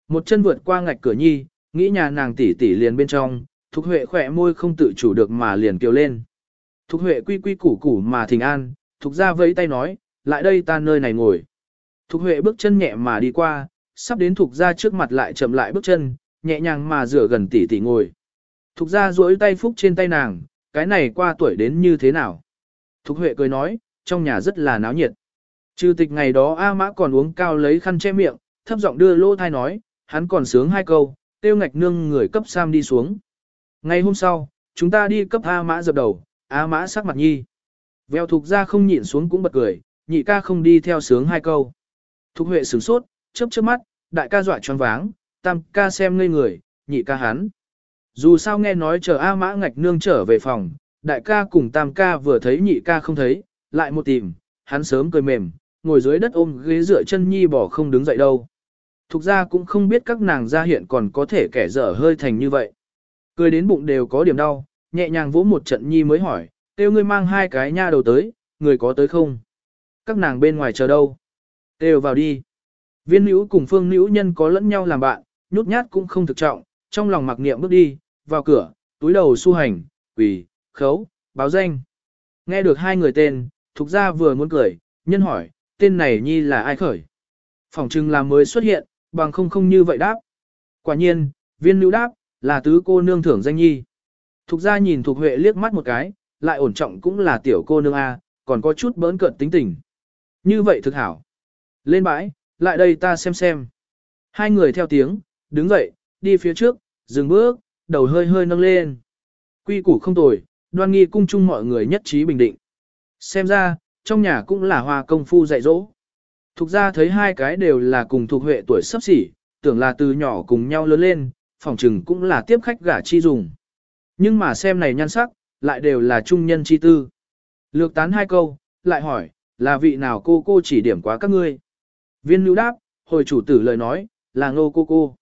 Một chân vượt qua ngạch cửa nhi, nghĩ nhà nàng tỷ tỷ liền bên trong, thuộc huệ khỏe môi không tự chủ được mà liền kiều lên. Thục Huệ quy quy củ củ mà thình an, Thục ra vẫy tay nói, lại đây ta nơi này ngồi. Thục Huệ bước chân nhẹ mà đi qua, sắp đến Thục ra trước mặt lại chậm lại bước chân, nhẹ nhàng mà rửa gần tỷ tỷ ngồi. Thục ra duỗi tay phúc trên tay nàng, cái này qua tuổi đến như thế nào. Thục Huệ cười nói, trong nhà rất là náo nhiệt. Trừ tịch ngày đó A Mã còn uống cao lấy khăn che miệng, thấp giọng đưa lô thai nói, hắn còn sướng hai câu, tiêu ngạch nương người cấp Sam đi xuống. Ngày hôm sau, chúng ta đi cấp A Mã dập đầu, A mã sắc mặt nhi. Vèo thục ra không nhịn xuống cũng bật cười, nhị ca không đi theo sướng hai câu. Thục huệ sửng sốt, chớp chớp mắt, đại ca dọa choáng váng, tam ca xem ngây người, nhị ca hắn. Dù sao nghe nói chờ A mã ngạch nương trở về phòng, đại ca cùng tam ca vừa thấy nhị ca không thấy, lại một tìm, hắn sớm cười mềm, ngồi dưới đất ôm ghế dựa chân nhi bỏ không đứng dậy đâu. Thục ra cũng không biết các nàng gia hiện còn có thể kẻ dở hơi thành như vậy. Cười đến bụng đều có điểm đau, nhẹ nhàng vỗ một trận nhi mới hỏi, Tiêu ngươi mang hai cái nha đầu tới, người có tới không? Các nàng bên ngoài chờ đâu? Kêu vào đi. Viên nữ cùng phương nữ nhân có lẫn nhau làm bạn, nhút nhát cũng không thực trọng, trong lòng mặc niệm bước đi, vào cửa, túi đầu su hành, quỳ, khấu, báo danh. Nghe được hai người tên, thục ra vừa muốn cười, nhân hỏi, tên này nhi là ai khởi? Phòng trưng là mới xuất hiện, bằng không không như vậy đáp. Quả nhiên, viên nữ đáp, là tứ cô nương thưởng danh nhi. Thục ra nhìn Thục Huệ liếc mắt một cái, lại ổn trọng cũng là tiểu cô nương A, còn có chút bỡn cợt tính tình. Như vậy thực hảo. Lên bãi, lại đây ta xem xem. Hai người theo tiếng, đứng dậy, đi phía trước, dừng bước, đầu hơi hơi nâng lên. Quy củ không tồi, đoan nghi cung chung mọi người nhất trí bình định. Xem ra, trong nhà cũng là hoa công phu dạy dỗ. Thục ra thấy hai cái đều là cùng thuộc huệ tuổi sắp xỉ, tưởng là từ nhỏ cùng nhau lớn lên, phòng trừng cũng là tiếp khách gả chi dùng. Nhưng mà xem này nhan sắc, lại đều là trung nhân chi tư. Lược tán hai câu, lại hỏi, là vị nào cô cô chỉ điểm quá các ngươi? Viên nữ đáp, hồi chủ tử lời nói, là ngô cô cô.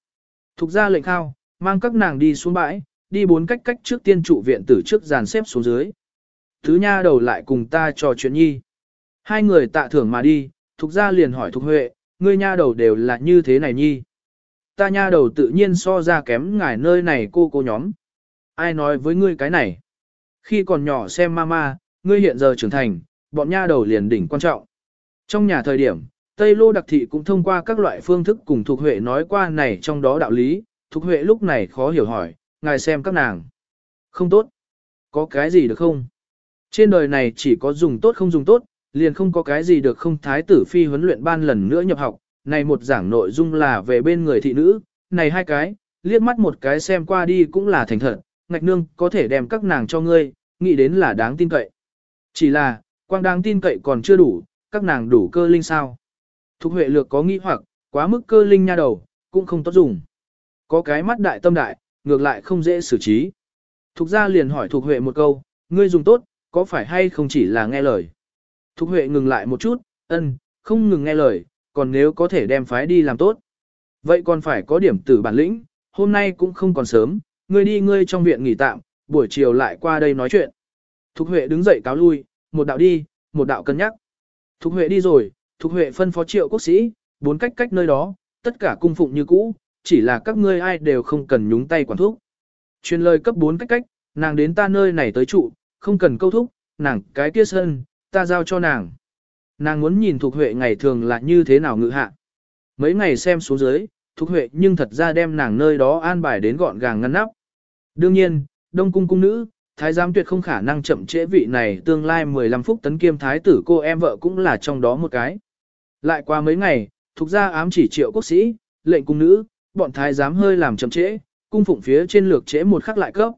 Thục ra lệnh khao, mang các nàng đi xuống bãi, đi bốn cách cách trước tiên trụ viện tử trước dàn xếp xuống dưới. Thứ nha đầu lại cùng ta trò chuyện nhi. Hai người tạ thưởng mà đi, thục ra liền hỏi thục huệ, ngươi nha đầu đều là như thế này nhi. Ta nha đầu tự nhiên so ra kém ngài nơi này cô cô nhóm. Ai nói với ngươi cái này? Khi còn nhỏ xem mama, ngươi hiện giờ trưởng thành, bọn nha đầu liền đỉnh quan trọng. Trong nhà thời điểm, Tây Lô Đặc Thị cũng thông qua các loại phương thức cùng Thục Huệ nói qua này trong đó đạo lý, Thục Huệ lúc này khó hiểu hỏi, ngài xem các nàng. Không tốt. Có cái gì được không? Trên đời này chỉ có dùng tốt không dùng tốt, liền không có cái gì được không thái tử phi huấn luyện ban lần nữa nhập học, này một giảng nội dung là về bên người thị nữ, này hai cái, liếc mắt một cái xem qua đi cũng là thành thật, ngạch nương có thể đem các nàng cho ngươi, nghĩ đến là đáng tin cậy. Chỉ là, quang đáng tin cậy còn chưa đủ, các nàng đủ cơ linh sao. Thục Huệ Lược có nghĩ hoặc, quá mức cơ linh nha đầu, cũng không tốt dùng. Có cái mắt đại tâm đại, ngược lại không dễ xử trí. Thục gia liền hỏi Thục Huệ một câu, ngươi dùng tốt, có phải hay không chỉ là nghe lời. Thục Huệ ngừng lại một chút, ân, không ngừng nghe lời, còn nếu có thể đem phái đi làm tốt. Vậy còn phải có điểm tử bản lĩnh, hôm nay cũng không còn sớm, ngươi đi ngươi trong viện nghỉ tạm, buổi chiều lại qua đây nói chuyện. Thục Huệ đứng dậy cáo lui, một đạo đi, một đạo cân nhắc. Thục Huệ đi rồi, Thục Huệ phân phó triệu quốc sĩ, bốn cách cách nơi đó, tất cả cung phụng như cũ, chỉ là các ngươi ai đều không cần nhúng tay quản thúc. Truyền lời cấp bốn cách cách, nàng đến ta nơi này tới trụ, không cần câu thúc, nàng cái kia sơn, ta giao cho nàng. Nàng muốn nhìn Thục Huệ ngày thường là như thế nào ngự hạ. Mấy ngày xem xuống dưới, Thục Huệ nhưng thật ra đem nàng nơi đó an bài đến gọn gàng ngăn nắp. Đương nhiên, Đông Cung cung nữ, thái giám tuyệt không khả năng chậm trễ vị này tương lai 15 phút tấn kiêm thái tử cô em vợ cũng là trong đó một cái. Lại qua mấy ngày, Thục ra ám chỉ triệu quốc sĩ, lệnh cung nữ, bọn thái giám hơi làm chậm trễ, cung phụng phía trên lược trễ một khắc lại cấp.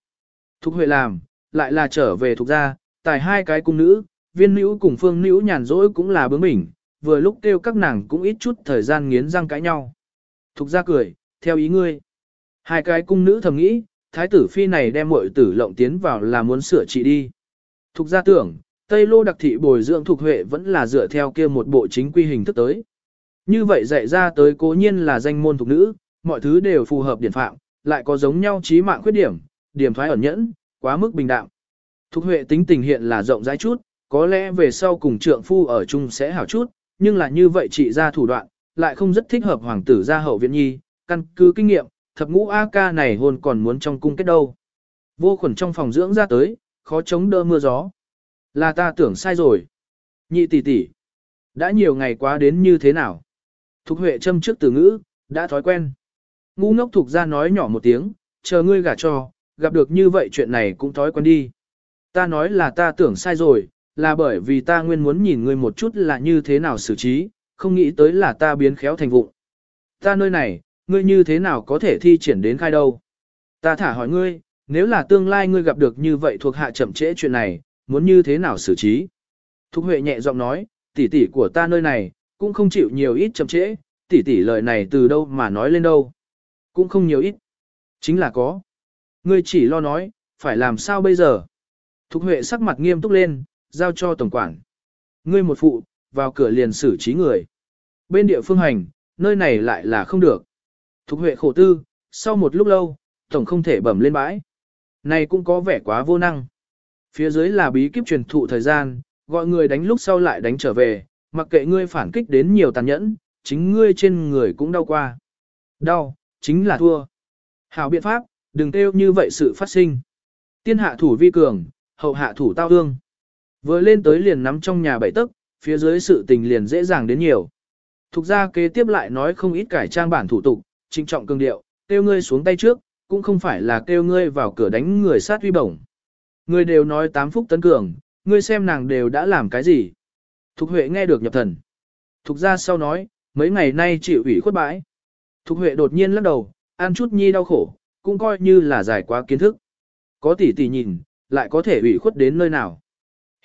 Thục Huệ làm, lại là trở về Thục ra, tài hai cái cung nữ, viên nữ cùng phương nữ nhàn rỗi cũng là bướng bỉnh, vừa lúc kêu các nàng cũng ít chút thời gian nghiến răng cãi nhau. Thục ra cười, theo ý ngươi. Hai cái cung nữ thầm nghĩ, thái tử phi này đem muội tử lộng tiến vào là muốn sửa trị đi. Thục ra tưởng, Tây Lô đặc thị bồi dưỡng thuộc huệ vẫn là dựa theo kia một bộ chính quy hình thức tới. Như vậy dạy ra tới cố nhiên là danh môn thuộc nữ, mọi thứ đều phù hợp điển phạm, lại có giống nhau trí mạng khuyết điểm, điểm thoái ẩn nhẫn, quá mức bình đạm. Thục huệ tính tình hiện là rộng rãi chút, có lẽ về sau cùng trượng phu ở chung sẽ hảo chút, nhưng là như vậy chỉ ra thủ đoạn, lại không rất thích hợp hoàng tử gia hậu viện nhi, căn cứ kinh nghiệm, thập ngũ A ca này hôn còn muốn trong cung kết đâu. Vô khuẩn trong phòng dưỡng ra tới, khó chống đỡ mưa gió. Là ta tưởng sai rồi. Nhị tỷ tỷ, đã nhiều ngày quá đến như thế nào? Thục Huệ châm trước từ ngữ, đã thói quen. Ngu ngốc thuộc ra nói nhỏ một tiếng, chờ ngươi gả cho, gặp được như vậy chuyện này cũng thói quen đi. Ta nói là ta tưởng sai rồi, là bởi vì ta nguyên muốn nhìn ngươi một chút là như thế nào xử trí, không nghĩ tới là ta biến khéo thành vụng. Ta nơi này, ngươi như thế nào có thể thi triển đến khai đâu? Ta thả hỏi ngươi, nếu là tương lai ngươi gặp được như vậy thuộc hạ chậm trễ chuyện này, muốn như thế nào xử trí? Thục Huệ nhẹ giọng nói, tỷ tỷ của ta nơi này, cũng không chịu nhiều ít chậm trễ, tỷ tỷ lời này từ đâu mà nói lên đâu. Cũng không nhiều ít. Chính là có. Ngươi chỉ lo nói, phải làm sao bây giờ? Thục Huệ sắc mặt nghiêm túc lên, giao cho tổng quản. Ngươi một phụ, vào cửa liền xử trí người. Bên địa phương hành, nơi này lại là không được. Thục Huệ khổ tư, sau một lúc lâu, tổng không thể bẩm lên bãi. Này cũng có vẻ quá vô năng. Phía dưới là bí kíp truyền thụ thời gian, gọi người đánh lúc sau lại đánh trở về, mặc kệ ngươi phản kích đến nhiều tàn nhẫn, chính ngươi trên người cũng đau qua. Đau, chính là thua. Hảo biện pháp, đừng kêu như vậy sự phát sinh. Tiên hạ thủ vi cường, hậu hạ thủ tao ương. Vừa lên tới liền nắm trong nhà bảy tấc, phía dưới sự tình liền dễ dàng đến nhiều. Thục ra kế tiếp lại nói không ít cải trang bản thủ tục, trinh trọng cương điệu, kêu ngươi xuống tay trước, cũng không phải là kêu ngươi vào cửa đánh người sát uy bổng. Ngươi đều nói tám phúc tấn cường, ngươi xem nàng đều đã làm cái gì. Thục Huệ nghe được nhập thần. Thục ra sau nói, mấy ngày nay chịu ủy khuất bãi. Thục Huệ đột nhiên lắc đầu, ăn chút nhi đau khổ, cũng coi như là giải quá kiến thức. Có tỷ tỷ nhìn, lại có thể ủy khuất đến nơi nào.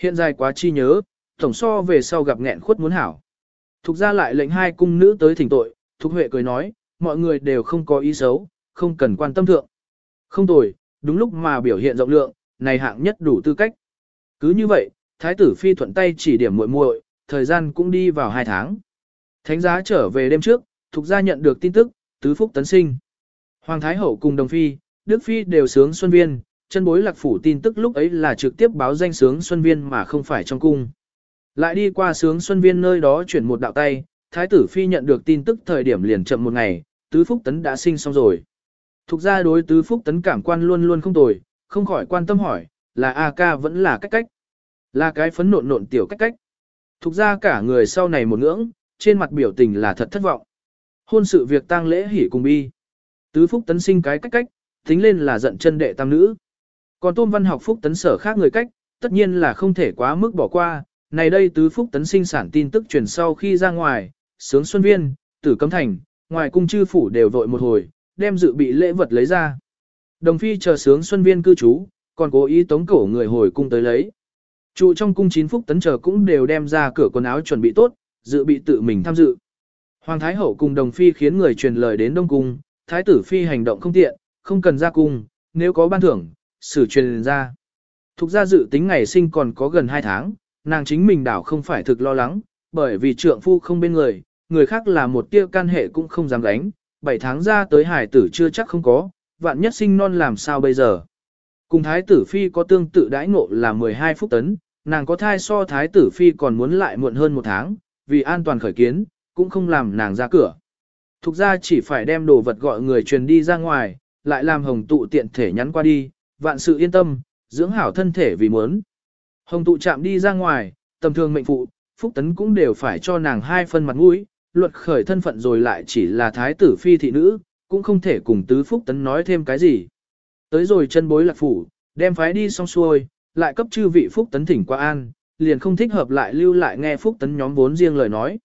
Hiện dài quá chi nhớ, tổng so về sau gặp nghẹn khuất muốn hảo. Thục ra lại lệnh hai cung nữ tới thỉnh tội, Thục Huệ cười nói, mọi người đều không có ý xấu, không cần quan tâm thượng. Không tồi, đúng lúc mà biểu hiện rộng lượng, này hạng nhất đủ tư cách. Cứ như vậy, thái tử phi thuận tay chỉ điểm muội muội, thời gian cũng đi vào hai tháng. Thánh giá trở về đêm trước, Thục gia nhận được tin tức, tứ phúc tấn sinh. Hoàng thái hậu cùng đồng phi, đức phi đều sướng xuân viên, chân bối lạc phủ tin tức lúc ấy là trực tiếp báo danh sướng xuân viên mà không phải trong cung. Lại đi qua sướng xuân viên nơi đó chuyển một đạo tay, thái tử phi nhận được tin tức thời điểm liền chậm một ngày, tứ phúc tấn đã sinh xong rồi. Thục ra đối tứ phúc tấn cảm quan luôn luôn không tồi, không khỏi quan tâm hỏi, là A ca vẫn là cách cách. Là cái phấn nộn nộn tiểu cách cách. Thục ra cả người sau này một ngưỡng, trên mặt biểu tình là thật thất vọng. Hôn sự việc tang lễ hỉ cùng bi. Tứ phúc tấn sinh cái cách cách, tính lên là giận chân đệ tam nữ. Còn tôn văn học phúc tấn sở khác người cách, tất nhiên là không thể quá mức bỏ qua. Này đây tứ phúc tấn sinh sản tin tức truyền sau khi ra ngoài, sướng xuân viên, tử cấm thành, ngoài cung chư phủ đều vội một hồi, đem dự bị lễ vật lấy ra. Đồng phi chờ sướng xuân viên cư trú, còn cố ý tống cổ người hồi cung tới lấy. Trụ trong cung chín phúc tấn chờ cũng đều đem ra cửa quần áo chuẩn bị tốt, dự bị tự mình tham dự. Hoàng Thái Hậu cùng Đồng Phi khiến người truyền lời đến Đông Cung, Thái tử Phi hành động không tiện, không cần ra cung, nếu có ban thưởng, xử truyền ra. Thục ra dự tính ngày sinh còn có gần 2 tháng, nàng chính mình đảo không phải thực lo lắng, bởi vì trượng phu không bên người, người khác là một tia can hệ cũng không dám đánh, 7 tháng ra tới hải tử chưa chắc không có, vạn nhất sinh non làm sao bây giờ. Cùng thái tử phi có tương tự đãi ngộ là 12 phút tấn, nàng có thai so thái tử phi còn muốn lại muộn hơn một tháng, vì an toàn khởi kiến, cũng không làm nàng ra cửa. Thục ra chỉ phải đem đồ vật gọi người truyền đi ra ngoài, lại làm hồng tụ tiện thể nhắn qua đi, vạn sự yên tâm, dưỡng hảo thân thể vì muốn. Hồng tụ chạm đi ra ngoài, tầm thường mệnh phụ, phúc tấn cũng đều phải cho nàng hai phân mặt mũi, luật khởi thân phận rồi lại chỉ là thái tử phi thị nữ, cũng không thể cùng tứ phúc tấn nói thêm cái gì. Tới rồi chân bối lạc phủ, đem phái đi xong xuôi, lại cấp chư vị phúc tấn thỉnh qua an, liền không thích hợp lại lưu lại nghe phúc tấn nhóm vốn riêng lời nói.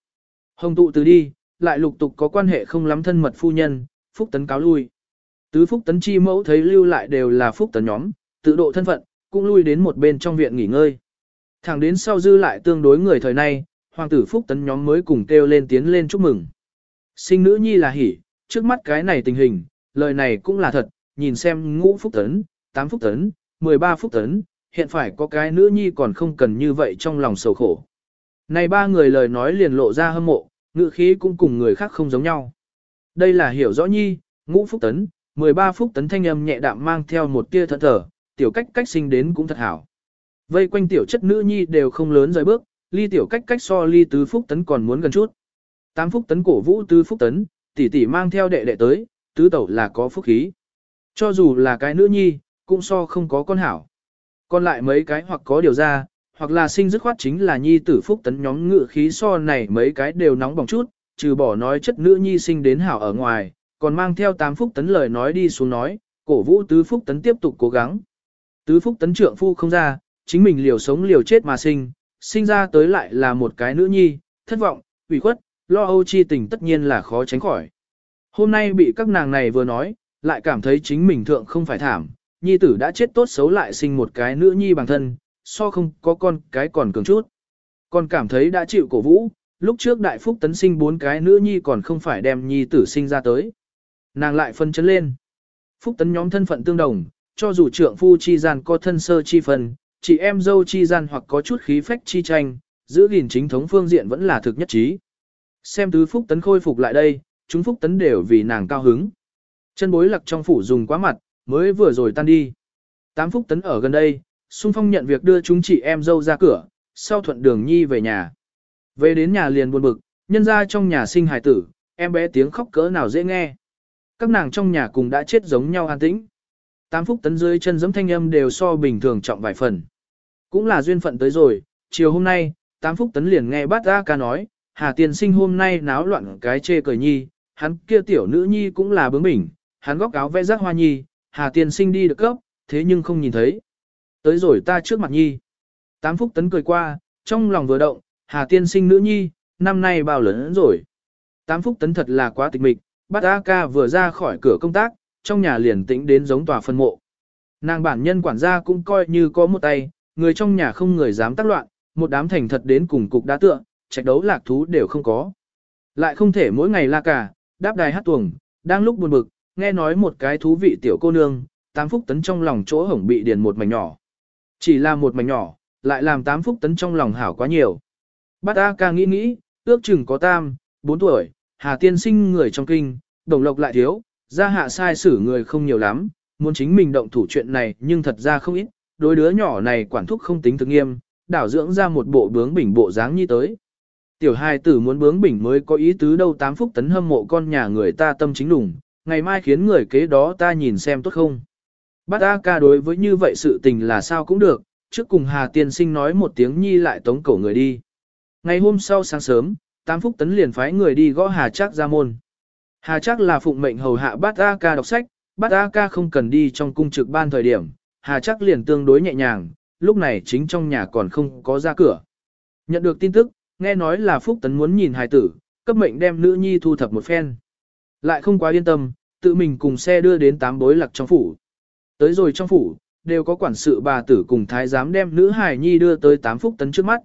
Hồng tụ từ đi, lại lục tục có quan hệ không lắm thân mật phu nhân, phúc tấn cáo lui. Tứ phúc tấn chi mẫu thấy lưu lại đều là phúc tấn nhóm, tự độ thân phận, cũng lui đến một bên trong viện nghỉ ngơi. Thẳng đến sau dư lại tương đối người thời nay, hoàng tử phúc tấn nhóm mới cùng kêu lên tiến lên chúc mừng. Sinh nữ nhi là hỉ, trước mắt cái này tình hình, lời này cũng là thật, nhìn xem ngũ phúc tấn, tám phúc tấn, 13 phúc tấn, hiện phải có cái nữ nhi còn không cần như vậy trong lòng sầu khổ. Này ba người lời nói liền lộ ra hâm mộ, ngữ khí cũng cùng người khác không giống nhau. Đây là hiểu rõ nhi, ngũ phúc tấn, 13 phúc tấn thanh âm nhẹ đạm mang theo một tia thật thở, tiểu cách cách sinh đến cũng thật hảo. Vây quanh tiểu chất nữ nhi đều không lớn rời bước, ly tiểu cách cách so ly tứ phúc tấn còn muốn gần chút. Tám phúc tấn cổ vũ tứ phúc tấn, tỷ tỷ mang theo đệ đệ tới, tứ tẩu là có phúc khí. Cho dù là cái nữ nhi, cũng so không có con hảo. Còn lại mấy cái hoặc có điều ra, hoặc là sinh dứt khoát chính là nhi tử phúc tấn nhóm ngự khí so này mấy cái đều nóng bỏng chút, trừ bỏ nói chất nữ nhi sinh đến hảo ở ngoài, còn mang theo tám phúc tấn lời nói đi xuống nói, cổ vũ tứ phúc tấn tiếp tục cố gắng. Tứ phúc tấn trượng phu không ra, chính mình liều sống liều chết mà sinh, sinh ra tới lại là một cái nữ nhi, thất vọng, ủy khuất, lo âu chi tình tất nhiên là khó tránh khỏi. Hôm nay bị các nàng này vừa nói, lại cảm thấy chính mình thượng không phải thảm, nhi tử đã chết tốt xấu lại sinh một cái nữ nhi bằng thân, so không có con cái còn cường chút. Còn cảm thấy đã chịu cổ vũ, lúc trước đại phúc tấn sinh bốn cái nữ nhi còn không phải đem nhi tử sinh ra tới. Nàng lại phân chấn lên. Phúc tấn nhóm thân phận tương đồng, cho dù trượng phu chi gian có thân sơ chi phần, chị em dâu chi gian hoặc có chút khí phách chi tranh, giữ gìn chính thống phương diện vẫn là thực nhất trí. Xem tứ phúc tấn khôi phục lại đây, chúng phúc tấn đều vì nàng cao hứng. Chân bối lặc trong phủ dùng quá mặt, mới vừa rồi tan đi. Tám phúc tấn ở gần đây, xung phong nhận việc đưa chúng chị em dâu ra cửa, sau thuận đường nhi về nhà. Về đến nhà liền buồn bực, nhân ra trong nhà sinh hài tử, em bé tiếng khóc cỡ nào dễ nghe. Các nàng trong nhà cùng đã chết giống nhau an tĩnh. Tám phúc tấn dưới chân giẫm thanh âm đều so bình thường trọng vài phần. Cũng là duyên phận tới rồi, chiều hôm nay, tám phúc tấn liền nghe bát A ca nói, Hà Tiên sinh hôm nay náo loạn cái chê cười nhi, hắn kia tiểu nữ nhi cũng là bướng bỉnh, hắn góc áo vẽ rác hoa nhi, Hà Tiên sinh đi được cấp, thế nhưng không nhìn thấy. Tới rồi ta trước mặt nhi. Tám phúc tấn cười qua, trong lòng vừa động, Hà Tiên sinh nữ nhi, năm nay bao lớn rồi. Tám phúc tấn thật là quá tịch mịch, bát A ca vừa ra khỏi cửa công tác, trong nhà liền tĩnh đến giống tòa phân mộ. Nàng bản nhân quản gia cũng coi như có một tay, người trong nhà không người dám tác loạn, một đám thành thật đến cùng cục đá tựa, trạch đấu lạc thú đều không có. Lại không thể mỗi ngày la cả, đáp đài hát tuồng, đang lúc buồn bực, nghe nói một cái thú vị tiểu cô nương, tám phúc tấn trong lòng chỗ hổng bị điền một mảnh nhỏ. Chỉ là một mảnh nhỏ, lại làm tám phúc tấn trong lòng hảo quá nhiều. Bát A ca nghĩ nghĩ, ước chừng có tam, bốn tuổi, Hà tiên sinh người trong kinh, đồng lộc lại thiếu, gia hạ sai xử người không nhiều lắm, muốn chính mình động thủ chuyện này nhưng thật ra không ít, đôi đứa nhỏ này quản thúc không tính thực nghiêm, đảo dưỡng ra một bộ bướng bỉnh bộ dáng như tới. Tiểu hai tử muốn bướng bỉnh mới có ý tứ đâu tám phúc tấn hâm mộ con nhà người ta tâm chính đủng, ngày mai khiến người kế đó ta nhìn xem tốt không. Bát A ca đối với như vậy sự tình là sao cũng được, trước cùng Hà Tiên Sinh nói một tiếng nhi lại tống cổ người đi. Ngày hôm sau sáng sớm, Tam Phúc Tấn liền phái người đi gõ Hà Trác ra môn. Hà Trác là phụng mệnh hầu hạ Bát A ca đọc sách, Bát A ca không cần đi trong cung trực ban thời điểm, Hà Trác liền tương đối nhẹ nhàng, lúc này chính trong nhà còn không có ra cửa. Nhận được tin tức, nghe nói là Phúc Tấn muốn nhìn hài tử, cấp mệnh đem nữ nhi thu thập một phen. Lại không quá yên tâm, tự mình cùng xe đưa đến tám bối lạc trong phủ. Tới rồi trong phủ, đều có quản sự bà tử cùng thái giám đem nữ hài nhi đưa tới tám phúc tấn trước mắt.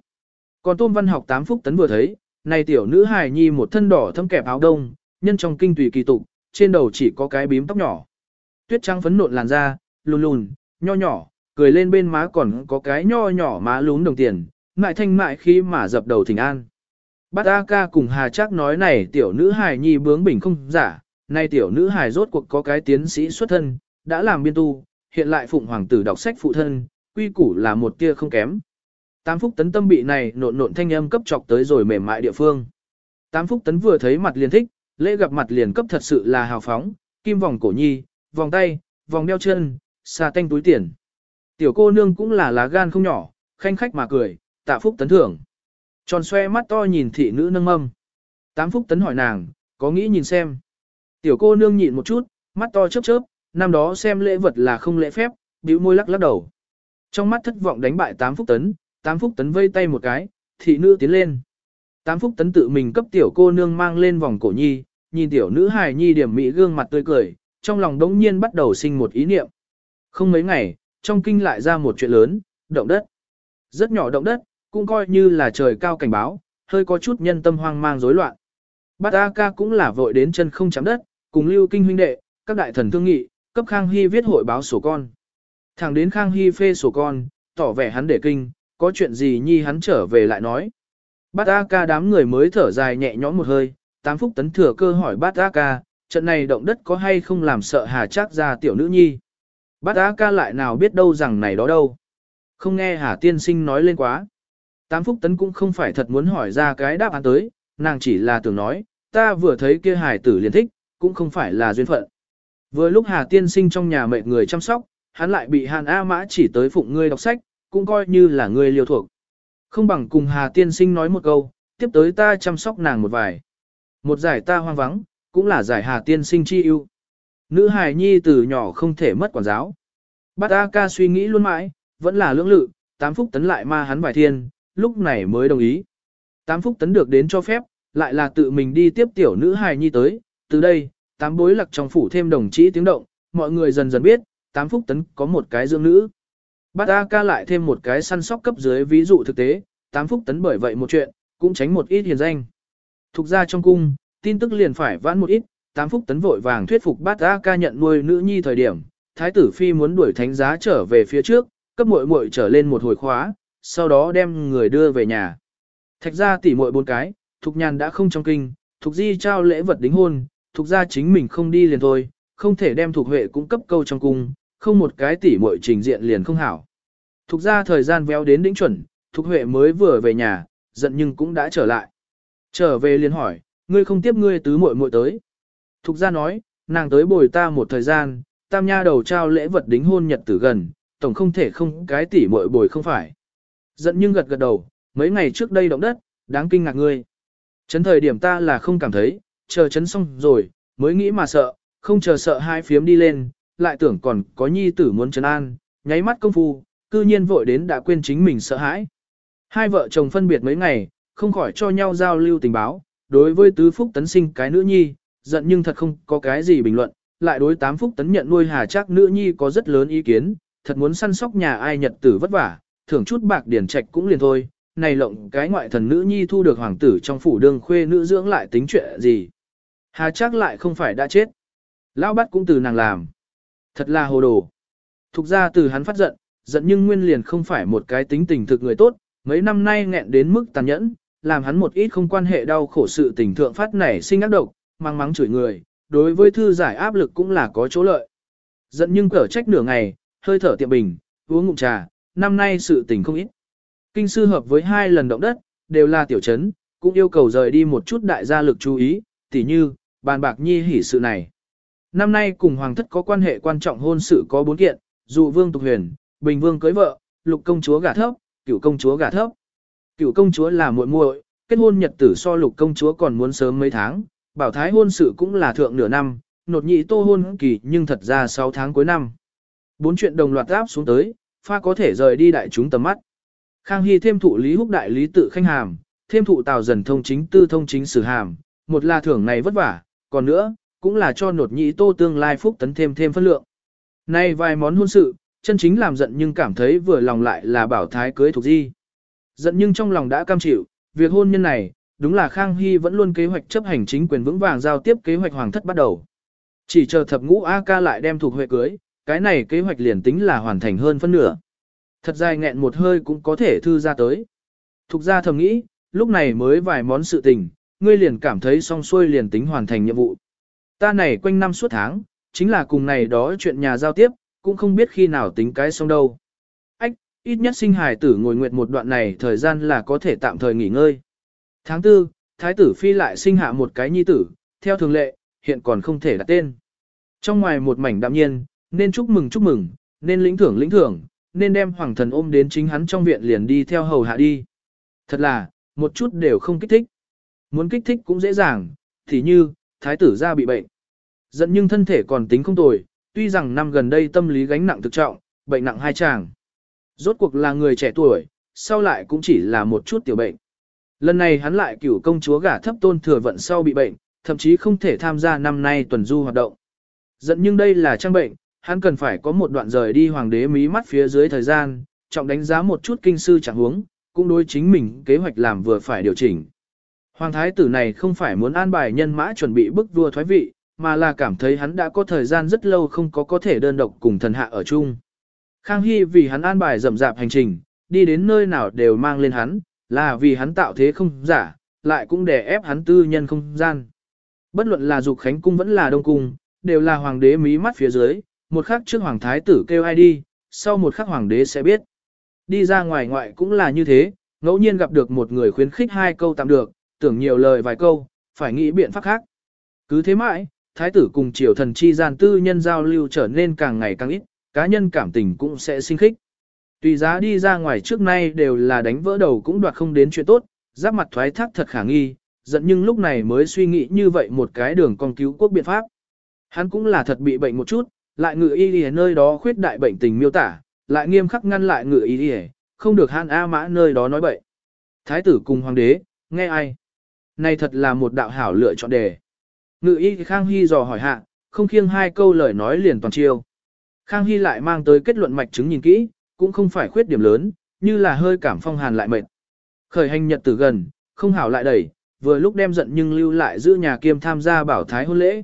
Còn tôn văn học tám phúc tấn vừa thấy, này tiểu nữ hài nhi một thân đỏ thâm kẹp áo đông, nhân trong kinh tùy kỳ tục, trên đầu chỉ có cái bím tóc nhỏ. Tuyết trắng phấn nộn làn da, lùn lùn, nho nhỏ, cười lên bên má còn có cái nho nhỏ má lún đồng tiền, ngại thanh mại khi mà dập đầu thỉnh an. Bát A ca cùng Hà Trác nói này tiểu nữ hài nhi bướng bỉnh không giả, nay tiểu nữ hài rốt cuộc có cái tiến sĩ xuất thân, đã làm biên tu, hiện lại phụng hoàng tử đọc sách phụ thân, quy củ là một tia không kém. Tám phúc tấn tâm bị này nộn nộn thanh âm cấp chọc tới rồi mềm mại địa phương. Tám phúc tấn vừa thấy mặt liền thích, lễ gặp mặt liền cấp thật sự là hào phóng, kim vòng cổ nhi, vòng tay, vòng đeo chân, xà tanh túi tiền. Tiểu cô nương cũng là lá gan không nhỏ, khanh khách mà cười, tạ phúc tấn thưởng. Tròn xoe mắt to nhìn thị nữ nâng mâm. Tám phúc tấn hỏi nàng, có nghĩ nhìn xem. Tiểu cô nương nhịn một chút, mắt to chớp chớp, năm đó xem lễ vật là không lễ phép, bĩu môi lắc lắc đầu. Trong mắt thất vọng đánh bại tám phúc tấn, tám phúc tấn vây tay một cái, thị nữ tiến lên. Tám phúc tấn tự mình cấp tiểu cô nương mang lên vòng cổ nhi, nhìn tiểu nữ hài nhi điểm mỹ gương mặt tươi cười, trong lòng đống nhiên bắt đầu sinh một ý niệm. Không mấy ngày, trong kinh lại ra một chuyện lớn, động đất. Rất nhỏ động đất, cũng coi như là trời cao cảnh báo, hơi có chút nhân tâm hoang mang rối loạn. Bát A ca cũng là vội đến chân không chạm đất, cùng lưu kinh huynh đệ, các đại thần thương nghị, cấp Khang Hy viết hội báo sổ con. Thẳng đến Khang Hy phê sổ con, tỏ vẻ hắn để kinh, có chuyện gì nhi hắn trở về lại nói. Bát A ca đám người mới thở dài nhẹ nhõm một hơi, tám phúc tấn thừa cơ hỏi bát A ca, trận này động đất có hay không làm sợ hà chắc ra tiểu nữ nhi. Bát A ca lại nào biết đâu rằng này đó đâu. Không nghe hà tiên sinh nói lên quá. Tám phúc tấn cũng không phải thật muốn hỏi ra cái đáp án tới, nàng chỉ là tưởng nói, ta vừa thấy kia hài tử liền thích, cũng không phải là duyên phận. Vừa lúc Hà Tiên Sinh trong nhà mệt người chăm sóc, hắn lại bị Hàn A Mã chỉ tới phụng ngươi đọc sách, cũng coi như là ngươi liều thuộc. Không bằng cùng Hà Tiên Sinh nói một câu, tiếp tới ta chăm sóc nàng một vài. Một giải ta hoang vắng, cũng là giải Hà Tiên Sinh chi ưu. Nữ hài nhi từ nhỏ không thể mất quản giáo. Bát A ca suy nghĩ luôn mãi, vẫn là lưỡng lự, tám phúc tấn lại ma hắn vài thiên, lúc này mới đồng ý. Tám phúc tấn được đến cho phép, lại là tự mình đi tiếp tiểu nữ hài nhi tới, từ đây, tám bối lặc trong phủ thêm đồng chí tiếng động, mọi người dần dần biết, tám phúc tấn có một cái dương nữ. Bát A ca lại thêm một cái săn sóc cấp dưới ví dụ thực tế, tám phúc tấn bởi vậy một chuyện, cũng tránh một ít hiền danh. Thục ra trong cung, tin tức liền phải vãn một ít, tám phúc tấn vội vàng thuyết phục bát A ca nhận nuôi nữ nhi thời điểm, thái tử phi muốn đuổi thánh giá trở về phía trước, cấp muội muội trở lên một hồi khóa, sau đó đem người đưa về nhà. Thạch ra tỉ muội bốn cái, thục nhàn đã không trong kinh, thục di trao lễ vật đính hôn, thuộc ra chính mình không đi liền thôi, không thể đem thuộc huệ cung cấp câu trong cung, không một cái tỉ muội trình diện liền không hảo. Thục ra thời gian véo đến đỉnh chuẩn, Thục huệ mới vừa về nhà, giận nhưng cũng đã trở lại. Trở về liền hỏi, ngươi không tiếp ngươi tứ muội muội tới. Thục ra nói, nàng tới bồi ta một thời gian, tam nha đầu trao lễ vật đính hôn nhật tử gần, tổng không thể không cái tỉ muội bồi không phải. Giận nhưng gật gật đầu, mấy ngày trước đây động đất, đáng kinh ngạc ngươi. Chấn thời điểm ta là không cảm thấy, chờ chấn xong rồi, mới nghĩ mà sợ, không chờ sợ hai phiếm đi lên, lại tưởng còn có nhi tử muốn trấn an, nháy mắt công phu, cư nhiên vội đến đã quên chính mình sợ hãi. Hai vợ chồng phân biệt mấy ngày, không khỏi cho nhau giao lưu tình báo, đối với tứ phúc tấn sinh cái nữ nhi, giận nhưng thật không có cái gì bình luận, lại đối tám phúc tấn nhận nuôi hà chắc nữ nhi có rất lớn ý kiến, thật muốn săn sóc nhà ai nhật tử vất vả, thưởng chút bạc điển trạch cũng liền thôi, này lộng cái ngoại thần nữ nhi thu được hoàng tử trong phủ đường khuê nữ dưỡng lại tính chuyện gì. Hà chắc lại không phải đã chết. Lão bắt cũng từ nàng làm. Thật là hồ đồ. Thục ra từ hắn phát giận, giận nhưng nguyên liền không phải một cái tính tình thực người tốt, mấy năm nay nghẹn đến mức tàn nhẫn, làm hắn một ít không quan hệ đau khổ sự tình thượng phát nảy sinh ác độc, mang mắng chửi người, đối với thư giải áp lực cũng là có chỗ lợi. Giận nhưng cở trách nửa ngày, hơi thở tiệm bình, uống ngụm trà, năm nay sự tình không ít. Kinh sư hợp với hai lần động đất, đều là tiểu chấn, cũng yêu cầu rời đi một chút đại gia lực chú ý, tỉ như, bàn bạc nhi hỉ sự này. Năm nay cùng hoàng thất có quan hệ quan trọng hôn sự có bốn kiện, dụ vương tục huyền, bình vương cưới vợ, lục công chúa gả thấp, cửu công chúa gả thấp. Cửu công chúa là muội muội, kết hôn nhật tử so lục công chúa còn muốn sớm mấy tháng, bảo thái hôn sự cũng là thượng nửa năm, nột nhị tô hôn kỳ nhưng thật ra 6 tháng cuối năm. Bốn chuyện đồng loạt áp xuống tới, pha có thể rời đi đại chúng tầm mắt. Khang Hy thêm thụ lý húc đại lý tự khanh hàm, thêm thụ tào dần thông chính tư thông chính sử hàm, một là thưởng này vất vả, còn nữa, cũng là cho nột nhị tô tương lai phúc tấn thêm thêm phân lượng. Nay vài món hôn sự, chân chính làm giận nhưng cảm thấy vừa lòng lại là bảo thái cưới thuộc di. Giận nhưng trong lòng đã cam chịu, việc hôn nhân này, đúng là Khang Hy vẫn luôn kế hoạch chấp hành chính quyền vững vàng giao tiếp kế hoạch hoàng thất bắt đầu. Chỉ chờ thập ngũ A ca lại đem thuộc huệ cưới, cái này kế hoạch liền tính là hoàn thành hơn phân nửa. Thật dài nghẹn một hơi cũng có thể thư ra tới. Thục ra thầm nghĩ, lúc này mới vài món sự tình, ngươi liền cảm thấy xong xuôi liền tính hoàn thành nhiệm vụ. Ta này quanh năm suốt tháng, chính là cùng này đó chuyện nhà giao tiếp, cũng không biết khi nào tính cái xong đâu. Ách, ít nhất sinh hài tử ngồi nguyệt một đoạn này thời gian là có thể tạm thời nghỉ ngơi. Tháng tư, thái tử phi lại sinh hạ một cái nhi tử, theo thường lệ, hiện còn không thể đặt tên. Trong ngoài một mảnh đạm nhiên, nên chúc mừng chúc mừng, nên lĩnh thưởng lĩnh thưởng, nên đem hoàng thần ôm đến chính hắn trong viện liền đi theo hầu hạ đi. Thật là, một chút đều không kích thích. Muốn kích thích cũng dễ dàng, thì như, thái tử ra bị bệnh. Giận nhưng thân thể còn tính không tồi, tuy rằng năm gần đây tâm lý gánh nặng thực trọng, bệnh nặng hai chàng. Rốt cuộc là người trẻ tuổi, sau lại cũng chỉ là một chút tiểu bệnh. Lần này hắn lại cửu công chúa gả thấp tôn thừa vận sau bị bệnh, thậm chí không thể tham gia năm nay tuần du hoạt động. Giận nhưng đây là trang bệnh, hắn cần phải có một đoạn rời đi hoàng đế mí mắt phía dưới thời gian, trọng đánh giá một chút kinh sư chẳng huống, cũng đối chính mình kế hoạch làm vừa phải điều chỉnh. Hoàng thái tử này không phải muốn an bài nhân mã chuẩn bị bức vua thoái vị, mà là cảm thấy hắn đã có thời gian rất lâu không có có thể đơn độc cùng thần hạ ở chung. Khang Hy vì hắn an bài rậm rạp hành trình, đi đến nơi nào đều mang lên hắn, là vì hắn tạo thế không giả, lại cũng để ép hắn tư nhân không gian. Bất luận là dục khánh cung vẫn là đông cung, đều là hoàng đế mí mắt phía dưới, một khắc trước hoàng thái tử kêu ai đi, sau một khắc hoàng đế sẽ biết. Đi ra ngoài ngoại cũng là như thế, ngẫu nhiên gặp được một người khuyến khích hai câu tạm được, tưởng nhiều lời vài câu, phải nghĩ biện pháp khác. Cứ thế mãi, thái tử cùng triều thần chi gian tư nhân giao lưu trở nên càng ngày càng ít, cá nhân cảm tình cũng sẽ sinh khích. Tùy giá đi ra ngoài trước nay đều là đánh vỡ đầu cũng đoạt không đến chuyện tốt, giáp mặt thoái thác thật khả nghi, giận nhưng lúc này mới suy nghĩ như vậy một cái đường con cứu quốc biện pháp. Hắn cũng là thật bị bệnh một chút, lại ngự y ở nơi đó khuyết đại bệnh tình miêu tả, lại nghiêm khắc ngăn lại ngự y không được hắn A mã nơi đó nói bậy. Thái tử cùng hoàng đế, nghe ai? Này thật là một đạo hảo lựa chọn đề. Ngự y Khang Hy dò hỏi hạ, không khiêng hai câu lời nói liền toàn chiêu. Khang Hy lại mang tới kết luận mạch chứng nhìn kỹ, cũng không phải khuyết điểm lớn, như là hơi cảm phong hàn lại mệt. Khởi hành nhật tử gần, không hảo lại đẩy, vừa lúc đem giận nhưng lưu lại giữ nhà kiêm tham gia bảo thái hôn lễ.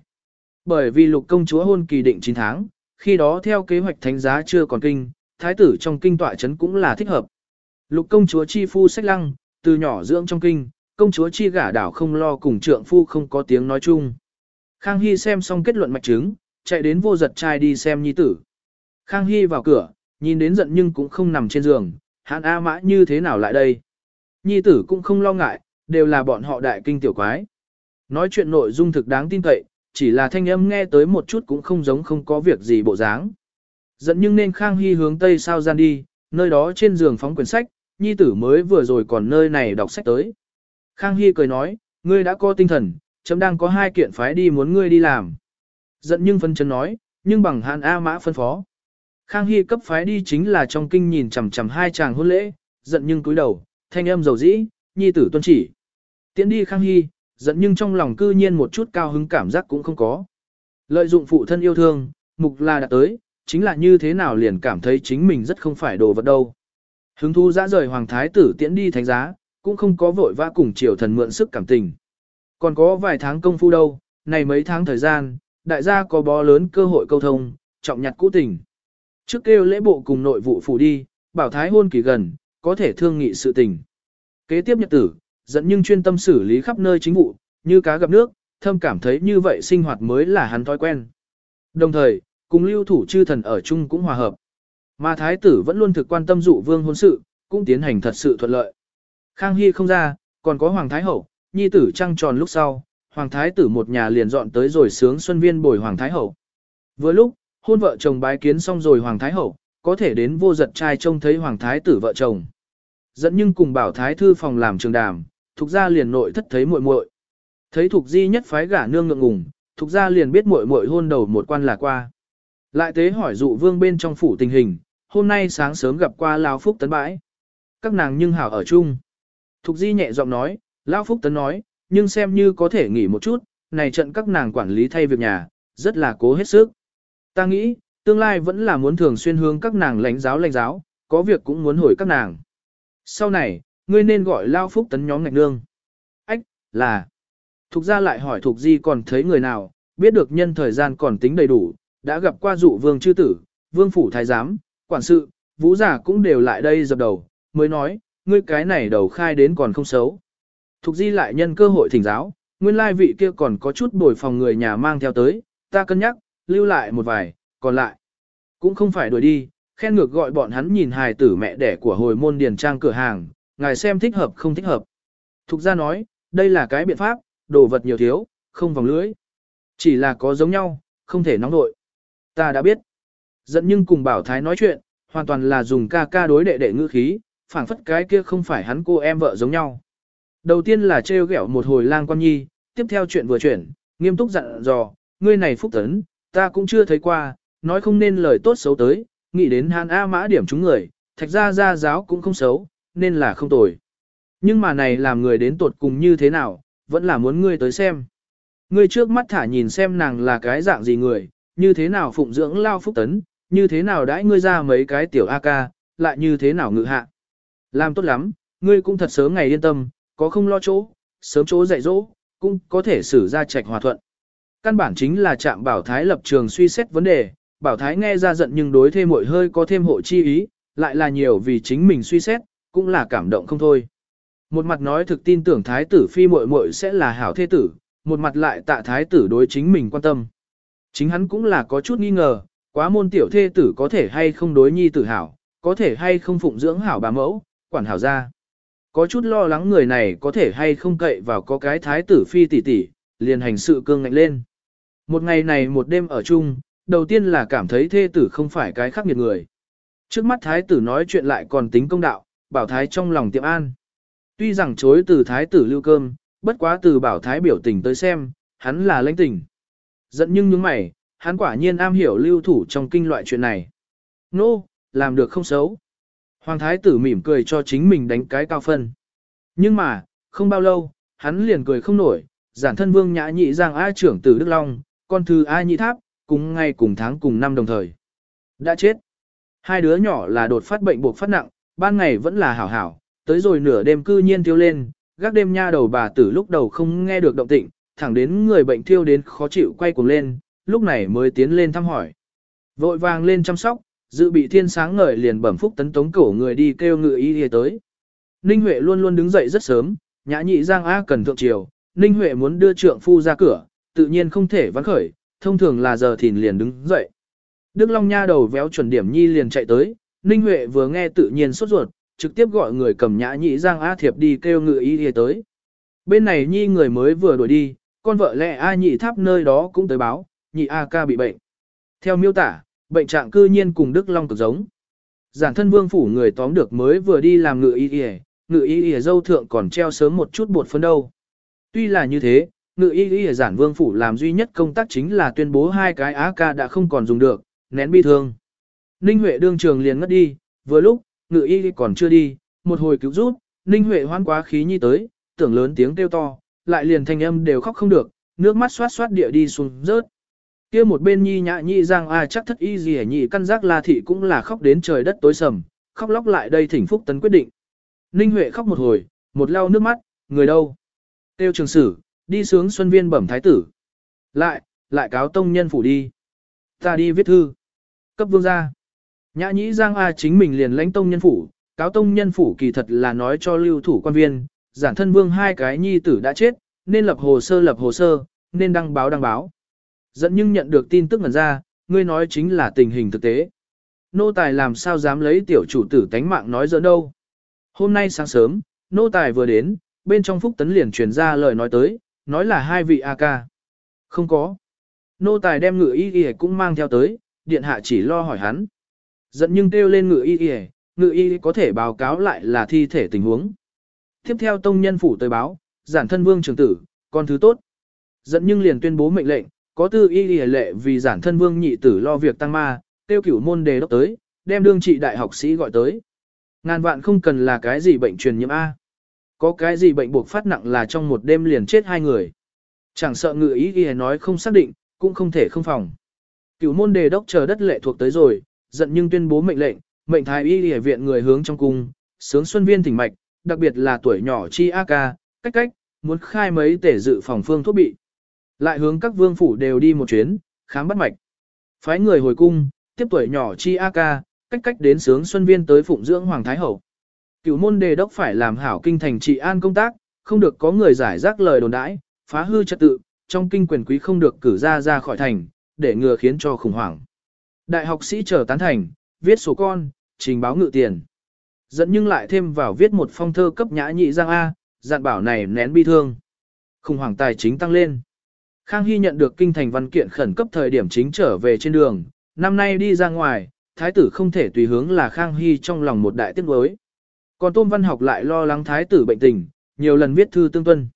Bởi vì lục công chúa hôn kỳ định 9 tháng, khi đó theo kế hoạch thánh giá chưa còn kinh, thái tử trong kinh tọa chấn cũng là thích hợp. Lục công chúa chi phu sách lăng, từ nhỏ dưỡng trong kinh, công chúa chi gả đảo không lo cùng trượng phu không có tiếng nói chung. Khang Hy xem xong kết luận mạch chứng, chạy đến vô giật trai đi xem nhi tử. Khang Hy vào cửa, nhìn đến giận nhưng cũng không nằm trên giường, Hạn A mã như thế nào lại đây. Nhi tử cũng không lo ngại, đều là bọn họ đại kinh tiểu quái. Nói chuyện nội dung thực đáng tin cậy, chỉ là thanh âm nghe tới một chút cũng không giống không có việc gì bộ dáng. Giận nhưng nên Khang Hy hướng tây sao gian đi, nơi đó trên giường phóng quyển sách, nhi tử mới vừa rồi còn nơi này đọc sách tới. Khang Hy cười nói, ngươi đã có tinh thần, chấm đang có hai kiện phái đi muốn ngươi đi làm. Giận nhưng phân chấn nói, nhưng bằng hạn A mã phân phó. Khang Hy cấp phái đi chính là trong kinh nhìn chằm chằm hai chàng hôn lễ, giận nhưng cúi đầu, thanh âm dầu dĩ, nhi tử tuân chỉ. Tiến đi Khang Hy, giận nhưng trong lòng cư nhiên một chút cao hứng cảm giác cũng không có. Lợi dụng phụ thân yêu thương, mục là đã tới, chính là như thế nào liền cảm thấy chính mình rất không phải đồ vật đâu. Hứng thu dã rời hoàng thái tử tiễn đi thánh giá, cũng không có vội vã cùng triều thần mượn sức cảm tình. Còn có vài tháng công phu đâu, này mấy tháng thời gian, đại gia có bó lớn cơ hội câu thông, trọng nhặt cũ tình. Trước kêu lễ bộ cùng nội vụ phủ đi, bảo thái hôn kỳ gần, có thể thương nghị sự tình. Kế tiếp nhật tử, dẫn nhưng chuyên tâm xử lý khắp nơi chính vụ, như cá gặp nước, thâm cảm thấy như vậy sinh hoạt mới là hắn thói quen. Đồng thời, cùng lưu thủ chư thần ở chung cũng hòa hợp. Mà thái tử vẫn luôn thực quan tâm dụ vương hôn sự, cũng tiến hành thật sự thuận lợi. Khang Hy không ra, còn có Hoàng Thái Hậu, nhi tử trăng tròn lúc sau, Hoàng Thái tử một nhà liền dọn tới rồi sướng Xuân Viên bồi Hoàng Thái Hậu. Vừa lúc, hôn vợ chồng bái kiến xong rồi Hoàng Thái Hậu, có thể đến vô giật trai trông thấy Hoàng Thái tử vợ chồng. Dẫn nhưng cùng bảo Thái thư phòng làm trường đàm, thuộc ra liền nội thất thấy muội muội. Thấy thuộc di nhất phái gả nương ngượng ngùng, thuộc ra liền biết muội muội hôn đầu một quan là qua. Lại tế hỏi dụ vương bên trong phủ tình hình, hôm nay sáng sớm gặp qua Lao Phúc tấn bãi. Các nàng nhưng hảo ở chung. Thục Di nhẹ giọng nói, Lão Phúc Tấn nói, nhưng xem như có thể nghỉ một chút, này trận các nàng quản lý thay việc nhà, rất là cố hết sức. Ta nghĩ, tương lai vẫn là muốn thường xuyên hướng các nàng lãnh giáo lãnh giáo, có việc cũng muốn hỏi các nàng. Sau này, ngươi nên gọi Lao Phúc Tấn nhóm ngạch nương. Ách, là. Thục ra lại hỏi Thục Di còn thấy người nào, biết được nhân thời gian còn tính đầy đủ, đã gặp qua dụ vương chư tử, vương phủ thái giám, quản sự, vũ giả cũng đều lại đây dập đầu, mới nói, ngươi cái này đầu khai đến còn không xấu. Thục di lại nhân cơ hội thỉnh giáo, nguyên lai vị kia còn có chút bồi phòng người nhà mang theo tới, ta cân nhắc, lưu lại một vài, còn lại. Cũng không phải đuổi đi, khen ngược gọi bọn hắn nhìn hài tử mẹ đẻ của hồi môn điền trang cửa hàng, ngài xem thích hợp không thích hợp. Thục ra nói, đây là cái biện pháp, đồ vật nhiều thiếu, không vòng lưới. Chỉ là có giống nhau, không thể nóng nội. Ta đã biết. Dẫn nhưng cùng bảo thái nói chuyện, hoàn toàn là dùng ca ca đối đệ đệ ngữ khí, phảng phất cái kia không phải hắn cô em vợ giống nhau. Đầu tiên là trêu ghẹo một hồi lang quan nhi, tiếp theo chuyện vừa chuyển, nghiêm túc dặn dò, ngươi này phúc tấn, ta cũng chưa thấy qua, nói không nên lời tốt xấu tới, nghĩ đến Hàn A Mã điểm chúng người, thạch ra ra giáo cũng không xấu, nên là không tồi. Nhưng mà này làm người đến tột cùng như thế nào, vẫn là muốn ngươi tới xem. Ngươi trước mắt thả nhìn xem nàng là cái dạng gì người, như thế nào phụng dưỡng lao phúc tấn, như thế nào đãi ngươi ra mấy cái tiểu A ca, lại như thế nào ngự hạ. Làm tốt lắm, ngươi cũng thật sớm ngày yên tâm, có không lo chỗ, sớm chỗ dạy dỗ, cũng có thể xử ra trạch hòa thuận. Căn bản chính là chạm bảo thái lập trường suy xét vấn đề, bảo thái nghe ra giận nhưng đối thêm mội hơi có thêm hộ chi ý, lại là nhiều vì chính mình suy xét, cũng là cảm động không thôi. Một mặt nói thực tin tưởng thái tử phi muội muội sẽ là hảo thế tử, một mặt lại tạ thái tử đối chính mình quan tâm. Chính hắn cũng là có chút nghi ngờ, quá môn tiểu thê tử có thể hay không đối nhi tử hảo, có thể hay không phụng dưỡng hảo bà mẫu, quản hảo ra. Có chút lo lắng người này có thể hay không cậy vào có cái thái tử phi tỷ tỷ, liền hành sự cương ngạnh lên. Một ngày này một đêm ở chung, đầu tiên là cảm thấy thê tử không phải cái khác nghiệt người. Trước mắt thái tử nói chuyện lại còn tính công đạo, bảo thái trong lòng tiệm an. Tuy rằng chối từ thái tử lưu cơm, bất quá từ bảo thái biểu tình tới xem, hắn là lãnh tình. Giận nhưng những mày, hắn quả nhiên am hiểu lưu thủ trong kinh loại chuyện này. Nô, no, làm được không xấu. Hoàng thái tử mỉm cười cho chính mình đánh cái cao phân. Nhưng mà, không bao lâu, hắn liền cười không nổi, giản thân vương nhã nhị giang A trưởng tử Đức Long, con thư A nhị tháp, cùng ngay cùng tháng cùng năm đồng thời. Đã chết. Hai đứa nhỏ là đột phát bệnh buộc phát nặng, ban ngày vẫn là hảo hảo, tới rồi nửa đêm cư nhiên tiêu lên, gác đêm nha đầu bà tử lúc đầu không nghe được động tĩnh, thẳng đến người bệnh thiêu đến khó chịu quay cuồng lên, lúc này mới tiến lên thăm hỏi. Vội vàng lên chăm sóc, dự bị thiên sáng ngời liền bẩm phúc tấn tống cổ người đi kêu ngự y đi tới. Ninh Huệ luôn luôn đứng dậy rất sớm, nhã nhị giang A cần thượng triều, Ninh Huệ muốn đưa trượng phu ra cửa, tự nhiên không thể vắng khởi, thông thường là giờ thìn liền đứng dậy. Đức Long nha đầu véo chuẩn điểm nhi liền chạy tới, Ninh Huệ vừa nghe tự nhiên sốt ruột, trực tiếp gọi người cầm nhã nhị giang A thiệp đi kêu ngự y đi tới. Bên này nhi người mới vừa đuổi đi, con vợ lẽ A nhị tháp nơi đó cũng tới báo, nhị A ca bị bệnh. Theo miêu tả, bệnh trạng cư nhiên cùng Đức Long cực giống. Giản thân vương phủ người tóm được mới vừa đi làm ngự y y, ngự y y dâu thượng còn treo sớm một chút bột phấn đâu. Tuy là như thế, ngự y y giản vương phủ làm duy nhất công tác chính là tuyên bố hai cái á ca đã không còn dùng được, nén bi thương. Ninh Huệ đương trường liền ngất đi, vừa lúc, ngựa y còn chưa đi, một hồi cứu rút, Ninh Huệ hoan quá khí nhi tới, tưởng lớn tiếng kêu to, lại liền thanh âm đều khóc không được, nước mắt xoát xoát địa đi xuống rớt kia một bên nhi nhã nhi giang a chắc thất y gì nhị căn giác la thị cũng là khóc đến trời đất tối sầm, khóc lóc lại đây thỉnh phúc tấn quyết định. Ninh Huệ khóc một hồi, một lau nước mắt, người đâu? Tiêu trường sử, đi sướng xuân viên bẩm thái tử. Lại, lại cáo tông nhân phủ đi. Ta đi viết thư. Cấp vương gia. Nhã nhĩ giang A chính mình liền lãnh tông nhân phủ, cáo tông nhân phủ kỳ thật là nói cho lưu thủ quan viên, giản thân vương hai cái nhi tử đã chết, nên lập hồ sơ lập hồ sơ, nên đăng báo đăng báo. Dẫn nhưng nhận được tin tức ngần ra, ngươi nói chính là tình hình thực tế. Nô tài làm sao dám lấy tiểu chủ tử tánh mạng nói giỡn đâu. Hôm nay sáng sớm, nô tài vừa đến, bên trong phúc tấn liền truyền ra lời nói tới, nói là hai vị A ca. Không có. Nô tài đem ngựa y y cũng mang theo tới, điện hạ chỉ lo hỏi hắn. Giận nhưng kêu lên ngựa y y, ngựa y có thể báo cáo lại là thi thể tình huống. Tiếp theo tông nhân phủ tới báo, giản thân vương trưởng tử, con thứ tốt. Giận nhưng liền tuyên bố mệnh lệnh, có tư y lìa lệ vì giản thân vương nhị tử lo việc tăng ma, tiêu cửu môn đề đốc tới, đem đương trị đại học sĩ gọi tới. Ngàn vạn không cần là cái gì bệnh truyền nhiễm A. Có cái gì bệnh buộc phát nặng là trong một đêm liền chết hai người. Chẳng sợ ngự ý y nói không xác định, cũng không thể không phòng. Cửu môn đề đốc chờ đất lệ thuộc tới rồi, giận nhưng tuyên bố mệnh lệnh, mệnh thái y y viện người hướng trong cung, sướng xuân viên thỉnh mạch, đặc biệt là tuổi nhỏ chi a ca, cách cách, muốn khai mấy tể dự phòng phương thuốc bị. Lại hướng các vương phủ đều đi một chuyến, khám bắt mạch. Phái người hồi cung, tiếp tuổi nhỏ chi a ca, cách cách đến sướng xuân viên tới phụng dưỡng hoàng thái hậu. Cửu môn đề đốc phải làm hảo kinh thành trị an công tác, không được có người giải rác lời đồn đãi, phá hư trật tự, trong kinh quyền quý không được cử ra ra khỏi thành, để ngừa khiến cho khủng hoảng. Đại học sĩ trở tán thành, viết số con, trình báo ngự tiền. Dẫn nhưng lại thêm vào viết một phong thơ cấp nhã nhị giang A, dặn bảo này nén bi thương. Khủng hoảng tài chính tăng lên. Khang Hy nhận được kinh thành văn kiện khẩn cấp thời điểm chính trở về trên đường, năm nay đi ra ngoài, thái tử không thể tùy hướng là Khang Hy trong lòng một đại tiếc đối. Còn Tôn Văn Học lại lo lắng thái tử bệnh tình, nhiều lần viết thư tương tuân.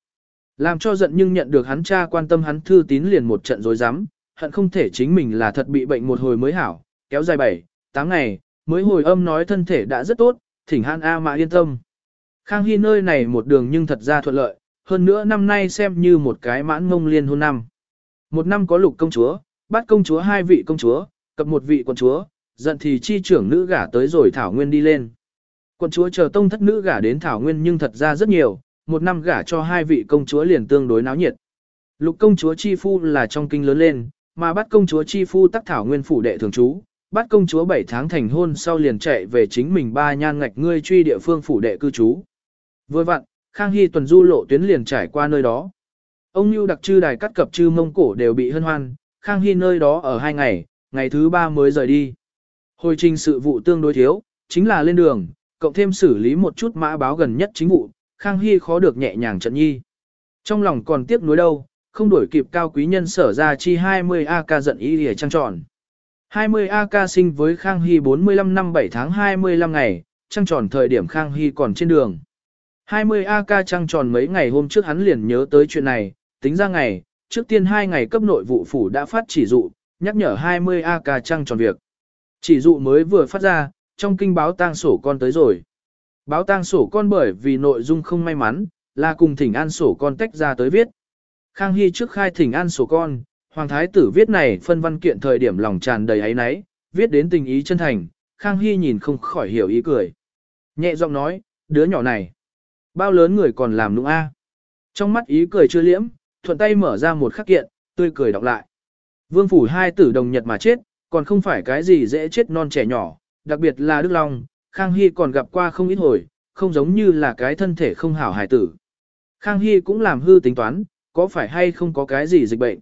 Làm cho giận nhưng nhận được hắn cha quan tâm hắn thư tín liền một trận rối rắm, hận không thể chính mình là thật bị bệnh một hồi mới hảo, kéo dài 7, 8 ngày, mới hồi âm nói thân thể đã rất tốt, thỉnh Han A mà yên tâm. Khang Hy nơi này một đường nhưng thật ra thuận lợi, hơn nữa năm nay xem như một cái mãn mông liên hôn năm. Một năm có lục công chúa, bắt công chúa hai vị công chúa, cập một vị quận chúa, giận thì chi trưởng nữ gả tới rồi Thảo Nguyên đi lên. Quận chúa chờ tông thất nữ gả đến Thảo Nguyên nhưng thật ra rất nhiều, một năm gả cho hai vị công chúa liền tương đối náo nhiệt. Lục công chúa chi phu là trong kinh lớn lên, mà bắt công chúa chi phu tắc Thảo Nguyên phủ đệ thường trú, bắt công chúa 7 tháng thành hôn sau liền chạy về chính mình ba nhan ngạch ngươi truy địa phương phủ đệ cư trú. Vừa vặn, Khang Hy tuần du lộ tuyến liền trải qua nơi đó. Ông Nhu đặc trư đài cắt cập trư mông cổ đều bị hân hoan, Khang Hy nơi đó ở hai ngày, ngày thứ ba mới rời đi. Hồi trình sự vụ tương đối thiếu, chính là lên đường, cộng thêm xử lý một chút mã báo gần nhất chính vụ, Khang Hy khó được nhẹ nhàng trận nhi. Trong lòng còn tiếc nuối đâu, không đổi kịp cao quý nhân sở ra chi 20 AK giận ý để trăng tròn. 20 AK sinh với Khang Hy 45 năm 7 tháng 25 ngày, trăng tròn thời điểm Khang Hy còn trên đường. 20 AK trăng tròn mấy ngày hôm trước hắn liền nhớ tới chuyện này, tính ra ngày, trước tiên hai ngày cấp nội vụ phủ đã phát chỉ dụ, nhắc nhở 20 AK trăng tròn việc. Chỉ dụ mới vừa phát ra, trong kinh báo tang sổ con tới rồi. Báo tang sổ con bởi vì nội dung không may mắn, là cùng thỉnh an sổ con tách ra tới viết. Khang Hy trước khai thỉnh an sổ con, Hoàng Thái tử viết này phân văn kiện thời điểm lòng tràn đầy ấy náy, viết đến tình ý chân thành, Khang Hy nhìn không khỏi hiểu ý cười. Nhẹ giọng nói, đứa nhỏ này, bao lớn người còn làm nũng a? Trong mắt ý cười chưa liễm, thuận tay mở ra một khắc kiện, tươi cười đọc lại. Vương phủ hai tử đồng nhật mà chết, còn không phải cái gì dễ chết non trẻ nhỏ, đặc biệt là Đức Long, Khang Hy còn gặp qua không ít hồi, không giống như là cái thân thể không hảo hài tử. Khang Hy cũng làm hư tính toán, có phải hay không có cái gì dịch bệnh.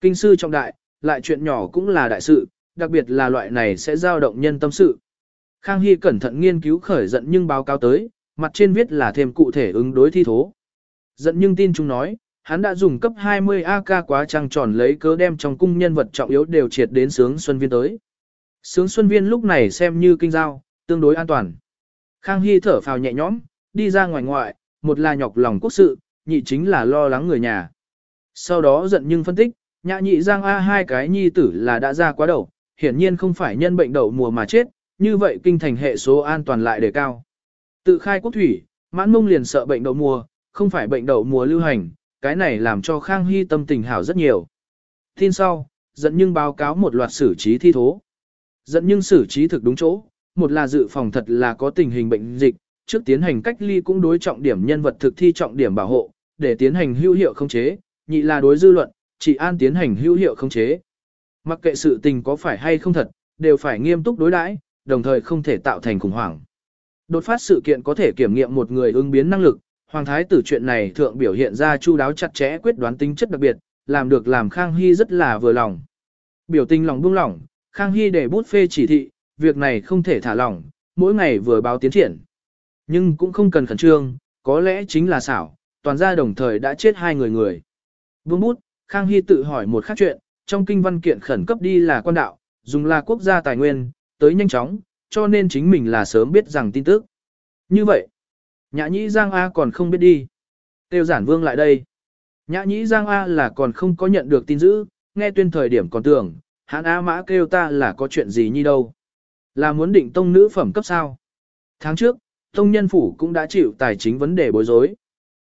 Kinh sư trọng đại, lại chuyện nhỏ cũng là đại sự, đặc biệt là loại này sẽ giao động nhân tâm sự. Khang Hy cẩn thận nghiên cứu khởi giận nhưng báo cáo tới, mặt trên viết là thêm cụ thể ứng đối thi thố. Giận nhưng tin chúng nói, hắn đã dùng cấp 20 AK quá trăng tròn lấy cớ đem trong cung nhân vật trọng yếu đều triệt đến sướng Xuân Viên tới. Sướng Xuân Viên lúc này xem như kinh giao, tương đối an toàn. Khang Hy thở phào nhẹ nhõm, đi ra ngoài ngoại, một là nhọc lòng quốc sự, nhị chính là lo lắng người nhà. Sau đó giận nhưng phân tích, nhã nhị giang A hai cái nhi tử là đã ra quá đầu, hiển nhiên không phải nhân bệnh đậu mùa mà chết, như vậy kinh thành hệ số an toàn lại đề cao. Tự khai quốc thủy, mãn mông liền sợ bệnh đậu mùa, không phải bệnh đậu mùa lưu hành, cái này làm cho Khang Hy tâm tình hảo rất nhiều. Tin sau, giận nhưng báo cáo một loạt xử trí thi thố. Giận nhưng xử trí thực đúng chỗ, một là dự phòng thật là có tình hình bệnh dịch, trước tiến hành cách ly cũng đối trọng điểm nhân vật thực thi trọng điểm bảo hộ, để tiến hành hữu hiệu khống chế, nhị là đối dư luận, chỉ an tiến hành hữu hiệu khống chế. Mặc kệ sự tình có phải hay không thật, đều phải nghiêm túc đối đãi, đồng thời không thể tạo thành khủng hoảng. Đột phát sự kiện có thể kiểm nghiệm một người ứng biến năng lực, Hoàng thái tử chuyện này thượng biểu hiện ra chu đáo chặt chẽ quyết đoán tính chất đặc biệt, làm được làm Khang Hy rất là vừa lòng. Biểu tình lòng buông lỏng, Khang Hy để bút phê chỉ thị, việc này không thể thả lỏng, mỗi ngày vừa báo tiến triển. Nhưng cũng không cần khẩn trương, có lẽ chính là xảo, toàn gia đồng thời đã chết hai người người. Buông bút, Khang Hy tự hỏi một khác chuyện, trong kinh văn kiện khẩn cấp đi là quan đạo, dùng là quốc gia tài nguyên, tới nhanh chóng, cho nên chính mình là sớm biết rằng tin tức. Như vậy, Nhã nhĩ Giang A còn không biết đi. Tiêu giản vương lại đây. Nhã nhĩ Giang A là còn không có nhận được tin dữ, nghe tuyên thời điểm còn tưởng, hãn A mã kêu ta là có chuyện gì như đâu. Là muốn định tông nữ phẩm cấp sao. Tháng trước, tông nhân phủ cũng đã chịu tài chính vấn đề bối rối.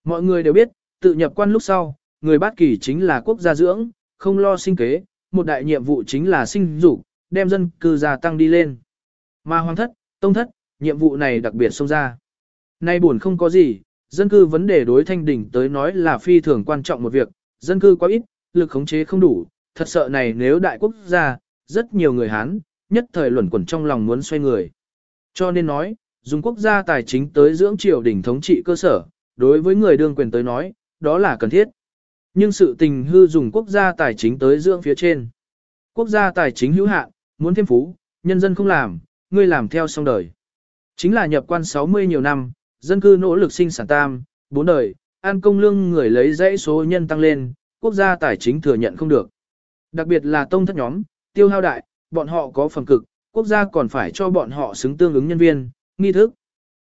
Mọi người đều biết, tự nhập quan lúc sau, người bát kỳ chính là quốc gia dưỡng, không lo sinh kế, một đại nhiệm vụ chính là sinh dục, đem dân cư gia tăng đi lên. Mà hoàng thất, tông thất, nhiệm vụ này đặc biệt xông ra. Nay buồn không có gì, dân cư vấn đề đối thanh đỉnh tới nói là phi thường quan trọng một việc, dân cư quá ít, lực khống chế không đủ, thật sợ này nếu đại quốc gia, rất nhiều người Hán, nhất thời luẩn quẩn trong lòng muốn xoay người. Cho nên nói, dùng quốc gia tài chính tới dưỡng triều đỉnh thống trị cơ sở, đối với người đương quyền tới nói, đó là cần thiết. Nhưng sự tình hư dùng quốc gia tài chính tới dưỡng phía trên. Quốc gia tài chính hữu hạn, muốn thêm phú, nhân dân không làm, ngươi làm theo xong đời. Chính là nhập quan 60 nhiều năm, dân cư nỗ lực sinh sản tam, bốn đời, an công lương người lấy dãy số nhân tăng lên, quốc gia tài chính thừa nhận không được. Đặc biệt là tông thất nhóm, tiêu hao đại, bọn họ có phần cực, quốc gia còn phải cho bọn họ xứng tương ứng nhân viên, nghi thức.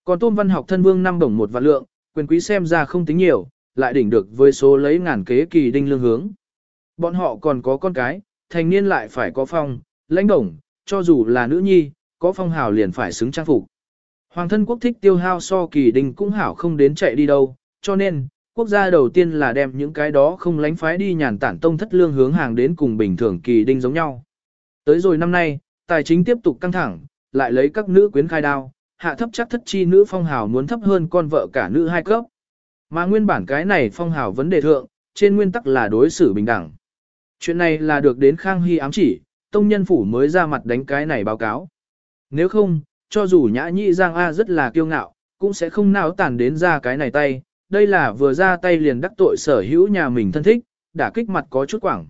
Còn tôn văn học thân vương năm đồng một vạn lượng, quyền quý xem ra không tính nhiều, lại đỉnh được với số lấy ngàn kế kỳ đinh lương hướng. Bọn họ còn có con cái, thành niên lại phải có phong, lãnh đồng, cho dù là nữ nhi, có phong hào liền phải xứng trang phục. Hoàng thân quốc thích tiêu hao so kỳ đình cũng hảo không đến chạy đi đâu, cho nên, quốc gia đầu tiên là đem những cái đó không lánh phái đi nhàn tản tông thất lương hướng hàng đến cùng bình thường kỳ đinh giống nhau. Tới rồi năm nay, tài chính tiếp tục căng thẳng, lại lấy các nữ quyến khai đao, hạ thấp chắc thất chi nữ phong hào muốn thấp hơn con vợ cả nữ hai cấp. Mà nguyên bản cái này phong hào vấn đề thượng, trên nguyên tắc là đối xử bình đẳng. Chuyện này là được đến Khang Hy ám chỉ, tông nhân phủ mới ra mặt đánh cái này báo cáo. Nếu không, cho dù nhã nhị Giang A rất là kiêu ngạo, cũng sẽ không nào tàn đến ra cái này tay, đây là vừa ra tay liền đắc tội sở hữu nhà mình thân thích, đã kích mặt có chút quảng.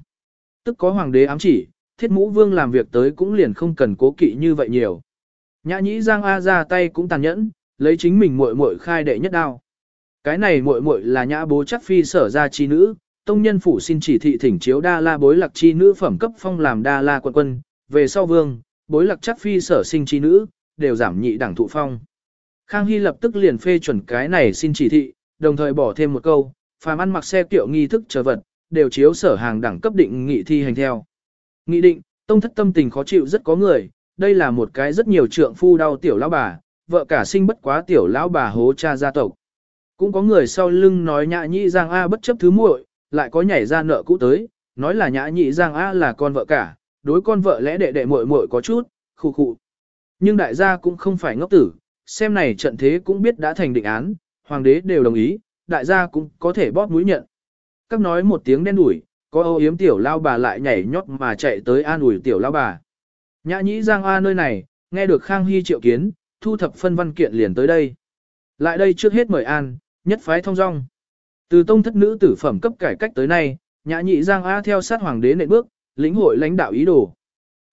Tức có hoàng đế ám chỉ, thiết mũ vương làm việc tới cũng liền không cần cố kỵ như vậy nhiều. Nhã nhĩ Giang A ra tay cũng tàn nhẫn, lấy chính mình muội muội khai đệ nhất đao. Cái này muội muội là nhã bố chắc phi sở ra chi nữ, tông nhân phủ xin chỉ thị thỉnh chiếu đa la bối lạc chi nữ phẩm cấp phong làm đa la quân quân, về sau vương, bối lạc chắc phi sở sinh chi nữ, đều giảm nhị đẳng thụ phong. Khang Hy lập tức liền phê chuẩn cái này xin chỉ thị, đồng thời bỏ thêm một câu, phàm ăn mặc xe kiệu nghi thức chờ vật, đều chiếu sở hàng đẳng cấp định nghị thi hành theo. Nghị định, tông thất tâm tình khó chịu rất có người, đây là một cái rất nhiều trượng phu đau tiểu lão bà, vợ cả sinh bất quá tiểu lão bà hố cha gia tộc. Cũng có người sau lưng nói nhã nhị giang A bất chấp thứ muội, lại có nhảy ra nợ cũ tới, nói là nhã nhị giang A là con vợ cả, đối con vợ lẽ đệ đệ muội muội có chút, khu khu. Nhưng đại gia cũng không phải ngốc tử, xem này trận thế cũng biết đã thành định án, hoàng đế đều đồng ý, đại gia cũng có thể bóp mũi nhận. Các nói một tiếng đen đủi, có âu yếm tiểu lao bà lại nhảy nhót mà chạy tới an ủi tiểu lao bà. Nhã nhĩ giang a nơi này, nghe được Khang Hy triệu kiến, thu thập phân văn kiện liền tới đây. Lại đây trước hết mời an, nhất phái thông dong. Từ tông thất nữ tử phẩm cấp cải cách tới nay, nhã nhị giang a theo sát hoàng đế nệ bước, lĩnh hội lãnh đạo ý đồ.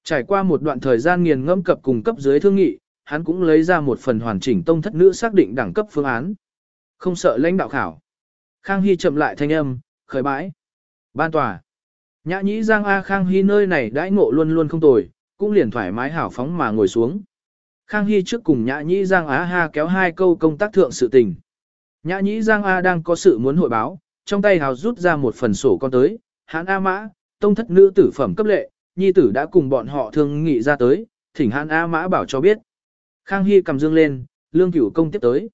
Trải qua một đoạn thời gian nghiền ngẫm cập cùng cấp dưới thương nghị, hắn cũng lấy ra một phần hoàn chỉnh tông thất nữ xác định đẳng cấp phương án. Không sợ lãnh đạo khảo. Khang Hy chậm lại thanh âm, khởi bãi. Ban tòa. Nhã nhĩ Giang A Khang Hy nơi này đãi ngộ luôn luôn không tồi, cũng liền thoải mái hảo phóng mà ngồi xuống. Khang Hy trước cùng Nhã nhĩ Giang Á Ha kéo hai câu công tác thượng sự tình. Nhã nhĩ Giang A đang có sự muốn hội báo, trong tay hào rút ra một phần sổ con tới, hãn A Mã, tông thất nữ tử phẩm cấp lệ, nhi tử đã cùng bọn họ thương nghị ra tới, thỉnh hãn A Mã bảo cho biết. Khang Hy cầm dương lên, lương cửu công tiếp tới.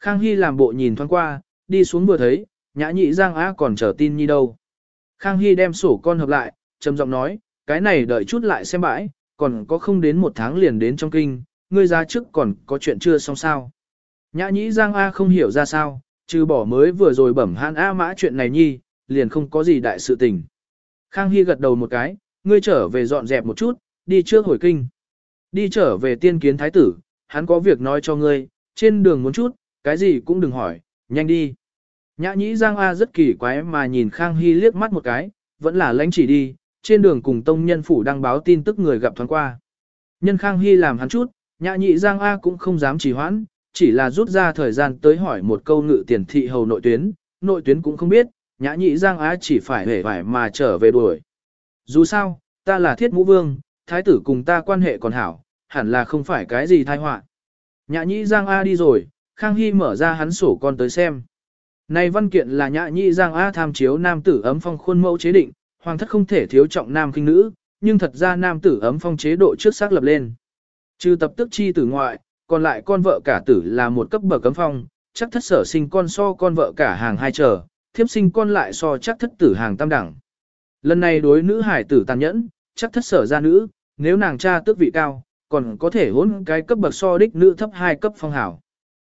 Khang Hy làm bộ nhìn thoáng qua, đi xuống vừa thấy, nhã nhị Giang Á còn chờ tin nhi đâu. Khang Hy đem sổ con hợp lại, trầm giọng nói, cái này đợi chút lại xem bãi, còn có không đến một tháng liền đến trong kinh, ngươi ra trước còn có chuyện chưa xong sao. Nhã nhĩ Giang A không hiểu ra sao, trừ bỏ mới vừa rồi bẩm han A mã chuyện này nhi, liền không có gì đại sự tình. Khang Hy gật đầu một cái, ngươi trở về dọn dẹp một chút, đi trước hồi kinh. Đi trở về tiên kiến thái tử, hắn có việc nói cho ngươi, trên đường muốn chút, cái gì cũng đừng hỏi, nhanh đi. Nhã nhĩ Giang A rất kỳ quái mà nhìn Khang Hy liếc mắt một cái, vẫn là lãnh chỉ đi, trên đường cùng tông nhân phủ đăng báo tin tức người gặp thoáng qua. Nhân Khang Hy làm hắn chút, nhã nhị Giang A cũng không dám trì hoãn, chỉ là rút ra thời gian tới hỏi một câu ngự tiền thị hầu nội tuyến, nội tuyến cũng không biết, nhã nhị Giang Á chỉ phải hề vải mà trở về đuổi. Dù sao, ta là thiết mũ vương, thái tử cùng ta quan hệ còn hảo, hẳn là không phải cái gì tai họa. Nhã nhị Giang Á đi rồi, Khang Hy mở ra hắn sổ con tới xem. Này văn kiện là nhã nhị Giang Á tham chiếu nam tử ấm phong khuôn mẫu chế định, hoàng thất không thể thiếu trọng nam kinh nữ, nhưng thật ra nam tử ấm phong chế độ trước xác lập lên. Trừ tập tức chi tử ngoại, còn lại con vợ cả tử là một cấp bậc cấm phong, chắc thất sở sinh con so con vợ cả hàng hai trở, thiếp sinh con lại so chắc thất tử hàng tam đẳng. Lần này đối nữ hải tử tàn nhẫn, chắc thất sở ra nữ, nếu nàng cha tước vị cao, còn có thể hỗn cái cấp bậc so đích nữ thấp hai cấp phong hảo.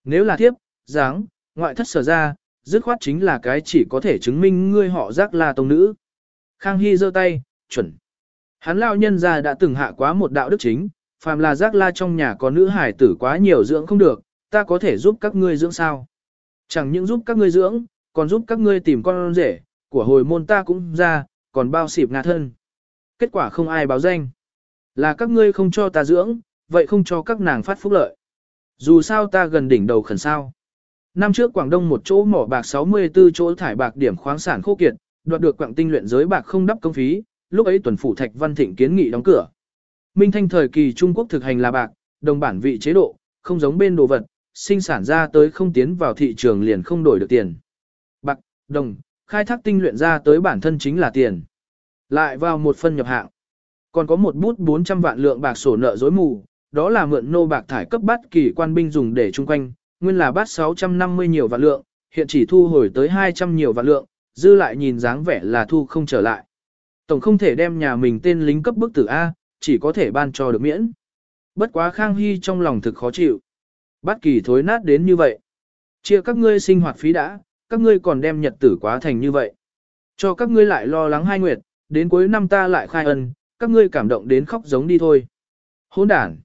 Nếu là thiếp, dáng, ngoại thất sở ra, dứt khoát chính là cái chỉ có thể chứng minh ngươi họ giác là tông nữ. Khang Hy giơ tay, chuẩn. Hắn lao nhân ra đã từng hạ quá một đạo đức chính, phàm là giác la trong nhà có nữ hải tử quá nhiều dưỡng không được, ta có thể giúp các ngươi dưỡng sao. Chẳng những giúp các ngươi dưỡng, còn giúp các ngươi tìm con rể, của hồi môn ta cũng ra, còn bao xịp ngạ thân. Kết quả không ai báo danh. Là các ngươi không cho ta dưỡng, vậy không cho các nàng phát phúc lợi. Dù sao ta gần đỉnh đầu khẩn sao. Năm trước Quảng Đông một chỗ mỏ bạc 64 chỗ thải bạc điểm khoáng sản khô kiệt, đoạt được quảng tinh luyện giới bạc không đắp công phí, lúc ấy tuần phủ Thạch Văn Thịnh kiến nghị đóng cửa. Minh Thanh thời kỳ Trung Quốc thực hành là bạc, đồng bản vị chế độ, không giống bên đồ vật, sinh sản ra tới không tiến vào thị trường liền không đổi được tiền. Đồng, khai thác tinh luyện ra tới bản thân chính là tiền. Lại vào một phân nhập hạng. Còn có một bút 400 vạn lượng bạc sổ nợ dối mù, đó là mượn nô bạc thải cấp bắt kỳ quan binh dùng để chung quanh, nguyên là bát 650 nhiều vạn lượng, hiện chỉ thu hồi tới 200 nhiều vạn lượng, dư lại nhìn dáng vẻ là thu không trở lại. Tổng không thể đem nhà mình tên lính cấp bức tử A, chỉ có thể ban cho được miễn. Bất quá Khang Hy trong lòng thực khó chịu. Bắt kỳ thối nát đến như vậy. Chia các ngươi sinh hoạt phí đã, các ngươi còn đem nhật tử quá thành như vậy. Cho các ngươi lại lo lắng hai nguyệt, đến cuối năm ta lại khai ân, các ngươi cảm động đến khóc giống đi thôi. Hỗn đản.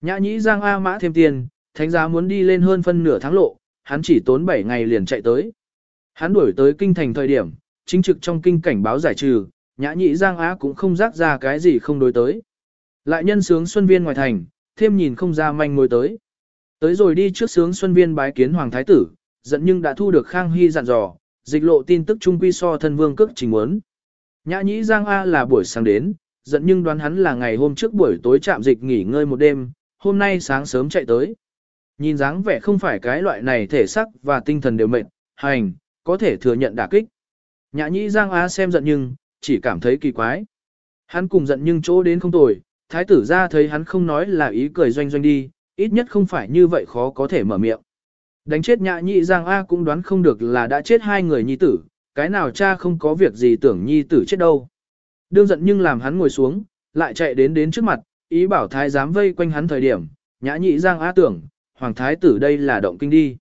Nhã nhĩ giang A mã thêm tiền, thánh giá muốn đi lên hơn phân nửa tháng lộ, hắn chỉ tốn 7 ngày liền chạy tới. Hắn đuổi tới kinh thành thời điểm, chính trực trong kinh cảnh báo giải trừ, nhã nhĩ giang á cũng không rác ra cái gì không đối tới. Lại nhân sướng xuân viên ngoài thành, thêm nhìn không ra manh ngồi tới. Tới rồi đi trước sướng xuân viên bái kiến hoàng thái tử, giận nhưng đã thu được khang hy dặn dò, dịch lộ tin tức trung quy so thân vương cước trình muốn. Nhã nhĩ giang A là buổi sáng đến, giận nhưng đoán hắn là ngày hôm trước buổi tối chạm dịch nghỉ ngơi một đêm, hôm nay sáng sớm chạy tới. Nhìn dáng vẻ không phải cái loại này thể sắc và tinh thần đều mệt, hành, có thể thừa nhận đả kích. Nhã nhĩ giang A xem giận nhưng, chỉ cảm thấy kỳ quái. Hắn cùng giận nhưng chỗ đến không tồi, thái tử ra thấy hắn không nói là ý cười doanh doanh đi, ít nhất không phải như vậy khó có thể mở miệng. Đánh chết nhã nhị giang A cũng đoán không được là đã chết hai người nhi tử, cái nào cha không có việc gì tưởng nhi tử chết đâu. Đương giận nhưng làm hắn ngồi xuống, lại chạy đến đến trước mặt, ý bảo thái giám vây quanh hắn thời điểm, nhã nhị giang a tưởng, hoàng thái tử đây là động kinh đi.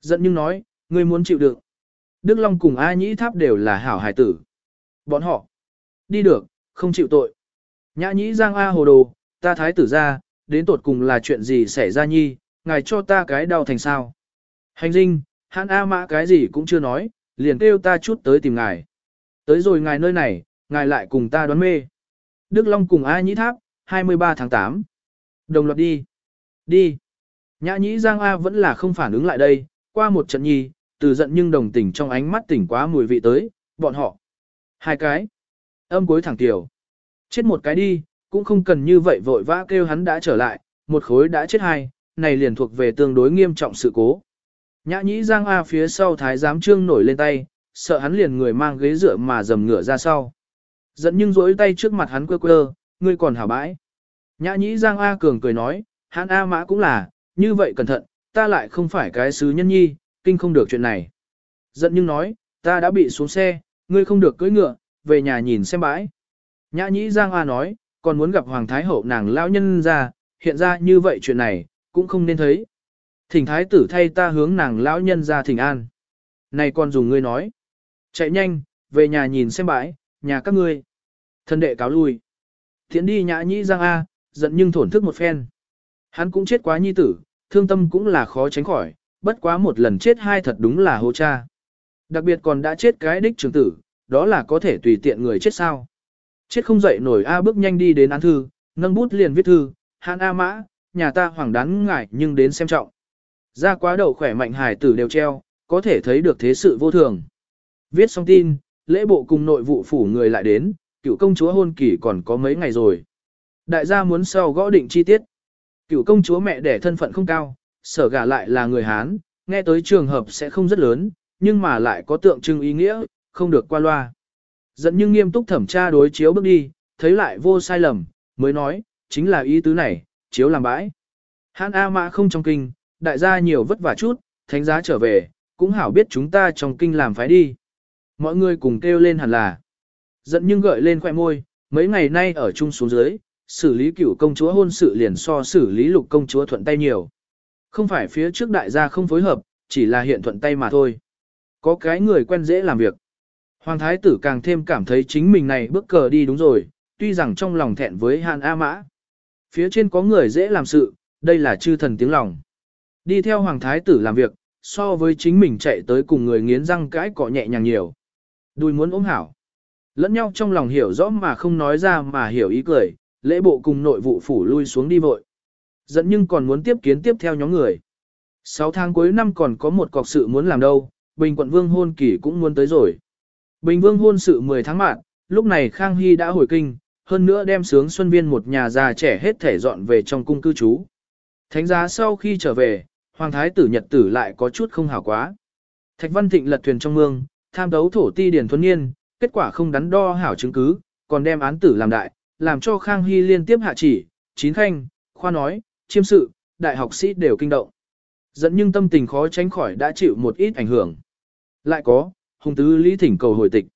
Giận nhưng nói, ngươi muốn chịu đựng. Đức Long cùng A nhĩ tháp đều là hảo hải tử. Bọn họ, đi được, không chịu tội. Nhã nhĩ giang A hồ đồ, ta thái tử ra, đến tột cùng là chuyện gì xảy ra nhi, ngài cho ta cái đau thành sao. Hành dinh, hắn A mã cái gì cũng chưa nói, liền kêu ta chút tới tìm ngài. Tới rồi ngài nơi này, ngài lại cùng ta đoán mê. Đức Long cùng A nhĩ tháp, 23 tháng 8. Đồng loạt đi. Đi. Nhã nhĩ Giang A vẫn là không phản ứng lại đây, qua một trận nhi, từ giận nhưng đồng tình trong ánh mắt tỉnh quá mùi vị tới, bọn họ. Hai cái. Âm cuối thẳng tiểu. Chết một cái đi, cũng không cần như vậy vội vã kêu hắn đã trở lại, một khối đã chết hai, này liền thuộc về tương đối nghiêm trọng sự cố. Nhã nhĩ Giang A phía sau thái giám trương nổi lên tay, sợ hắn liền người mang ghế dựa mà dầm ngửa ra sau. Giận nhưng rỗi tay trước mặt hắn quơ quơ, ngươi còn hảo bãi. Nhã nhĩ Giang A Cường cười nói, hắn A Mã cũng là, như vậy cẩn thận, ta lại không phải cái sứ nhân nhi, kinh không được chuyện này. Giận nhưng nói, ta đã bị xuống xe, ngươi không được cưỡi ngựa, về nhà nhìn xem bãi. Nhã nhĩ Giang A nói, còn muốn gặp Hoàng Thái Hậu nàng lão nhân ra, hiện ra như vậy chuyện này, cũng không nên thấy. Thỉnh Thái tử thay ta hướng nàng lão nhân ra thỉnh an. Này còn dùng ngươi nói. Chạy nhanh, về nhà nhìn xem bãi, nhà các ngươi. Thân đệ cáo lui. Thiện đi nhã nhĩ giang A, giận nhưng thổn thức một phen. Hắn cũng chết quá nhi tử, thương tâm cũng là khó tránh khỏi, bất quá một lần chết hai thật đúng là hô cha. Đặc biệt còn đã chết cái đích trưởng tử, đó là có thể tùy tiện người chết sao. Chết không dậy nổi A bước nhanh đi đến án thư, nâng bút liền viết thư, hãn A mã, nhà ta hoàng đán ngại nhưng đến xem trọng. Ra quá đầu khỏe mạnh hải tử đều treo, có thể thấy được thế sự vô thường. Viết xong tin, lễ bộ cùng nội vụ phủ người lại đến, cựu công chúa hôn kỳ còn có mấy ngày rồi. Đại gia muốn sau gõ định chi tiết. Cựu công chúa mẹ đẻ thân phận không cao, sở gả lại là người Hán, nghe tới trường hợp sẽ không rất lớn, nhưng mà lại có tượng trưng ý nghĩa, không được qua loa. Dẫn nhưng nghiêm túc thẩm tra đối chiếu bước đi, thấy lại vô sai lầm, mới nói, chính là ý tứ này, chiếu làm bãi. Hán A Mã không trong kinh, đại gia nhiều vất vả chút, thánh giá trở về, cũng hảo biết chúng ta trong kinh làm phái đi. Mọi người cùng kêu lên hẳn là. Giận nhưng gợi lên khoẻ môi, mấy ngày nay ở chung xuống dưới, xử lý cửu công chúa hôn sự liền so xử lý lục công chúa thuận tay nhiều. Không phải phía trước đại gia không phối hợp, chỉ là hiện thuận tay mà thôi. Có cái người quen dễ làm việc. Hoàng thái tử càng thêm cảm thấy chính mình này bước cờ đi đúng rồi, tuy rằng trong lòng thẹn với Hàn A Mã. Phía trên có người dễ làm sự, đây là chư thần tiếng lòng. Đi theo Hoàng thái tử làm việc, so với chính mình chạy tới cùng người nghiến răng cãi cọ nhẹ nhàng nhiều. Đùi muốn ôm hảo. Lẫn nhau trong lòng hiểu rõ mà không nói ra mà hiểu ý cười, lễ bộ cùng nội vụ phủ lui xuống đi vội. Dẫn nhưng còn muốn tiếp kiến tiếp theo nhóm người. sáu tháng cuối năm còn có một cọc sự muốn làm đâu, Bình quận vương hôn kỳ cũng muốn tới rồi. Bình vương hôn sự 10 tháng mạng, lúc này Khang Hy đã hồi kinh, hơn nữa đem sướng xuân viên một nhà già trẻ hết thể dọn về trong cung cư trú. Thánh giá sau khi trở về, Hoàng thái tử nhật tử lại có chút không hảo quá. Thạch Văn Thịnh lật thuyền trong mương, tham đấu thổ ti điển thuần niên, kết quả không đắn đo hảo chứng cứ, còn đem án tử làm đại, làm cho Khang Hy liên tiếp hạ chỉ, chín khanh, khoa nói, chiêm sự, đại học sĩ đều kinh động. Dẫn nhưng tâm tình khó tránh khỏi đã chịu một ít ảnh hưởng. Lại có, Hùng Tứ Lý thỉnh cầu hồi tịch.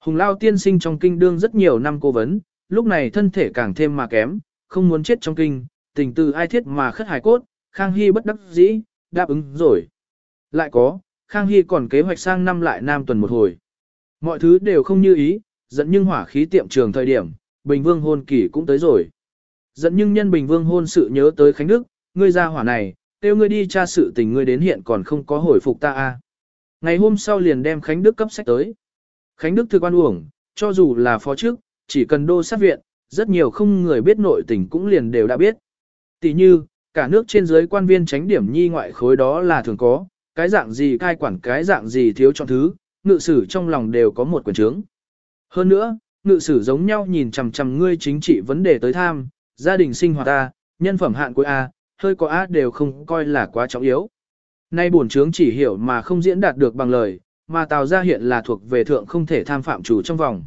Hùng Lao tiên sinh trong kinh đương rất nhiều năm cố vấn, lúc này thân thể càng thêm mà kém, không muốn chết trong kinh, tình từ ai thiết mà khất hài cốt, Khang Hy bất đắc dĩ, đáp ứng rồi. Lại có, Khang Hy còn kế hoạch sang năm lại nam tuần một hồi. Mọi thứ đều không như ý, dẫn nhưng hỏa khí tiệm trường thời điểm, Bình Vương hôn kỳ cũng tới rồi. Dẫn nhưng nhân Bình Vương hôn sự nhớ tới Khánh Đức, ngươi ra hỏa này, kêu ngươi đi tra sự tình ngươi đến hiện còn không có hồi phục ta a. Ngày hôm sau liền đem Khánh Đức cấp sách tới. Khánh Đức thực quan uổng, cho dù là phó trước, chỉ cần đô sát viện, rất nhiều không người biết nội tình cũng liền đều đã biết. Tỷ như, cả nước trên dưới quan viên tránh điểm nhi ngoại khối đó là thường có, cái dạng gì cai quản cái dạng gì thiếu chọn thứ, ngự sử trong lòng đều có một quyền trướng. Hơn nữa, ngự sử giống nhau nhìn chằm chằm ngươi chính trị vấn đề tới tham, gia đình sinh hoạt A, nhân phẩm hạn cuối A, hơi có A đều không coi là quá trọng yếu. Nay bổn trướng chỉ hiểu mà không diễn đạt được bằng lời, mà Tào gia hiện là thuộc về thượng không thể tham phạm chủ trong vòng.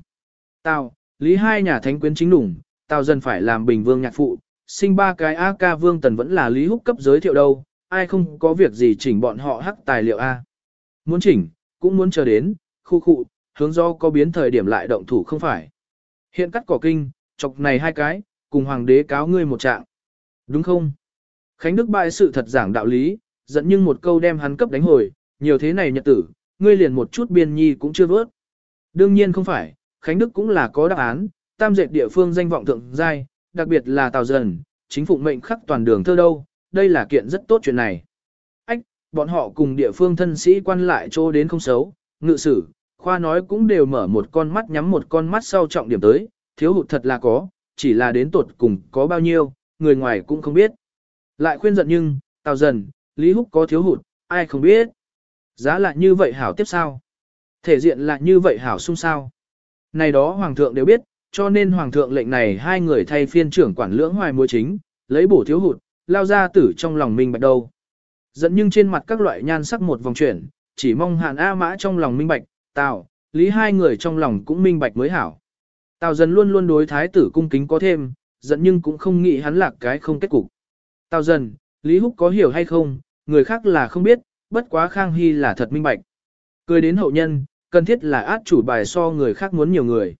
Tào, Lý hai nhà thánh quyến chính đủng, Tào dần phải làm bình vương nhạc phụ, sinh ba cái A ca vương tần vẫn là Lý Húc cấp giới thiệu đâu, ai không có việc gì chỉnh bọn họ hắc tài liệu A. Muốn chỉnh, cũng muốn chờ đến, khu khu, hướng do có biến thời điểm lại động thủ không phải. Hiện cắt cỏ kinh, chọc này hai cái, cùng hoàng đế cáo ngươi một trạng. Đúng không? Khánh Đức bại sự thật giảng đạo lý, dẫn nhưng một câu đem hắn cấp đánh hồi, nhiều thế này nhật tử, ngươi liền một chút biên nhi cũng chưa vớt. Đương nhiên không phải, Khánh Đức cũng là có đáp án, tam dệt địa phương danh vọng thượng giai, đặc biệt là Tào Dần, chính phủ mệnh khắc toàn đường thơ đâu, đây là kiện rất tốt chuyện này. Ách, bọn họ cùng địa phương thân sĩ quan lại trô đến không xấu, ngự sử, khoa nói cũng đều mở một con mắt nhắm một con mắt sau trọng điểm tới, thiếu hụt thật là có, chỉ là đến tột cùng có bao nhiêu, người ngoài cũng không biết. Lại khuyên giận nhưng, Tào Dần, Lý Húc có thiếu hụt, ai không biết. Giá lại như vậy hảo tiếp sao? Thể diện lại như vậy hảo sung sao? Này đó Hoàng thượng đều biết, cho nên Hoàng thượng lệnh này hai người thay phiên trưởng quản lưỡng hoài mối chính, lấy bổ thiếu hụt, lao ra tử trong lòng minh bạch đâu. Dẫn nhưng trên mặt các loại nhan sắc một vòng chuyển, chỉ mong hạn A mã trong lòng minh bạch, tào, lý hai người trong lòng cũng minh bạch mới hảo. Tào dần luôn luôn đối thái tử cung kính có thêm, dẫn nhưng cũng không nghĩ hắn lạc cái không kết cục. Tào dần, Lý Húc có hiểu hay không, người khác là không biết, bất quá Khang Hy là thật minh bạch. Cười đến hậu nhân, cần thiết là át chủ bài so người khác muốn nhiều người.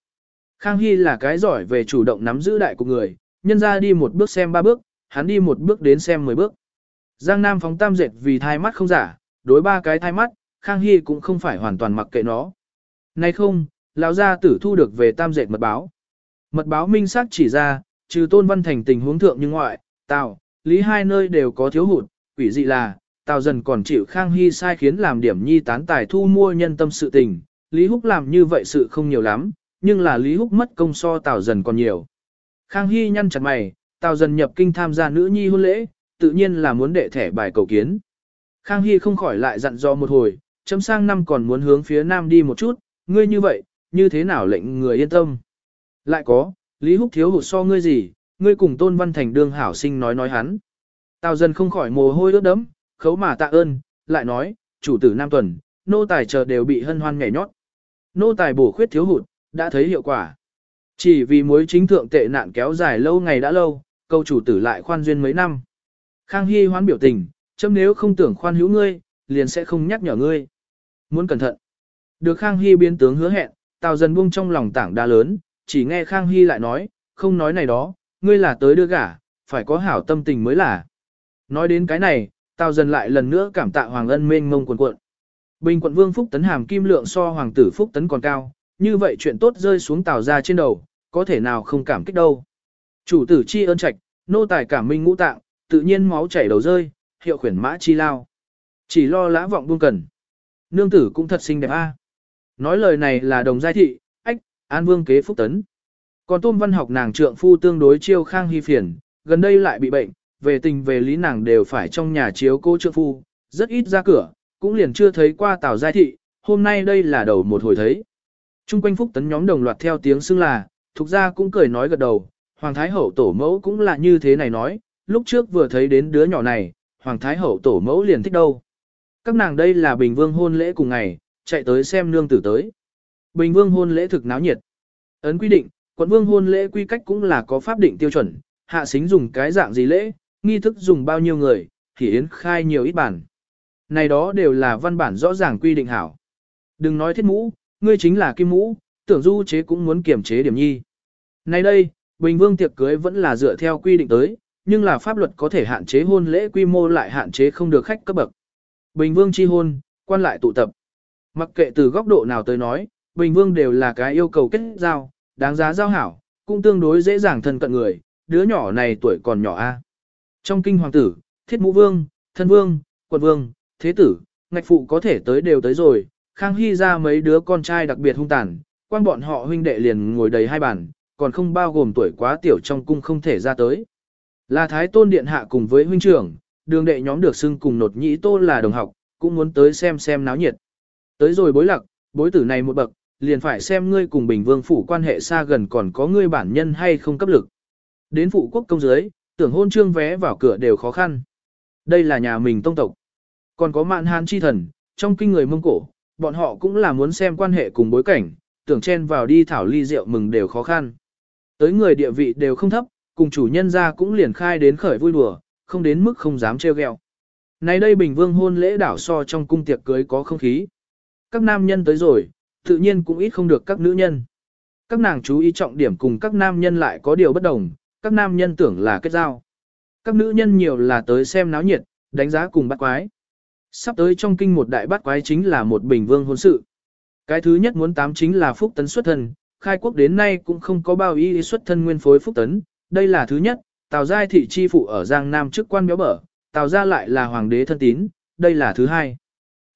Khang Hy là cái giỏi về chủ động nắm giữ đại của người, nhân ra đi một bước xem ba bước, hắn đi một bước đến xem mười bước. Giang Nam phóng tam dệt vì thai mắt không giả, đối ba cái thai mắt, Khang Hy cũng không phải hoàn toàn mặc kệ nó. Nay không, lão gia tử thu được về tam dệt mật báo. Mật báo minh xác chỉ ra, trừ tôn văn thành tình huống thượng nhưng ngoại, tào, lý hai nơi đều có thiếu hụt, quỷ dị là, tào dần còn chịu Khang Hy sai khiến làm điểm nhi tán tài thu mua nhân tâm sự tình. Lý Húc làm như vậy sự không nhiều lắm, nhưng là Lý Húc mất công so tào dần còn nhiều. Khang Hy nhăn chặt mày, tào dần nhập kinh tham gia nữ nhi hôn lễ, tự nhiên là muốn đệ thẻ bài cầu kiến. Khang Hy không khỏi lại dặn dò một hồi, chấm sang năm còn muốn hướng phía nam đi một chút, ngươi như vậy, như thế nào lệnh người yên tâm. Lại có, Lý Húc thiếu hụt so ngươi gì, ngươi cùng Tôn Văn Thành đương hảo sinh nói nói hắn. Tào dần không khỏi mồ hôi ướt đấm, khấu mà tạ ơn, lại nói, chủ tử Nam Tuần, nô tài chờ đều bị hân hoan nhảy nhót. Nô tài bổ khuyết thiếu hụt, đã thấy hiệu quả. Chỉ vì mối chính thượng tệ nạn kéo dài lâu ngày đã lâu, câu chủ tử lại khoan duyên mấy năm. Khang Hy hoán biểu tình, chấm nếu không tưởng khoan hữu ngươi, liền sẽ không nhắc nhở ngươi. Muốn cẩn thận. Được Khang Hy biến tướng hứa hẹn, Tào dần buông trong lòng tảng đa lớn, chỉ nghe Khang Hy lại nói, không nói này đó, ngươi là tới đưa gả, phải có hảo tâm tình mới là. Nói đến cái này, Tào dần lại lần nữa cảm tạ Hoàng ân mênh mông quần cuộn. Bình quận vương Phúc Tấn hàm kim lượng so Hoàng tử Phúc Tấn còn cao, như vậy chuyện tốt rơi xuống Tào ra trên đầu, có thể nào không cảm kích đâu. Chủ tử chi ơn trạch, nô tài cảm minh ngũ tạng, tự nhiên máu chảy đầu rơi, hiệu khuyển mã chi lao. Chỉ lo lã vọng buông cần. Nương tử cũng thật xinh đẹp a. Nói lời này là đồng giai thị, ách, an vương kế phúc tấn. Còn tôn văn học nàng trượng phu tương đối chiêu khang hy phiền, gần đây lại bị bệnh, về tình về lý nàng đều phải trong nhà chiếu cô trượng phu, rất ít ra cửa, cũng liền chưa thấy qua tào giai thị, hôm nay đây là đầu một hồi thấy. Trung quanh phúc tấn nhóm đồng loạt theo tiếng xưng là, thuộc ra cũng cười nói gật đầu, Hoàng Thái Hậu tổ mẫu cũng là như thế này nói, lúc trước vừa thấy đến đứa nhỏ này, Hoàng Thái Hậu tổ mẫu liền thích đâu. Các nàng đây là Bình Vương hôn lễ cùng ngày, chạy tới xem nương tử tới. Bình Vương hôn lễ thực náo nhiệt. Ấn quy định, quận vương hôn lễ quy cách cũng là có pháp định tiêu chuẩn, hạ xính dùng cái dạng gì lễ, nghi thức dùng bao nhiêu người, thì yến khai nhiều ít bản. Này đó đều là văn bản rõ ràng quy định hảo. Đừng nói thiết mũ, ngươi chính là kim mũ, tưởng du chế cũng muốn kiểm chế điểm nhi. Nay đây, Bình Vương tiệc cưới vẫn là dựa theo quy định tới, nhưng là pháp luật có thể hạn chế hôn lễ quy mô lại hạn chế không được khách cấp bậc. Bình Vương chi hôn, quan lại tụ tập. Mặc kệ từ góc độ nào tới nói, Bình Vương đều là cái yêu cầu kết giao, đáng giá giao hảo, cũng tương đối dễ dàng thân cận người, đứa nhỏ này tuổi còn nhỏ a. Trong kinh hoàng tử, thiết mũ vương, thân vương, quận vương, thế tử, ngạch phụ có thể tới đều tới rồi, Khang Hy ra mấy đứa con trai đặc biệt hung tàn, quan bọn họ huynh đệ liền ngồi đầy hai bàn, còn không bao gồm tuổi quá tiểu trong cung không thể ra tới. Là Thái Tôn Điện Hạ cùng với huynh trưởng, đường đệ nhóm được xưng cùng nột nhĩ tô là đồng học, cũng muốn tới xem xem náo nhiệt. Tới rồi bối lặc, bối tử này một bậc, liền phải xem ngươi cùng Bình Vương phủ quan hệ xa gần còn có ngươi bản nhân hay không cấp lực. Đến phụ quốc công giới, tưởng hôn trương vé vào cửa đều khó khăn. Đây là nhà mình tông tộc. Còn có mạn hán chi thần, trong kinh người Mông Cổ, bọn họ cũng là muốn xem quan hệ cùng bối cảnh, tưởng chen vào đi thảo ly rượu mừng đều khó khăn. Tới người địa vị đều không thấp, cùng chủ nhân ra cũng liền khai đến khởi vui đùa, không đến mức không dám trêu ghẹo. Nay đây Bình Vương hôn lễ đảo so trong cung tiệc cưới có không khí. Các nam nhân tới rồi, tự nhiên cũng ít không được các nữ nhân. Các nàng chú ý trọng điểm cùng các nam nhân lại có điều bất đồng, các nam nhân tưởng là kết giao. Các nữ nhân nhiều là tới xem náo nhiệt, đánh giá cùng bắt quái. Sắp tới trong kinh một đại bát quái chính là một bình vương hôn sự. Cái thứ nhất muốn tám chính là phúc tấn xuất thân, khai quốc đến nay cũng không có bao ý xuất thân nguyên phối phúc tấn, đây là thứ nhất, Tào Giai thị chi phụ ở Giang Nam chức quan béo bở, Tào gia lại là hoàng đế thân tín, đây là thứ hai.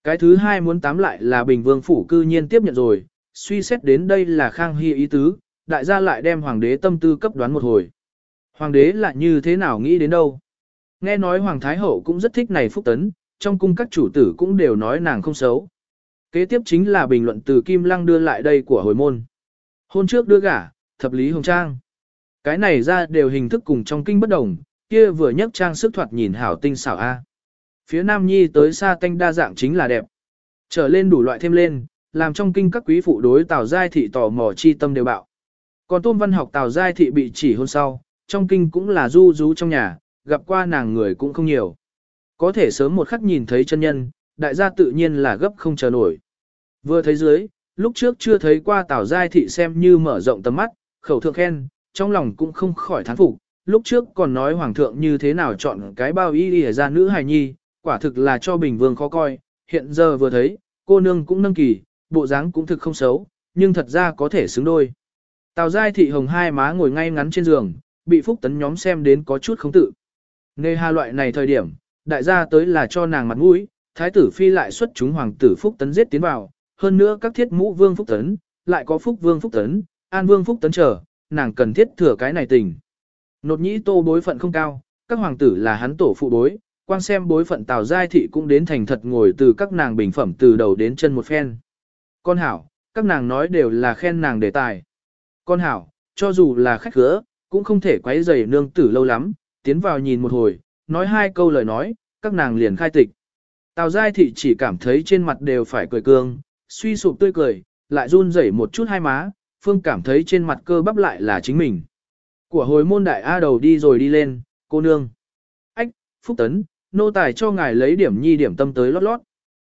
Cái thứ hai muốn tám lại là Bình Vương phủ cư nhiên tiếp nhận rồi, suy xét đến đây là Khang Hy ý tứ, đại gia lại đem hoàng đế tâm tư cấp đoán một hồi. Hoàng đế là như thế nào nghĩ đến đâu? Nghe nói Hoàng Thái Hậu cũng rất thích này phúc tấn, trong cung các chủ tử cũng đều nói nàng không xấu. Kế tiếp chính là bình luận từ Kim Lăng đưa lại đây của hồi môn. Hôn trước đưa gả, thập lý hồng trang. Cái này ra đều hình thức cùng trong kinh bất đồng, kia vừa nhấc trang sức thoạt nhìn hảo tinh xảo a. Phía Nam Nhi tới xa tanh đa dạng chính là đẹp. Trở lên đủ loại thêm lên, làm trong kinh các quý phụ đối Tào Giai thị tò mò chi tâm đều bạo. Còn tôn văn học Tào Giai thị bị chỉ hôn sau, trong kinh cũng là du rú trong nhà, gặp qua nàng người cũng không nhiều. Có thể sớm một khắc nhìn thấy chân nhân, đại gia tự nhiên là gấp không chờ nổi. Vừa thấy dưới, lúc trước chưa thấy qua Tào Giai thị xem như mở rộng tầm mắt, khẩu thượng khen, trong lòng cũng không khỏi thán phục. Lúc trước còn nói hoàng thượng như thế nào chọn cái bao y y ra nữ hài nhi, quả thực là cho bình vương khó coi, hiện giờ vừa thấy, cô nương cũng nâng kỳ, bộ dáng cũng thực không xấu, nhưng thật ra có thể xứng đôi. Tào Giai thị hồng hai má ngồi ngay ngắn trên giường, bị phúc tấn nhóm xem đến có chút không tự. Nghe hà loại này thời điểm, đại gia tới là cho nàng mặt mũi, thái tử phi lại xuất chúng hoàng tử phúc tấn giết tiến vào, hơn nữa các thiết mũ vương phúc tấn, lại có phúc vương phúc tấn, an vương phúc tấn trở, nàng cần thiết thừa cái này tình. Nột nhĩ tô bối phận không cao, các hoàng tử là hắn tổ phụ bối, quan xem bối phận tào giai thị cũng đến thành thật ngồi từ các nàng bình phẩm từ đầu đến chân một phen. Con hảo, các nàng nói đều là khen nàng đề tài. Con hảo, cho dù là khách gỡ cũng không thể quấy rầy nương tử lâu lắm, tiến vào nhìn một hồi, nói hai câu lời nói, các nàng liền khai tịch. Tào Giai Thị chỉ cảm thấy trên mặt đều phải cười cương, suy sụp tươi cười, lại run rẩy một chút hai má, Phương cảm thấy trên mặt cơ bắp lại là chính mình. Của hồi môn đại A đầu đi rồi đi lên, cô nương. Ách, Phúc Tấn, nô tài cho ngài lấy điểm nhi điểm tâm tới lót lót.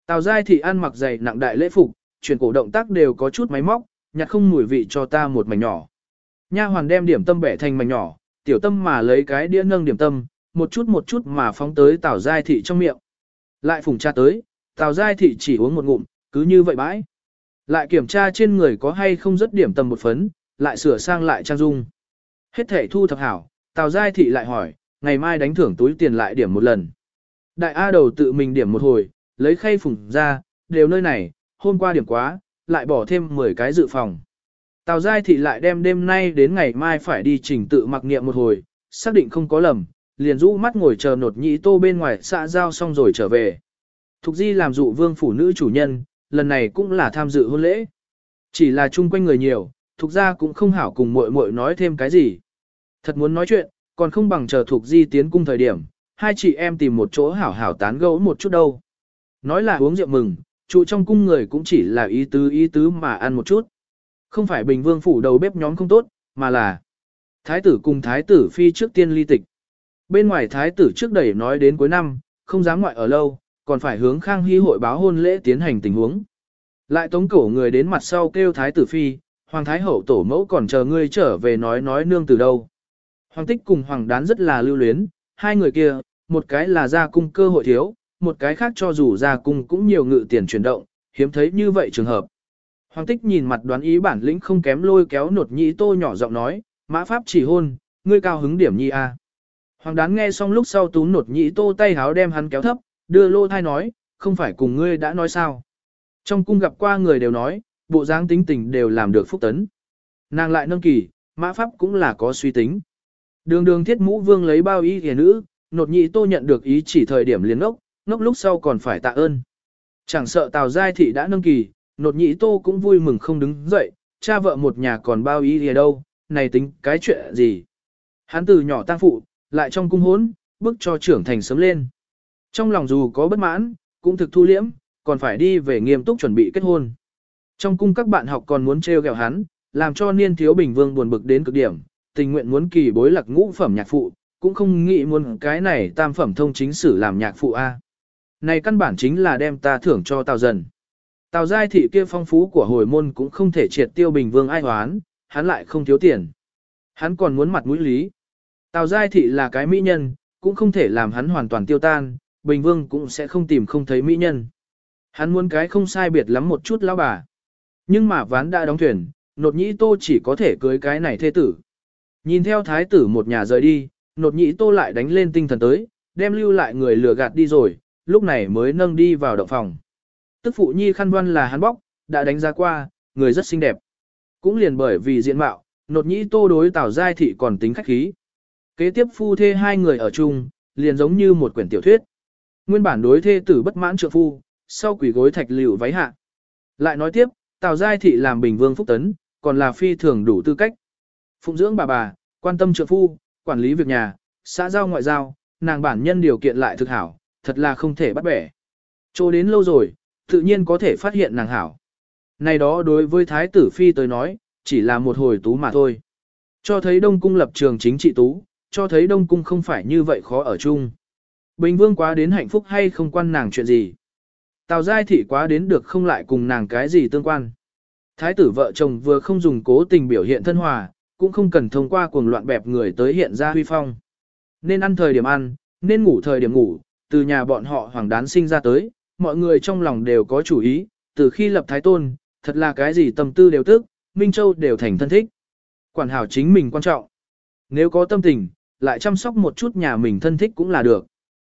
Tào Giai Thị ăn mặc dày nặng đại lễ phục, chuyển cổ động tác đều có chút máy móc, nhặt không mùi vị cho ta một mảnh nhỏ. Nha hoàn đem điểm tâm bẻ thành mảnh nhỏ, tiểu tâm mà lấy cái đĩa nâng điểm tâm, một chút một chút mà phóng tới Tào Giai Thị trong miệng. Lại phùng tra tới, Tào Giai Thị chỉ uống một ngụm, cứ như vậy bãi. Lại kiểm tra trên người có hay không rất điểm tầm một phấn, lại sửa sang lại trang dung. Hết thể thu thập hảo, Tào Giai Thị lại hỏi, ngày mai đánh thưởng túi tiền lại điểm một lần. Đại A đầu tự mình điểm một hồi, lấy khay phùng ra, đều nơi này, hôm qua điểm quá, lại bỏ thêm 10 cái dự phòng. Tào Giai Thị lại đem đêm nay đến ngày mai phải đi trình tự mặc niệm một hồi, xác định không có lầm, liền rũ mắt ngồi chờ nột nhị tô bên ngoài xã giao xong rồi trở về. Thục Di làm dụ vương phủ nữ chủ nhân, lần này cũng là tham dự hôn lễ. Chỉ là chung quanh người nhiều, Thục Gia cũng không hảo cùng muội muội nói thêm cái gì. Thật muốn nói chuyện, còn không bằng chờ Thục Di tiến cung thời điểm, hai chị em tìm một chỗ hảo hảo tán gẫu một chút đâu. Nói là uống rượu mừng, trụ trong cung người cũng chỉ là ý tứ ý tứ mà ăn một chút. Không phải Bình Vương phủ đầu bếp nhóm không tốt, mà là thái tử cùng thái tử phi trước tiên ly tịch. Bên ngoài thái tử trước đẩy nói đến cuối năm, không dám ngoại ở lâu, còn phải hướng Khang Hy hội báo hôn lễ tiến hành tình huống. Lại tống cổ người đến mặt sau kêu thái tử phi, hoàng thái hậu tổ mẫu còn chờ ngươi trở về nói nói nương từ đâu. Hoàng tích cùng hoàng đán rất là lưu luyến, hai người kia, một cái là ra cung cơ hội thiếu, một cái khác cho dù ra cung cũng nhiều ngự tiền chuyển động, hiếm thấy như vậy trường hợp. Hoàng tích nhìn mặt đoán ý bản lĩnh không kém lôi kéo nột nhĩ tô nhỏ giọng nói, mã pháp chỉ hôn, ngươi cao hứng điểm nhi a. Hoàng đán nghe xong lúc sau tú nột nhị tô tay háo đem hắn kéo thấp, đưa lô thai nói, không phải cùng ngươi đã nói sao. Trong cung gặp qua người đều nói, bộ dáng tính tình đều làm được phúc tấn. Nàng lại nâng kỳ, mã pháp cũng là có suy tính. Đường đường thiết mũ vương lấy bao ý hề nữ, nột nhị tô nhận được ý chỉ thời điểm liền ngốc, ngốc lúc sau còn phải tạ ơn. Chẳng sợ Tào Giai Thị đã nâng kỳ, nột nhị tô cũng vui mừng không đứng dậy, cha vợ một nhà còn bao ý hề đâu, này tính cái chuyện gì. Hắn từ nhỏ tăng phụ, lại trong cung hốn, bước cho trưởng thành sớm lên. Trong lòng dù có bất mãn, cũng thực thu liễm, còn phải đi về nghiêm túc chuẩn bị kết hôn. Trong cung các bạn học còn muốn trêu ghẹo hắn, làm cho niên thiếu bình vương buồn bực đến cực điểm, tình nguyện muốn kỳ bối lạc ngũ phẩm nhạc phụ, cũng không nghĩ muốn cái này tam phẩm thông chính sử làm nhạc phụ A. Này căn bản chính là đem ta thưởng cho Tào dần. Tào giai thị kia phong phú của hồi môn cũng không thể triệt tiêu bình vương ai hoán, hắn lại không thiếu tiền. Hắn còn muốn mặt mũi lý. Tào giai thị là cái mỹ nhân, cũng không thể làm hắn hoàn toàn tiêu tan, bình vương cũng sẽ không tìm không thấy mỹ nhân. Hắn muốn cái không sai biệt lắm một chút lão bà. Nhưng mà ván đã đóng thuyền, nột nhĩ tô chỉ có thể cưới cái này thê tử. Nhìn theo thái tử một nhà rời đi, nột nhĩ tô lại đánh lên tinh thần tới, đem lưu lại người lừa gạt đi rồi, lúc này mới nâng đi vào động phòng. Tức phụ nhi khăn văn là hắn bóc, đã đánh giá qua, người rất xinh đẹp. Cũng liền bởi vì diện mạo, nột nhĩ tô đối tảo giai thị còn tính khách khí. Kế tiếp phu thê hai người ở chung, liền giống như một quyển tiểu thuyết. Nguyên bản đối thê tử bất mãn trượng phu, sau quỷ gối thạch liều váy hạ. Lại nói tiếp, Tào Giai Thị làm bình vương phúc tấn, còn là phi thường đủ tư cách. Phụng dưỡng bà bà, quan tâm trượng phu, quản lý việc nhà, xã giao ngoại giao, nàng bản nhân điều kiện lại thực hảo, thật là không thể bắt bẻ. Chỗ đến lâu rồi, tự nhiên có thể phát hiện nàng hảo. Này đó đối với Thái tử Phi tới nói, chỉ là một hồi tú mà thôi. Cho thấy Đông Cung lập trường chính trị tú, cho thấy Đông Cung không phải như vậy khó ở chung. Bình vương quá đến hạnh phúc hay không quan nàng chuyện gì. Tào Giai Thị quá đến được không lại cùng nàng cái gì tương quan. Thái tử vợ chồng vừa không dùng cố tình biểu hiện thân hòa, cũng không cần thông qua cuồng loạn bẹp người tới hiện ra huy phong. Nên ăn thời điểm ăn, nên ngủ thời điểm ngủ, từ nhà bọn họ hoàng đán sinh ra tới, mọi người trong lòng đều có chủ ý, từ khi lập thái tôn, thật là cái gì tâm tư đều tức, Minh Châu đều thành thân thích. Quản hảo chính mình quan trọng. Nếu có tâm tình, lại chăm sóc một chút nhà mình thân thích cũng là được.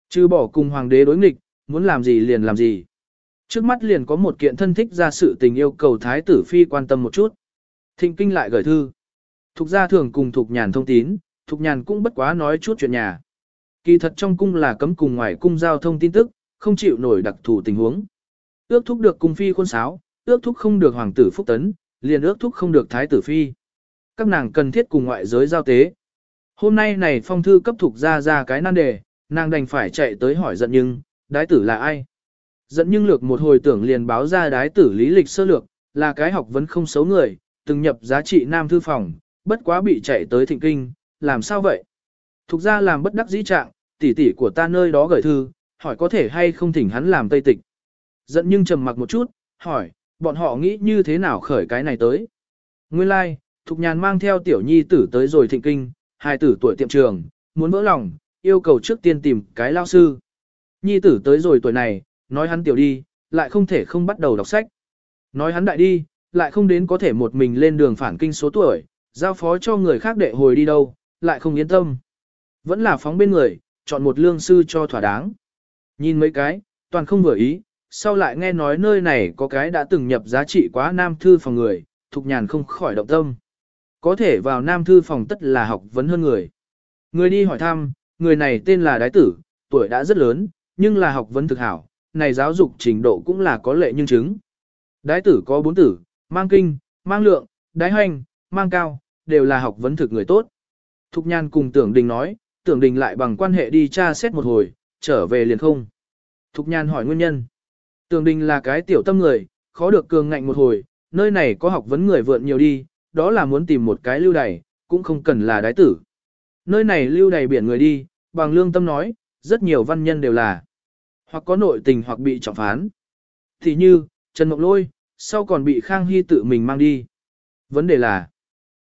Chứ bỏ cùng hoàng đế đối nghịch, muốn làm gì liền làm gì. Trước mắt liền có một kiện thân thích ra sự tình yêu cầu thái tử phi quan tâm một chút. Thịnh kinh lại gửi thư. Thục gia thường cùng thục nhàn thông tín, thục nhàn cũng bất quá nói chút chuyện nhà. Kỳ thật trong cung là cấm cùng ngoài cung giao thông tin tức, không chịu nổi đặc thù tình huống. Ước thúc được cung phi khôn sáo, ước thúc không được hoàng tử phúc tấn, liền ước thúc không được thái tử phi. Các nàng cần thiết cùng ngoại giới giao tế. Hôm nay này phong thư cấp thuộc ra ra cái nan đề, nàng đành phải chạy tới hỏi giận nhưng, đái tử là ai? Giận nhưng lược một hồi tưởng liền báo ra đái tử lý lịch sơ lược, là cái học vấn không xấu người, từng nhập giá trị nam thư phòng, bất quá bị chạy tới thịnh kinh, làm sao vậy? Thục ra làm bất đắc dĩ trạng, tỷ tỷ của ta nơi đó gửi thư, hỏi có thể hay không thỉnh hắn làm tây tịch. Giận nhưng trầm mặc một chút, hỏi, bọn họ nghĩ như thế nào khởi cái này tới? Nguyên lai, like, Thục nhàn mang theo tiểu nhi tử tới rồi thịnh kinh, hai tử tuổi tiệm trường, muốn vỡ lòng, yêu cầu trước tiên tìm cái lao sư. Nhi tử tới rồi tuổi này, nói hắn tiểu đi, lại không thể không bắt đầu đọc sách. Nói hắn đại đi, lại không đến có thể một mình lên đường phản kinh số tuổi, giao phó cho người khác đệ hồi đi đâu, lại không yên tâm. Vẫn là phóng bên người, chọn một lương sư cho thỏa đáng. Nhìn mấy cái, toàn không vừa ý, sau lại nghe nói nơi này có cái đã từng nhập giá trị quá nam thư phòng người, thục nhàn không khỏi động tâm. Có thể vào nam thư phòng tất là học vấn hơn người. Người đi hỏi thăm, người này tên là đái tử, tuổi đã rất lớn, nhưng là học vấn thực hảo, này giáo dục trình độ cũng là có lệ nhưng chứng. Đái tử có bốn tử, mang kinh, mang lượng, đái Hoành, mang cao, đều là học vấn thực người tốt. Thục nhan cùng tưởng đình nói, tưởng đình lại bằng quan hệ đi tra xét một hồi, trở về liền không. Thục nhan hỏi nguyên nhân. Tưởng đình là cái tiểu tâm người, khó được cường ngạnh một hồi, nơi này có học vấn người vượn nhiều đi, đó là muốn tìm một cái lưu đày, cũng không cần là đái tử. Nơi này lưu đày biển người đi, bằng lương tâm nói, rất nhiều văn nhân đều là hoặc có nội tình hoặc bị trọng phán. Thì như, Trần Ngọc Lôi, sau còn bị Khang Hy tự mình mang đi. Vấn đề là,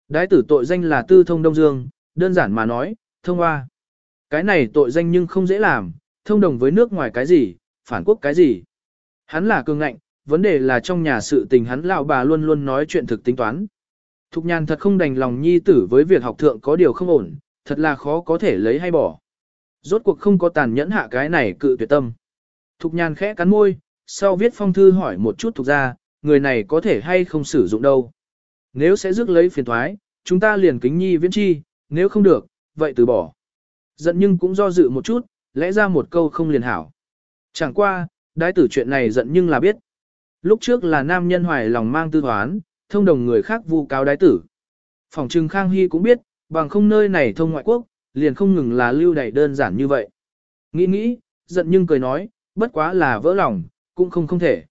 đái tử tội danh là tư thông Đông Dương, đơn giản mà nói, thông hoa. Cái này tội danh nhưng không dễ làm, thông đồng với nước ngoài cái gì, phản quốc cái gì. Hắn là cường ngạnh, vấn đề là trong nhà sự tình hắn lão bà luôn luôn nói chuyện thực tính toán. Thục nhàn thật không đành lòng nhi tử với việc học thượng có điều không ổn, thật là khó có thể lấy hay bỏ. Rốt cuộc không có tàn nhẫn hạ cái này cự tuyệt tâm. Thục nhàn khẽ cắn môi, sau viết phong thư hỏi một chút thuộc ra, người này có thể hay không sử dụng đâu. Nếu sẽ rước lấy phiền thoái, chúng ta liền kính nhi viễn chi, nếu không được, vậy từ bỏ. Giận nhưng cũng do dự một chút, lẽ ra một câu không liền hảo. Chẳng qua, đái tử chuyện này giận nhưng là biết. Lúc trước là nam nhân hoài lòng mang tư thoán, thông đồng người khác vu cáo đái tử. Phòng trừng Khang Hy cũng biết, bằng không nơi này thông ngoại quốc, liền không ngừng là lưu đầy đơn giản như vậy. Nghĩ nghĩ, giận nhưng cười nói, bất quá là vỡ lòng, cũng không không thể.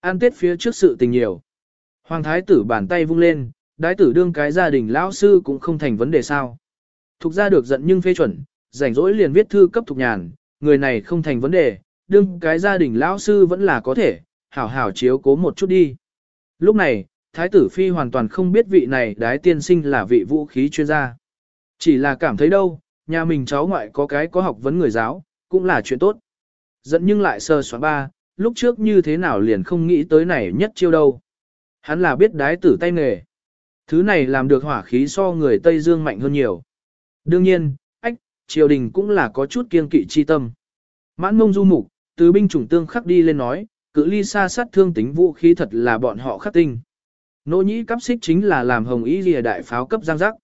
An tết phía trước sự tình nhiều. Hoàng thái tử bàn tay vung lên, đái tử đương cái gia đình lão sư cũng không thành vấn đề sao. Thục ra được giận nhưng phê chuẩn, rảnh rỗi liền viết thư cấp thục nhàn, người này không thành vấn đề, đương cái gia đình lão sư vẫn là có thể, hảo hảo chiếu cố một chút đi. Lúc này, thái tử phi hoàn toàn không biết vị này đái tiên sinh là vị vũ khí chuyên gia. Chỉ là cảm thấy đâu, nhà mình cháu ngoại có cái có học vấn người giáo, cũng là chuyện tốt. Dẫn nhưng lại sơ soạn ba, lúc trước như thế nào liền không nghĩ tới này nhất chiêu đâu. Hắn là biết đái tử tay nghề. Thứ này làm được hỏa khí so người Tây Dương mạnh hơn nhiều. Đương nhiên, ách, triều đình cũng là có chút kiên kỵ chi tâm. Mãn mông du mục, tứ binh chủng tương khắc đi lên nói, cự ly xa sát thương tính vũ khí thật là bọn họ khắc tinh. Nô nhĩ cấp xích chính là làm hồng ý lìa đại pháo cấp giang giác.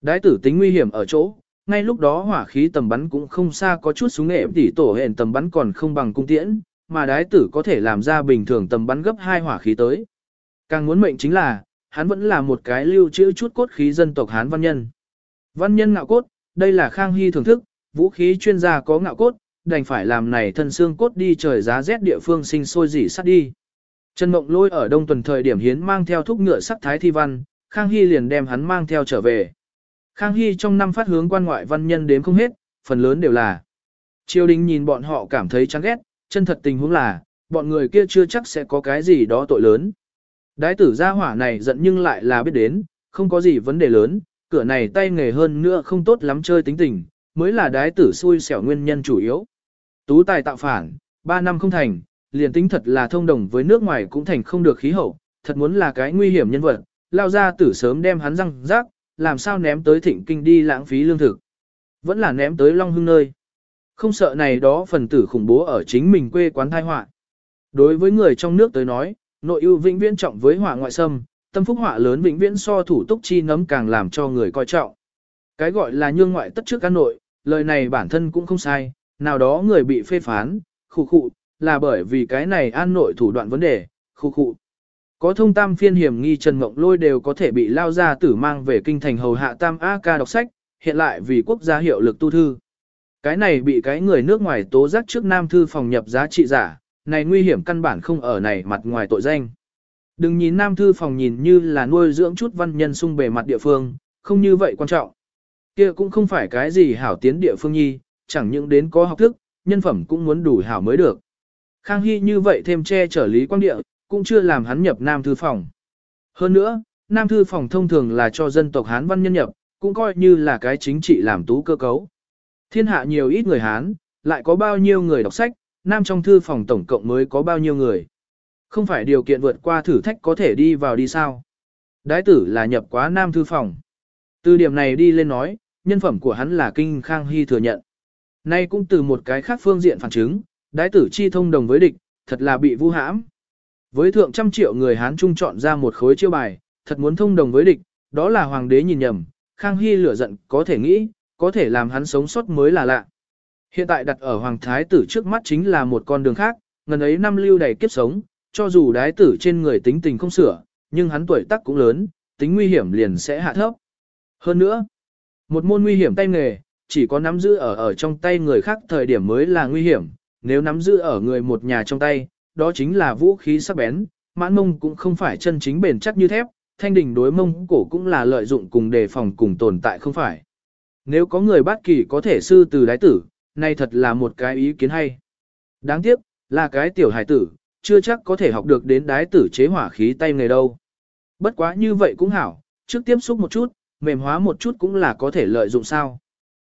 Đái tử tính nguy hiểm ở chỗ, ngay lúc đó hỏa khí tầm bắn cũng không xa có chút súng nghệ tỉ tổ hẹn tầm bắn còn không bằng cung tiễn, mà đái tử có thể làm ra bình thường tầm bắn gấp hai hỏa khí tới. Càng muốn mệnh chính là, hắn vẫn là một cái lưu trữ chút cốt khí dân tộc Hán văn nhân. Văn nhân ngạo cốt, đây là Khang Hy thưởng thức, vũ khí chuyên gia có ngạo cốt, đành phải làm này thân xương cốt đi trời giá rét địa phương sinh sôi dỉ sắt đi. Trần Mộng Lôi ở đông tuần thời điểm hiến mang theo thúc ngựa sắc thái thi văn, Khang Hy liền đem hắn mang theo trở về. Khang Hy trong năm phát hướng quan ngoại văn nhân đếm không hết, phần lớn đều là. Triều đình nhìn bọn họ cảm thấy chán ghét, chân thật tình huống là, bọn người kia chưa chắc sẽ có cái gì đó tội lớn. Đái tử gia hỏa này giận nhưng lại là biết đến, không có gì vấn đề lớn, cửa này tay nghề hơn nữa không tốt lắm chơi tính tình, mới là đái tử xui xẻo nguyên nhân chủ yếu. Tú tài tạo phản, 3 năm không thành, liền tính thật là thông đồng với nước ngoài cũng thành không được khí hậu, thật muốn là cái nguy hiểm nhân vật, lao ra tử sớm đem hắn răng rác, làm sao ném tới thịnh kinh đi lãng phí lương thực. Vẫn là ném tới Long Hưng nơi. Không sợ này đó phần tử khủng bố ở chính mình quê quán thai họa. Đối với người trong nước tới nói, nội ưu vĩnh viễn trọng với họa ngoại xâm, tâm phúc họa lớn vĩnh viễn so thủ túc chi nấm càng làm cho người coi trọng. Cái gọi là nhương ngoại tất trước cán nội, lời này bản thân cũng không sai, nào đó người bị phê phán, khu khụ, là bởi vì cái này an nội thủ đoạn vấn đề, khu khu. Có thông tam phiên hiểm nghi Trần Mộng Lôi đều có thể bị lao ra tử mang về kinh thành hầu hạ tam A ca đọc sách, hiện lại vì quốc gia hiệu lực tu thư. Cái này bị cái người nước ngoài tố giác trước nam thư phòng nhập giá trị giả, này nguy hiểm căn bản không ở này mặt ngoài tội danh. Đừng nhìn nam thư phòng nhìn như là nuôi dưỡng chút văn nhân sung bề mặt địa phương, không như vậy quan trọng. kia cũng không phải cái gì hảo tiến địa phương nhi, chẳng những đến có học thức, nhân phẩm cũng muốn đủ hảo mới được. Khang Hy như vậy thêm che chở lý quang địa, cũng chưa làm hắn nhập nam thư phòng. Hơn nữa, nam thư phòng thông thường là cho dân tộc Hán văn nhân nhập, cũng coi như là cái chính trị làm tú cơ cấu. Thiên hạ nhiều ít người Hán, lại có bao nhiêu người đọc sách, nam trong thư phòng tổng cộng mới có bao nhiêu người. Không phải điều kiện vượt qua thử thách có thể đi vào đi sao. Đái tử là nhập quá nam thư phòng. Từ điểm này đi lên nói, nhân phẩm của hắn là kinh khang hy thừa nhận. Nay cũng từ một cái khác phương diện phản chứng, đái tử chi thông đồng với địch, thật là bị vu hãm. Với thượng trăm triệu người Hán Trung chọn ra một khối chiêu bài, thật muốn thông đồng với địch, đó là hoàng đế nhìn nhầm, Khang Hy lửa giận có thể nghĩ, có thể làm hắn sống sót mới là lạ. Hiện tại đặt ở hoàng thái tử trước mắt chính là một con đường khác, ngần ấy năm lưu đầy kiếp sống, cho dù đái tử trên người tính tình không sửa, nhưng hắn tuổi tác cũng lớn, tính nguy hiểm liền sẽ hạ thấp. Hơn nữa, một môn nguy hiểm tay nghề, chỉ có nắm giữ ở ở trong tay người khác thời điểm mới là nguy hiểm, nếu nắm giữ ở người một nhà trong tay, đó chính là vũ khí sắc bén, mãn mông cũng không phải chân chính bền chắc như thép, thanh đình đối mông cổ cũng là lợi dụng cùng đề phòng cùng tồn tại không phải. Nếu có người bất kỳ có thể sư từ đái tử, nay thật là một cái ý kiến hay. Đáng tiếc, là cái tiểu hải tử, chưa chắc có thể học được đến đái tử chế hỏa khí tay nghề đâu. Bất quá như vậy cũng hảo, trước tiếp xúc một chút, mềm hóa một chút cũng là có thể lợi dụng sao.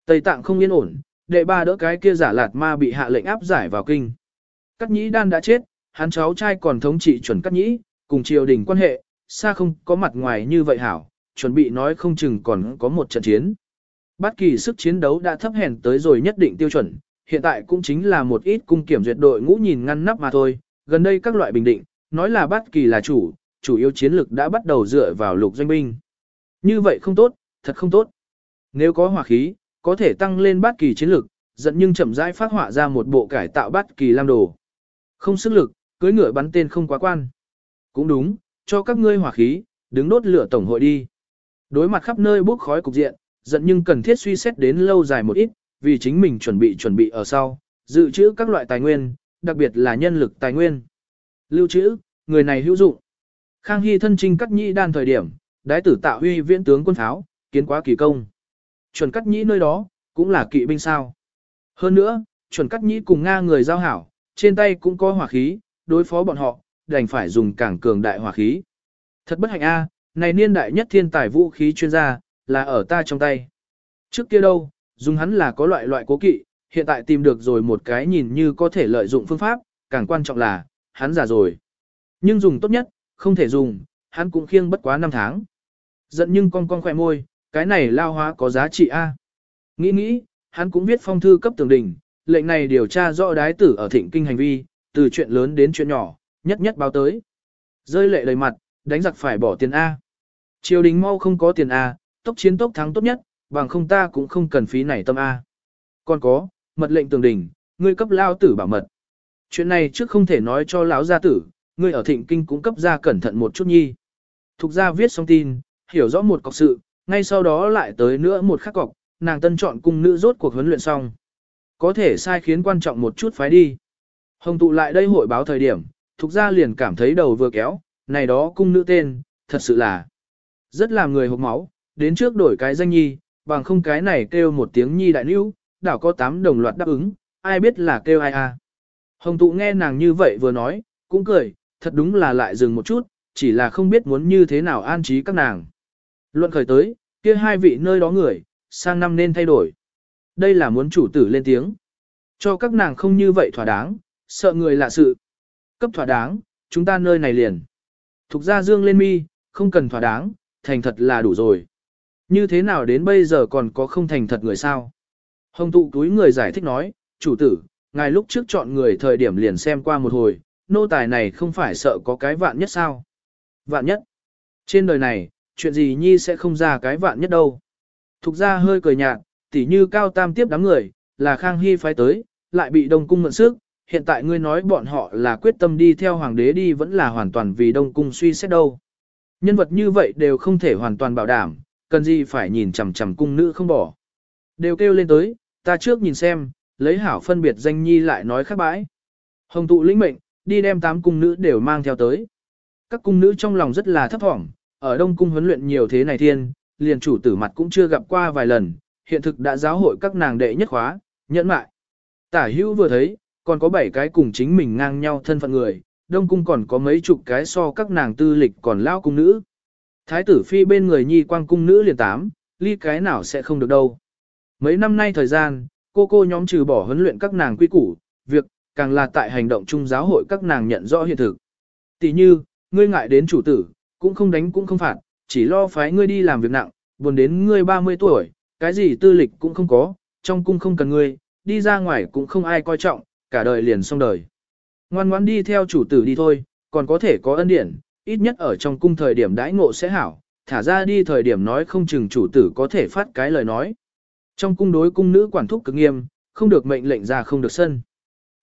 Tây tạng không yên ổn, đệ ba đỡ cái kia giả lạt ma bị hạ lệnh áp giải vào kinh. Cắt nhĩ đan đã chết, hắn cháu trai còn thống trị chuẩn cắt nhĩ, cùng triều đình quan hệ, xa không có mặt ngoài như vậy hảo, chuẩn bị nói không chừng còn có một trận chiến. Bất kỳ sức chiến đấu đã thấp hèn tới rồi nhất định tiêu chuẩn, hiện tại cũng chính là một ít cung kiểm duyệt đội ngũ nhìn ngăn nắp mà thôi, gần đây các loại bình định, nói là bất kỳ là chủ, chủ yếu chiến lực đã bắt đầu dựa vào lục doanh binh. Như vậy không tốt, thật không tốt. Nếu có hỏa khí, có thể tăng lên bất kỳ chiến lực, dẫn nhưng chậm rãi phát họa ra một bộ cải tạo bất kỳ lam đồ. Không sức lực, cưới ngựa bắn tên không quá quan. Cũng đúng, cho các ngươi hỏa khí, đứng đốt lửa tổng hội đi. Đối mặt khắp nơi bốc khói cục diện, giận nhưng cần thiết suy xét đến lâu dài một ít, vì chính mình chuẩn bị chuẩn bị ở sau, dự trữ các loại tài nguyên, đặc biệt là nhân lực tài nguyên. Lưu trữ, người này hữu dụng. Khang Hy thân trinh cắt nhĩ đan thời điểm, đái tử tạo huy viễn tướng quân tháo, kiến quá kỳ công. Chuẩn cắt nhĩ nơi đó, cũng là kỵ binh sao. Hơn nữa, chuẩn cắt nhĩ cùng Nga người giao hảo, trên tay cũng có hỏa khí, đối phó bọn họ, đành phải dùng càng cường đại hỏa khí. Thật bất hạnh a, này niên đại nhất thiên tài vũ khí chuyên gia, là ở ta trong tay. Trước kia đâu, dùng hắn là có loại loại cố kỵ, hiện tại tìm được rồi một cái nhìn như có thể lợi dụng phương pháp, càng quan trọng là, hắn già rồi. Nhưng dùng tốt nhất, không thể dùng, hắn cũng khiêng bất quá năm tháng. Giận nhưng con con khỏe môi, cái này lao hóa có giá trị A. Nghĩ nghĩ, hắn cũng viết phong thư cấp tường đình, lệnh này điều tra rõ đái tử ở thịnh kinh hành vi, từ chuyện lớn đến chuyện nhỏ, nhất nhất báo tới. Rơi lệ đầy mặt, đánh giặc phải bỏ tiền A. Triều đình mau không có tiền A, tốc chiến tốc thắng tốt nhất, bằng không ta cũng không cần phí này tâm A. Còn có, mật lệnh tường đình, ngươi cấp lao tử bảo mật. Chuyện này trước không thể nói cho lão gia tử, ngươi ở thịnh kinh cũng cấp ra cẩn thận một chút nhi. Thục gia viết xong tin, hiểu rõ một cọc sự, ngay sau đó lại tới nữa một khắc cọc, nàng tân chọn cung nữ rốt cuộc huấn luyện xong. Có thể sai khiến quan trọng một chút phái đi. Hồng tụ lại đây hội báo thời điểm, thục ra liền cảm thấy đầu vừa kéo, này đó cung nữ tên, thật sự là rất làm người hộp máu, đến trước đổi cái danh nhi, bằng không cái này kêu một tiếng nhi đại nữ, đảo có tám đồng loạt đáp ứng, ai biết là kêu ai à. Hồng tụ nghe nàng như vậy vừa nói, cũng cười, thật đúng là lại dừng một chút, chỉ là không biết muốn như thế nào an trí các nàng. Luận khởi tới, kia hai vị nơi đó người, sang năm nên thay đổi. Đây là muốn chủ tử lên tiếng. Cho các nàng không như vậy thỏa đáng, sợ người lạ sự. Cấp thỏa đáng, chúng ta nơi này liền. Thục ra dương lên mi, không cần thỏa đáng, thành thật là đủ rồi. Như thế nào đến bây giờ còn có không thành thật người sao? Hồng tụ túi người giải thích nói, chủ tử, ngài lúc trước chọn người thời điểm liền xem qua một hồi, nô tài này không phải sợ có cái vạn nhất sao? Vạn nhất? Trên đời này, chuyện gì nhi sẽ không ra cái vạn nhất đâu? Thục ra hơi cười nhạt, tỉ như cao tam tiếp đám người, là Khang Hy phái tới, lại bị Đông Cung mượn sức, hiện tại ngươi nói bọn họ là quyết tâm đi theo hoàng đế đi vẫn là hoàn toàn vì Đông Cung suy xét đâu. Nhân vật như vậy đều không thể hoàn toàn bảo đảm, cần gì phải nhìn chằm chằm cung nữ không bỏ. Đều kêu lên tới, ta trước nhìn xem, lấy hảo phân biệt danh nhi lại nói khác bãi. Hồng tụ lĩnh mệnh, đi đem tám cung nữ đều mang theo tới. Các cung nữ trong lòng rất là thấp thỏm, ở Đông Cung huấn luyện nhiều thế này thiên, liền chủ tử mặt cũng chưa gặp qua vài lần, hiện thực đã giáo hội các nàng đệ nhất khóa, nhẫn mại. Tả hữu vừa thấy, còn có bảy cái cùng chính mình ngang nhau thân phận người, Đông Cung còn có mấy chục cái so các nàng tư lịch còn lao cung nữ. Thái tử phi bên người nhi quang cung nữ liền tám, ly cái nào sẽ không được đâu. Mấy năm nay thời gian, cô cô nhóm trừ bỏ huấn luyện các nàng quy củ, việc, càng là tại hành động chung giáo hội các nàng nhận rõ hiện thực. Tỷ như, ngươi ngại đến chủ tử, cũng không đánh cũng không phạt, chỉ lo phái ngươi đi làm việc nặng, buồn đến ngươi 30 tuổi, cái gì tư lịch cũng không có, trong cung không cần ngươi, đi ra ngoài cũng không ai coi trọng, cả đời liền xong đời. Ngoan ngoãn đi theo chủ tử đi thôi, còn có thể có ân điển, ít nhất ở trong cung thời điểm đãi ngộ sẽ hảo, thả ra đi thời điểm nói không chừng chủ tử có thể phát cái lời nói. Trong cung đối cung nữ quản thúc cực nghiêm, không được mệnh lệnh ra không được sân.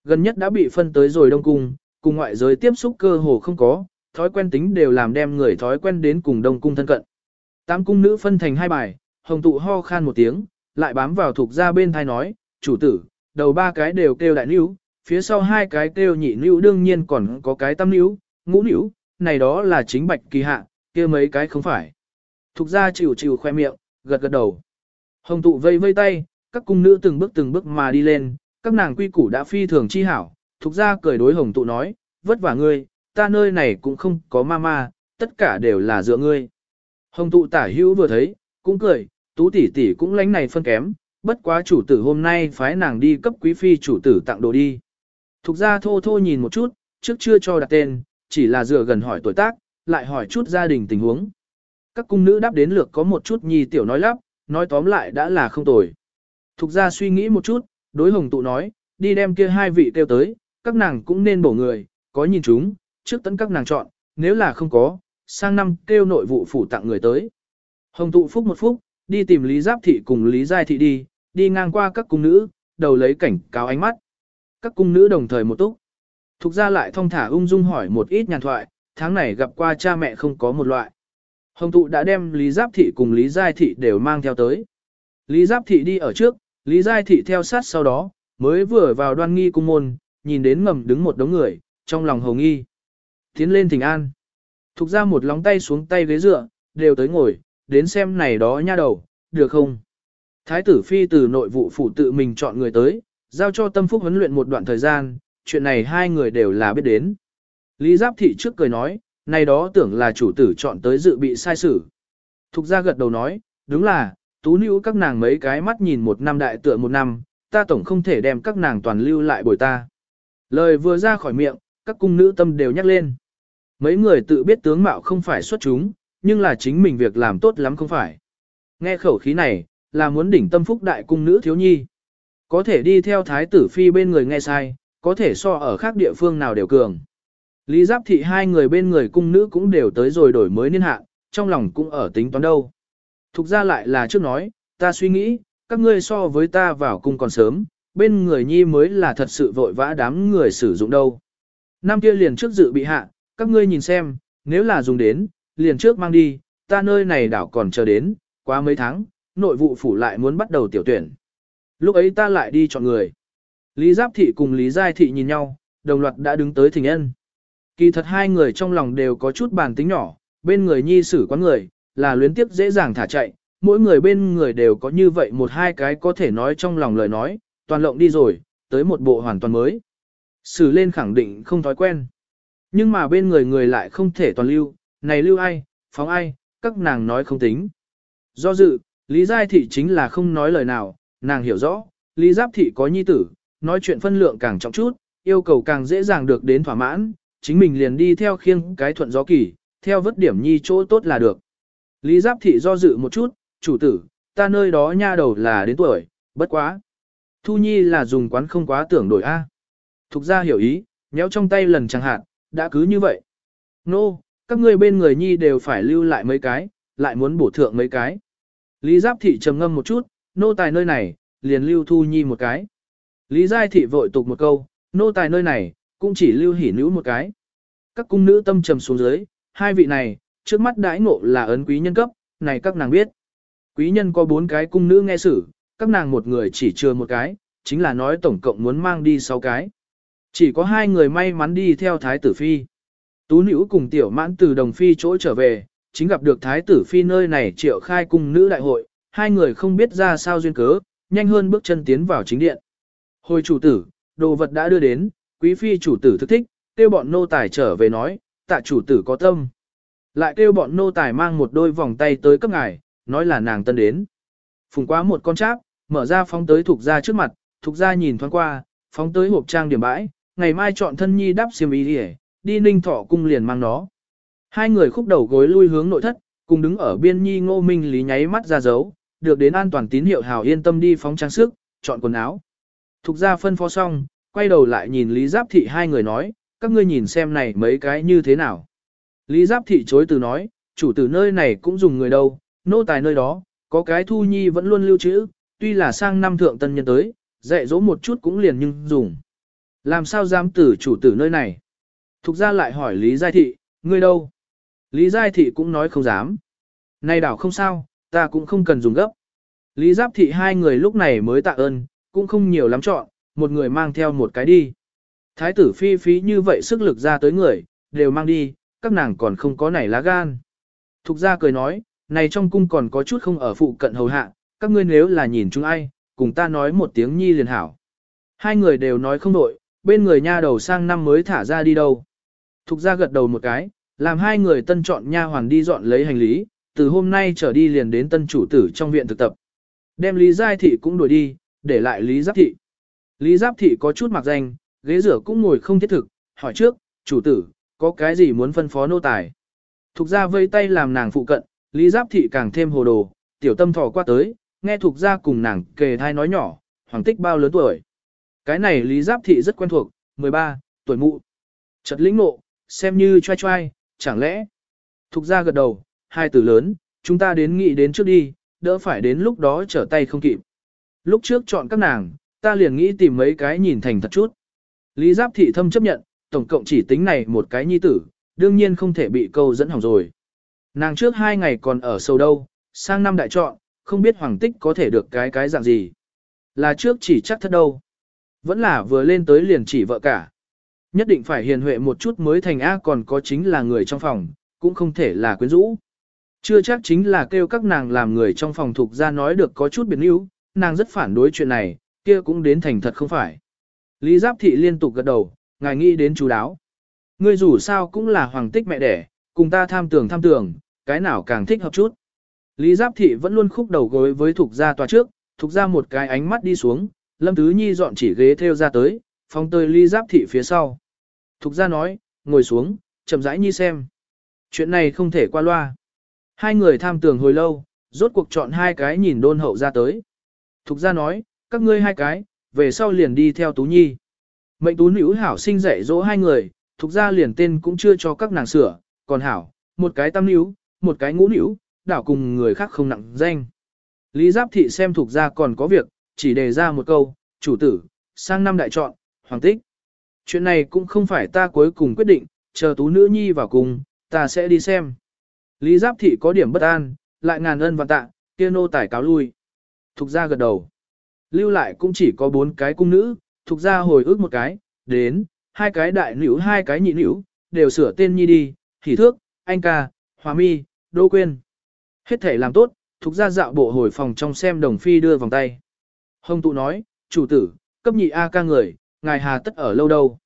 Gần nhất đã bị phân tới rồi đông cung, cùng ngoại giới tiếp xúc cơ hồ không có, thói quen tính đều làm đem người thói quen đến cùng đông cung thân cận. Tám cung nữ phân thành hai bài, hồng tụ ho khan một tiếng, lại bám vào thuộc ra bên thai nói, chủ tử, đầu ba cái đều kêu đại níu, phía sau hai cái kêu nhị níu đương nhiên còn có cái tam níu, ngũ níu, này đó là chính bạch kỳ hạ, kia mấy cái không phải. Thục ra chịu chịu khoe miệng, gật gật đầu. Hồng tụ vây vây tay, các cung nữ từng bước từng bước mà đi lên, các nàng quy củ đã phi thường chi hảo. Thục ra cười đối hồng tụ nói, vất vả ngươi, ta nơi này cũng không có ma ma, tất cả đều là dựa ngươi. Hồng tụ tả hữu vừa thấy, cũng cười, tú tỷ tỷ cũng lánh này phân kém, bất quá chủ tử hôm nay phái nàng đi cấp quý phi chủ tử tặng đồ đi. Thục ra thô thô nhìn một chút, trước chưa cho đặt tên, chỉ là dựa gần hỏi tuổi tác, lại hỏi chút gia đình tình huống. Các cung nữ đáp đến lượt có một chút nhi tiểu nói lắp, nói tóm lại đã là không tồi. Thục ra suy nghĩ một chút, đối hồng tụ nói, đi đem kia hai vị kêu tới, các nàng cũng nên bổ người, có nhìn chúng, trước tấn các nàng chọn, nếu là không có, sang năm kêu nội vụ phủ tặng người tới. Hồng tụ phúc một phúc, đi tìm Lý Giáp Thị cùng Lý Giai Thị đi, đi ngang qua các cung nữ, đầu lấy cảnh cáo ánh mắt. Các cung nữ đồng thời một túc. Thục ra lại thông thả ung dung hỏi một ít nhàn thoại, tháng này gặp qua cha mẹ không có một loại. Hồng tụ đã đem Lý Giáp Thị cùng Lý Giai Thị đều mang theo tới. Lý Giáp Thị đi ở trước, Lý Giai Thị theo sát sau đó, mới vừa vào đoan nghi cung môn, nhìn đến ngầm đứng một đống người, trong lòng hồng nghi. Tiến lên thỉnh an. Thục ra một lóng tay xuống tay ghế dựa, đều tới ngồi, đến xem này đó nha đầu, được không? Thái tử phi từ nội vụ phủ tự mình chọn người tới, giao cho tâm phúc huấn luyện một đoạn thời gian, chuyện này hai người đều là biết đến. Lý Giáp Thị trước cười nói, này đó tưởng là chủ tử chọn tới dự bị sai sử. Thục ra gật đầu nói, đúng là, tú nữ các nàng mấy cái mắt nhìn một năm đại tựa một năm, ta tổng không thể đem các nàng toàn lưu lại bồi ta. Lời vừa ra khỏi miệng, các cung nữ tâm đều nhắc lên. Mấy người tự biết tướng mạo không phải xuất chúng, nhưng là chính mình việc làm tốt lắm không phải. Nghe khẩu khí này, là muốn đỉnh tâm phúc đại cung nữ thiếu nhi. Có thể đi theo thái tử phi bên người nghe sai, có thể so ở khác địa phương nào đều cường. Lý giáp thị hai người bên người cung nữ cũng đều tới rồi đổi mới niên hạn, trong lòng cũng ở tính toán đâu. Thục ra lại là trước nói, ta suy nghĩ, các ngươi so với ta vào cung còn sớm, bên người nhi mới là thật sự vội vã đám người sử dụng đâu. Năm kia liền trước dự bị hạ, các ngươi nhìn xem, nếu là dùng đến, liền trước mang đi, ta nơi này đảo còn chờ đến, quá mấy tháng, nội vụ phủ lại muốn bắt đầu tiểu tuyển. Lúc ấy ta lại đi chọn người. Lý Giáp Thị cùng Lý Giai Thị nhìn nhau, đồng loạt đã đứng tới thỉnh ân. Kỳ thật hai người trong lòng đều có chút bản tính nhỏ, bên người nhi sử quán người, là luyến tiếp dễ dàng thả chạy, mỗi người bên người đều có như vậy một hai cái có thể nói trong lòng lời nói, toàn lộng đi rồi, tới một bộ hoàn toàn mới. Sử lên khẳng định không thói quen. Nhưng mà bên người người lại không thể toàn lưu, này lưu ai, phóng ai, các nàng nói không tính. Do dự, Lý Giai Thị chính là không nói lời nào, nàng hiểu rõ, Lý Giáp Thị có nhi tử, nói chuyện phân lượng càng trọng chút, yêu cầu càng dễ dàng được đến thỏa mãn, chính mình liền đi theo khiêng cái thuận gió kỳ, theo vất điểm nhi chỗ tốt là được. Lý Giáp Thị do dự một chút, chủ tử, ta nơi đó nha đầu là đến tuổi, bất quá. Thu Nhi là dùng quán không quá tưởng đổi A. Thục ra hiểu ý, nhéo trong tay lần chẳng hạn, đã cứ như vậy. Nô, no, các ngươi bên người Nhi đều phải lưu lại mấy cái, lại muốn bổ thượng mấy cái. Lý Giáp Thị trầm ngâm một chút, nô tài nơi này, liền lưu Thu Nhi một cái. Lý Giai Thị vội tục một câu, nô tài nơi này, cũng chỉ lưu hỉ nữ một cái. Các cung nữ tâm trầm xuống dưới, hai vị này, trước mắt đãi ngộ là ấn quý nhân cấp, này các nàng biết. Quý nhân có bốn cái cung nữ nghe xử, các nàng một người chỉ chưa một cái, chính là nói tổng cộng muốn mang đi sáu cái. Chỉ có hai người may mắn đi theo thái tử phi. Tú nữ cùng tiểu mãn từ đồng phi chỗ trở về, chính gặp được thái tử phi nơi này triệu khai cung nữ đại hội, hai người không biết ra sao duyên cớ, nhanh hơn bước chân tiến vào chính điện. Hồi chủ tử, đồ vật đã đưa đến, quý phi chủ tử thức thích, kêu bọn nô tài trở về nói, tạ chủ tử có tâm. Lại kêu bọn nô tài mang một đôi vòng tay tới cấp ngài, nói là nàng tân đến. Phùng quá một con cháp, mở ra phóng tới thuộc ra trước mặt, thuộc ra nhìn thoáng qua, phóng tới hộp trang điểm bãi, ngày mai chọn thân nhi đắp xiêm y đi, đi ninh thọ cung liền mang nó. Hai người khúc đầu gối lui hướng nội thất, cùng đứng ở biên nhi ngô minh lý nháy mắt ra dấu, được đến an toàn tín hiệu hào yên tâm đi phóng trang sức, chọn quần áo. Thục ra phân phó xong, quay đầu lại nhìn Lý Giáp Thị hai người nói, các ngươi nhìn xem này mấy cái như thế nào. Lý Giáp Thị chối từ nói, chủ tử nơi này cũng dùng người đâu, nô tài nơi đó, có cái thu nhi vẫn luôn lưu trữ, tuy là sang năm thượng tân nhân tới, dạy dỗ một chút cũng liền nhưng dùng. Làm sao dám tử chủ tử nơi này? Thục ra lại hỏi Lý Giai Thị, ngươi đâu? Lý Giai Thị cũng nói không dám. Này đảo không sao, ta cũng không cần dùng gấp. Lý Giáp Thị hai người lúc này mới tạ ơn, cũng không nhiều lắm chọn, một người mang theo một cái đi. Thái tử phi phí như vậy sức lực ra tới người, đều mang đi, các nàng còn không có nảy lá gan. Thục gia cười nói, này trong cung còn có chút không ở phụ cận hầu hạ, các ngươi nếu là nhìn chúng ai, cùng ta nói một tiếng nhi liền hảo. Hai người đều nói không đội, bên người nha đầu sang năm mới thả ra đi đâu. Thục gia gật đầu một cái, làm hai người tân chọn nha hoàn đi dọn lấy hành lý, từ hôm nay trở đi liền đến tân chủ tử trong viện thực tập. Đem Lý Giai Thị cũng đuổi đi, để lại Lý Giáp Thị. Lý Giáp Thị có chút mặc danh, ghế rửa cũng ngồi không thiết thực, hỏi trước, chủ tử, có cái gì muốn phân phó nô tài. Thục gia vây tay làm nàng phụ cận, Lý Giáp Thị càng thêm hồ đồ, tiểu tâm thò qua tới, nghe Thục gia cùng nàng kề thai nói nhỏ, hoàng tích bao lớn tuổi. Cái này Lý Giáp Thị rất quen thuộc, 13, tuổi mụ. Chật lĩnh nộ, xem như choai choai, chẳng lẽ. Thục ra gật đầu, hai từ lớn, chúng ta đến nghĩ đến trước đi, đỡ phải đến lúc đó trở tay không kịp. Lúc trước chọn các nàng, ta liền nghĩ tìm mấy cái nhìn thành thật chút. Lý Giáp Thị thâm chấp nhận, tổng cộng chỉ tính này một cái nhi tử, đương nhiên không thể bị câu dẫn hỏng rồi. Nàng trước hai ngày còn ở sâu đâu, sang năm đại chọn, không biết hoàng tích có thể được cái cái dạng gì. Là trước chỉ chắc thật đâu. Vẫn là vừa lên tới liền chỉ vợ cả. Nhất định phải hiền huệ một chút mới thành A còn có chính là người trong phòng, cũng không thể là quyến rũ. Chưa chắc chính là kêu các nàng làm người trong phòng thuộc ra nói được có chút biệt yếu, nàng rất phản đối chuyện này, kia cũng đến thành thật không phải. Lý Giáp Thị liên tục gật đầu, ngài nghĩ đến chú đáo. Ngươi dù sao cũng là hoàng tích mẹ đẻ, cùng ta tham tưởng tham tưởng, cái nào càng thích hợp chút. Lý Giáp Thị vẫn luôn khúc đầu gối với thuộc Gia tòa trước, thuộc Gia một cái ánh mắt đi xuống, Lâm Tứ Nhi dọn chỉ ghế theo ra tới, phong tơi ly Giáp Thị phía sau. Thục Gia nói, ngồi xuống, chậm rãi Nhi xem. Chuyện này không thể qua loa. Hai người tham tưởng hồi lâu, rốt cuộc chọn hai cái nhìn đôn hậu ra tới. Thục Gia nói, các ngươi hai cái, về sau liền đi theo Tú Nhi. Mệnh Tú Nữ hảo sinh dạy dỗ hai người, Thục Gia liền tên cũng chưa cho các nàng sửa, còn hảo, một cái tam nữ, một cái ngũ nữ, đảo cùng người khác không nặng danh. Lý Giáp Thị xem Thục Gia còn có việc, chỉ đề ra một câu, chủ tử, sang năm đại chọn, hoàng tích. Chuyện này cũng không phải ta cuối cùng quyết định, chờ Tú Nữ Nhi vào cùng, ta sẽ đi xem. Lý Giáp Thị có điểm bất an, lại ngàn ân và tạ, kia nô tải cáo lui. Thục Gia gật đầu. Lưu lại cũng chỉ có bốn cái cung nữ, Thục Gia hồi ức một cái, đến, hai cái đại nữ hai cái nhị nữ, đều sửa tên nhi đi, hỉ thước, anh ca, hòa mi, đô quên. Hết thể làm tốt, Thục Gia dạo bộ hồi phòng trong xem đồng phi đưa vòng tay. Hồng tụ nói, chủ tử, cấp nhị A ca người, ngài hà tất ở lâu đâu.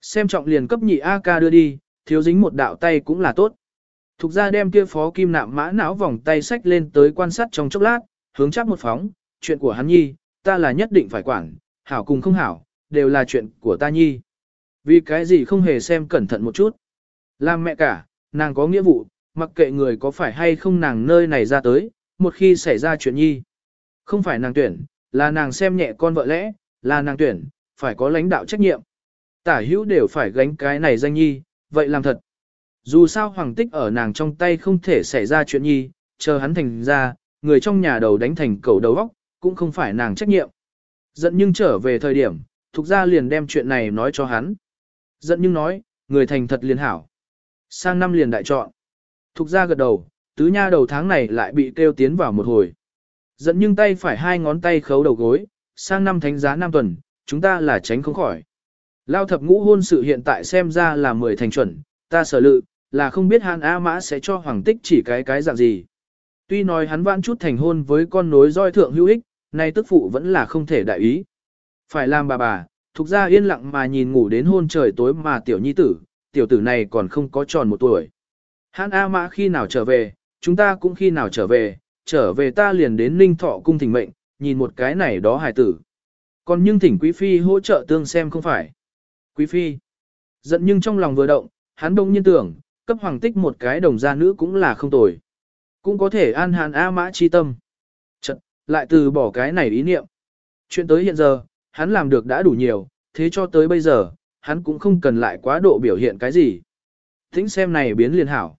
Xem trọng liền cấp nhị A ca đưa đi, thiếu dính một đạo tay cũng là tốt. Thục ra đem kia phó kim nạm mã não vòng tay sách lên tới quan sát trong chốc lát, hướng chắc một phóng, chuyện của hắn nhi, ta là nhất định phải quản, hảo cùng không hảo, đều là chuyện của ta nhi. Vì cái gì không hề xem cẩn thận một chút. Làm mẹ cả, nàng có nghĩa vụ, mặc kệ người có phải hay không nàng nơi này ra tới, một khi xảy ra chuyện nhi. Không phải nàng tuyển, là nàng xem nhẹ con vợ lẽ, là nàng tuyển, phải có lãnh đạo trách nhiệm. Tả hữu đều phải gánh cái này danh nhi, vậy làm thật. Dù sao hoàng tích ở nàng trong tay không thể xảy ra chuyện nhi, chờ hắn thành ra, người trong nhà đầu đánh thành cầu đầu óc, cũng không phải nàng trách nhiệm. Giận nhưng trở về thời điểm, thuộc gia liền đem chuyện này nói cho hắn. Giận nhưng nói, người thành thật liền hảo. Sang năm liền đại chọn. Thục gia gật đầu, tứ nha đầu tháng này lại bị kêu tiến vào một hồi. Giận nhưng tay phải hai ngón tay khấu đầu gối, sang năm thánh giá năm tuần, chúng ta là tránh không khỏi. Lao thập ngũ hôn sự hiện tại xem ra là mười thành chuẩn, ta sở lự, là không biết Hàn A Mã sẽ cho Hoàng Tích chỉ cái cái dạng gì. Tuy nói hắn vãn chút thành hôn với con nối roi thượng hữu ích, nay tức phụ vẫn là không thể đại ý. Phải làm bà bà, thuộc ra yên lặng mà nhìn ngủ đến hôn trời tối mà tiểu nhi tử, tiểu tử này còn không có tròn một tuổi. Hàn A Mã khi nào trở về, chúng ta cũng khi nào trở về, trở về ta liền đến ninh thọ cung thỉnh mệnh, nhìn một cái này đó hài tử. Còn nhưng thỉnh quý phi hỗ trợ tương xem không phải. Quý phi, giận nhưng trong lòng vừa động, hắn đông nhiên tưởng, cấp hoàng tích một cái đồng gia nữ cũng là không tồi. Cũng có thể an hàn A mã chi tâm. Chật, lại từ bỏ cái này ý niệm. Chuyện tới hiện giờ, hắn làm được đã đủ nhiều, thế cho tới bây giờ, hắn cũng không cần lại quá độ biểu hiện cái gì. Tính xem này biến liền hảo.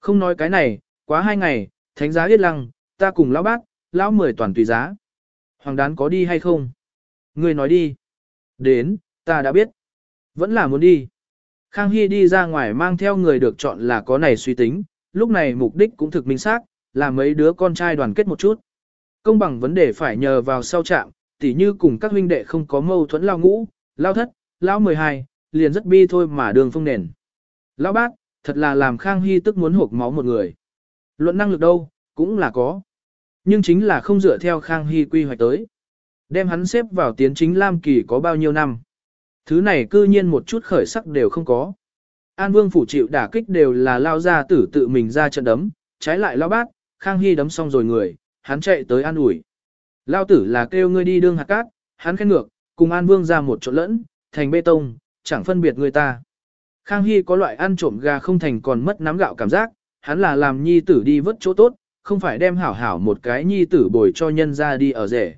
Không nói cái này, quá hai ngày, thánh giá yết lăng, ta cùng lão bác, lão mười toàn tùy giá. Hoàng đán có đi hay không? Người nói đi. Đến, ta đã biết. Vẫn là muốn đi. Khang Hy đi ra ngoài mang theo người được chọn là có này suy tính, lúc này mục đích cũng thực minh xác, là mấy đứa con trai đoàn kết một chút. Công bằng vấn đề phải nhờ vào sau trạm, tỉ như cùng các huynh đệ không có mâu thuẫn lao ngũ, lao thất, lao 12, liền rất bi thôi mà đường phong nền. Lão bác, thật là làm Khang Hy tức muốn hộp máu một người. Luận năng lực đâu, cũng là có. Nhưng chính là không dựa theo Khang Hy quy hoạch tới. Đem hắn xếp vào tiến chính Lam Kỳ có bao nhiêu năm. Thứ này cư nhiên một chút khởi sắc đều không có. An Vương phủ chịu đả kích đều là lao ra tử tự mình ra trận đấm, trái lại lao bát, Khang Hy đấm xong rồi người, hắn chạy tới an ủi. Lao tử là kêu ngươi đi đương hạt cát, hắn khen ngược, cùng An Vương ra một chỗ lẫn, thành bê tông, chẳng phân biệt người ta. Khang Hy có loại ăn trộm gà không thành còn mất nắm gạo cảm giác, hắn là làm nhi tử đi vớt chỗ tốt, không phải đem hảo hảo một cái nhi tử bồi cho nhân ra đi ở rể.